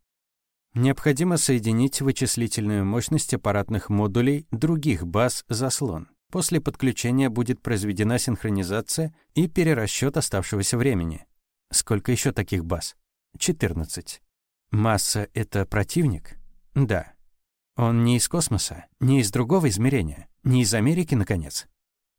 Необходимо соединить вычислительную мощность аппаратных модулей других баз заслон. После подключения будет произведена синхронизация и перерасчет оставшегося времени. Сколько еще таких баз? 14. Масса — это противник? Да. Он не из космоса, не из другого измерения, не из Америки, наконец?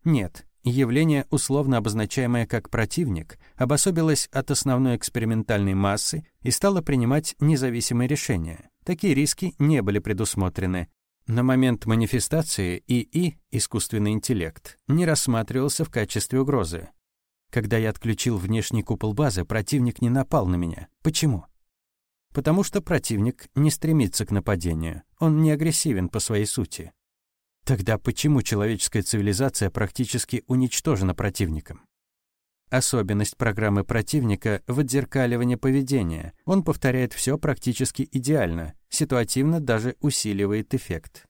Нет. Явление, условно обозначаемое как противник, обособилось от основной экспериментальной массы и стало принимать независимые решения. Такие риски не были предусмотрены. На момент манифестации ИИ, искусственный интеллект, не рассматривался в качестве угрозы. Когда я отключил внешний купол базы, противник не напал на меня. Почему? Потому что противник не стремится к нападению. Он не агрессивен по своей сути. Тогда почему человеческая цивилизация практически уничтожена противником? Особенность программы противника – в отзеркаливании поведения. Он повторяет все практически идеально, ситуативно даже усиливает эффект.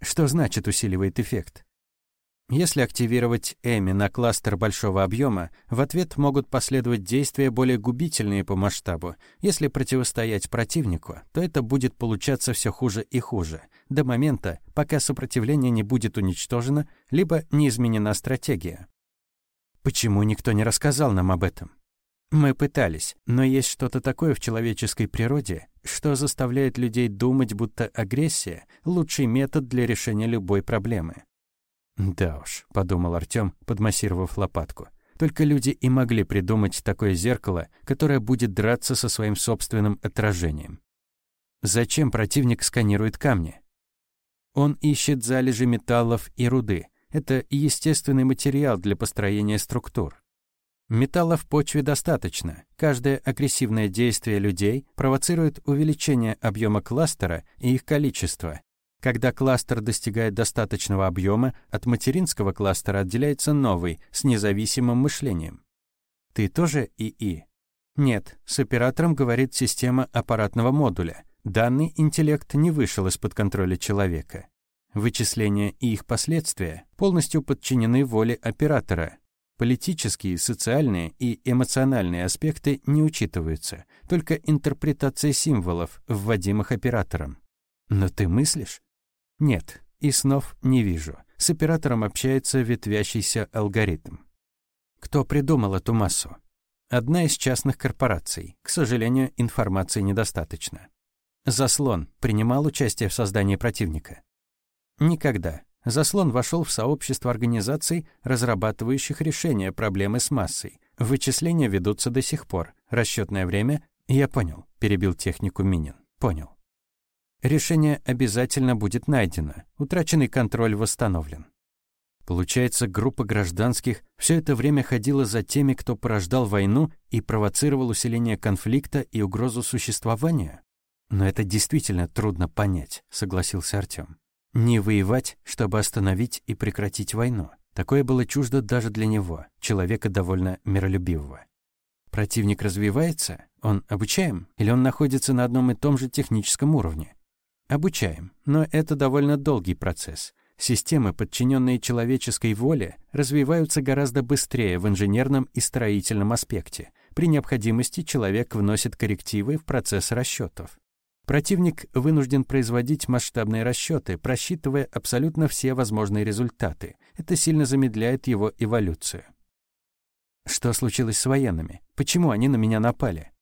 Что значит усиливает эффект? Если активировать Эми на кластер большого объема, в ответ могут последовать действия более губительные по масштабу. Если противостоять противнику, то это будет получаться все хуже и хуже, до момента, пока сопротивление не будет уничтожено, либо не изменена стратегия. Почему никто не рассказал нам об этом? Мы пытались, но есть что-то такое в человеческой природе, что заставляет людей думать, будто агрессия – лучший метод для решения любой проблемы. «Да уж», — подумал Артём, подмассировав лопатку. «Только люди и могли придумать такое зеркало, которое будет драться со своим собственным отражением. Зачем противник сканирует камни? Он ищет залежи металлов и руды. Это естественный материал для построения структур. Металла в почве достаточно. Каждое агрессивное действие людей провоцирует увеличение объема кластера и их количества, когда кластер достигает достаточного объема, от материнского кластера отделяется новый, с независимым мышлением. Ты тоже ИИ? Нет, с оператором говорит система аппаратного модуля. Данный интеллект не вышел из-под контроля человека. Вычисления и их последствия полностью подчинены воле оператора. Политические, социальные и эмоциональные аспекты не учитываются, только интерпретация символов, вводимых оператором. Но ты мыслишь? Нет, и снов не вижу. С оператором общается ветвящийся алгоритм. Кто придумал эту массу? Одна из частных корпораций. К сожалению, информации недостаточно. Заслон принимал участие в создании противника? Никогда. Заслон вошел в сообщество организаций, разрабатывающих решение проблемы с массой. Вычисления ведутся до сих пор. Расчетное время... Я понял, перебил технику Минин. Понял. Решение обязательно будет найдено, утраченный контроль восстановлен. Получается, группа гражданских все это время ходила за теми, кто порождал войну и провоцировал усиление конфликта и угрозу существования? Но это действительно трудно понять, согласился Артём. Не воевать, чтобы остановить и прекратить войну. Такое было чуждо даже для него, человека довольно миролюбивого. Противник развивается? Он обучаем? Или он находится на одном и том же техническом уровне? Обучаем, но это довольно долгий процесс. Системы, подчиненные человеческой воле, развиваются гораздо быстрее в инженерном и строительном аспекте. При необходимости человек вносит коррективы в процесс расчетов. Противник вынужден производить масштабные расчеты, просчитывая абсолютно все возможные результаты. Это сильно замедляет его эволюцию. Что случилось с военными? Почему они на меня напали?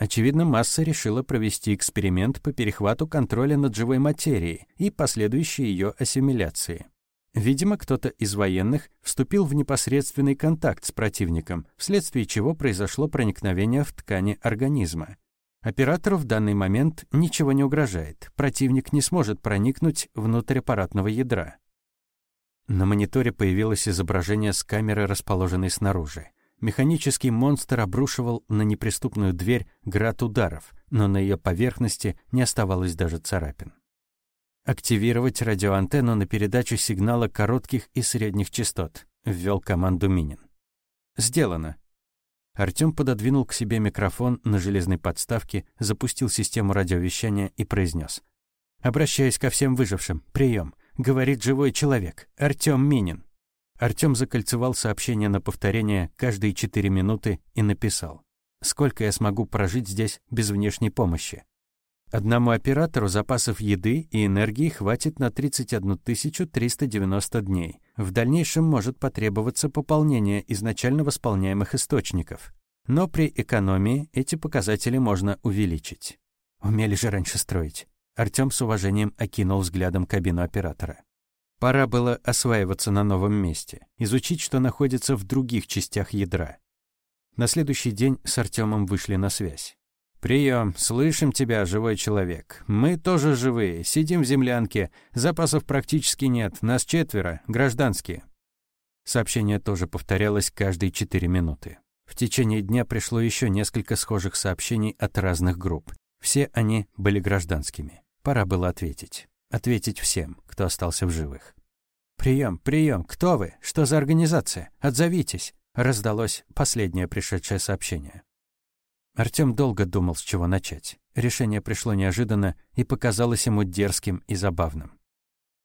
Очевидно, масса решила провести эксперимент по перехвату контроля над живой материей и последующей ее ассимиляции. Видимо, кто-то из военных вступил в непосредственный контакт с противником, вследствие чего произошло проникновение в ткани организма. Оператору в данный момент ничего не угрожает, противник не сможет проникнуть внутрь аппаратного ядра. На мониторе появилось изображение с камеры, расположенной снаружи. Механический монстр обрушивал на неприступную дверь град ударов, но на ее поверхности не оставалось даже царапин. «Активировать радиоантенну на передачу сигнала коротких и средних частот», — ввел команду Минин. «Сделано». Артём пододвинул к себе микрофон на железной подставке, запустил систему радиовещания и произнес: «Обращаюсь ко всем выжившим. Прием. Говорит живой человек. Артём Минин». Артём закольцевал сообщение на повторение каждые четыре минуты и написал. «Сколько я смогу прожить здесь без внешней помощи?» Одному оператору запасов еды и энергии хватит на 31 390 дней. В дальнейшем может потребоваться пополнение изначально восполняемых источников. Но при экономии эти показатели можно увеличить. Умели же раньше строить. Артём с уважением окинул взглядом кабину оператора. Пора было осваиваться на новом месте, изучить, что находится в других частях ядра. На следующий день с Артёмом вышли на связь. «Прием, слышим тебя, живой человек. Мы тоже живые, сидим в землянке, запасов практически нет, нас четверо, гражданские». Сообщение тоже повторялось каждые четыре минуты. В течение дня пришло еще несколько схожих сообщений от разных групп. Все они были гражданскими. Пора было ответить. Ответить всем, кто остался в живых. «Прием, прием, кто вы? Что за организация? Отзовитесь!» Раздалось последнее пришедшее сообщение. Артём долго думал, с чего начать. Решение пришло неожиданно и показалось ему дерзким и забавным.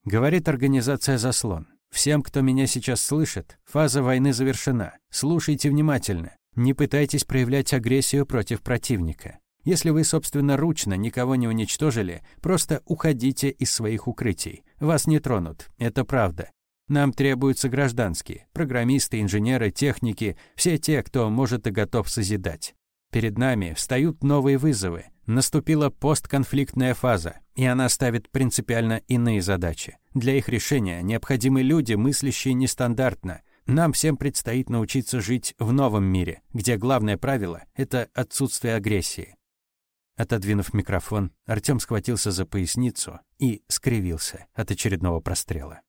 Говорит организация «Заслон». Всем, кто меня сейчас слышит, фаза войны завершена. Слушайте внимательно. Не пытайтесь проявлять агрессию против противника. Если вы собственноручно никого не уничтожили, просто уходите из своих укрытий. Вас не тронут. Это правда. Нам требуются гражданские, программисты, инженеры, техники, все те, кто может и готов созидать. Перед нами встают новые вызовы. Наступила постконфликтная фаза, и она ставит принципиально иные задачи. Для их решения необходимы люди, мыслящие нестандартно. Нам всем предстоит научиться жить в новом мире, где главное правило – это отсутствие агрессии. Отодвинув микрофон, Артём схватился за поясницу и скривился от очередного прострела.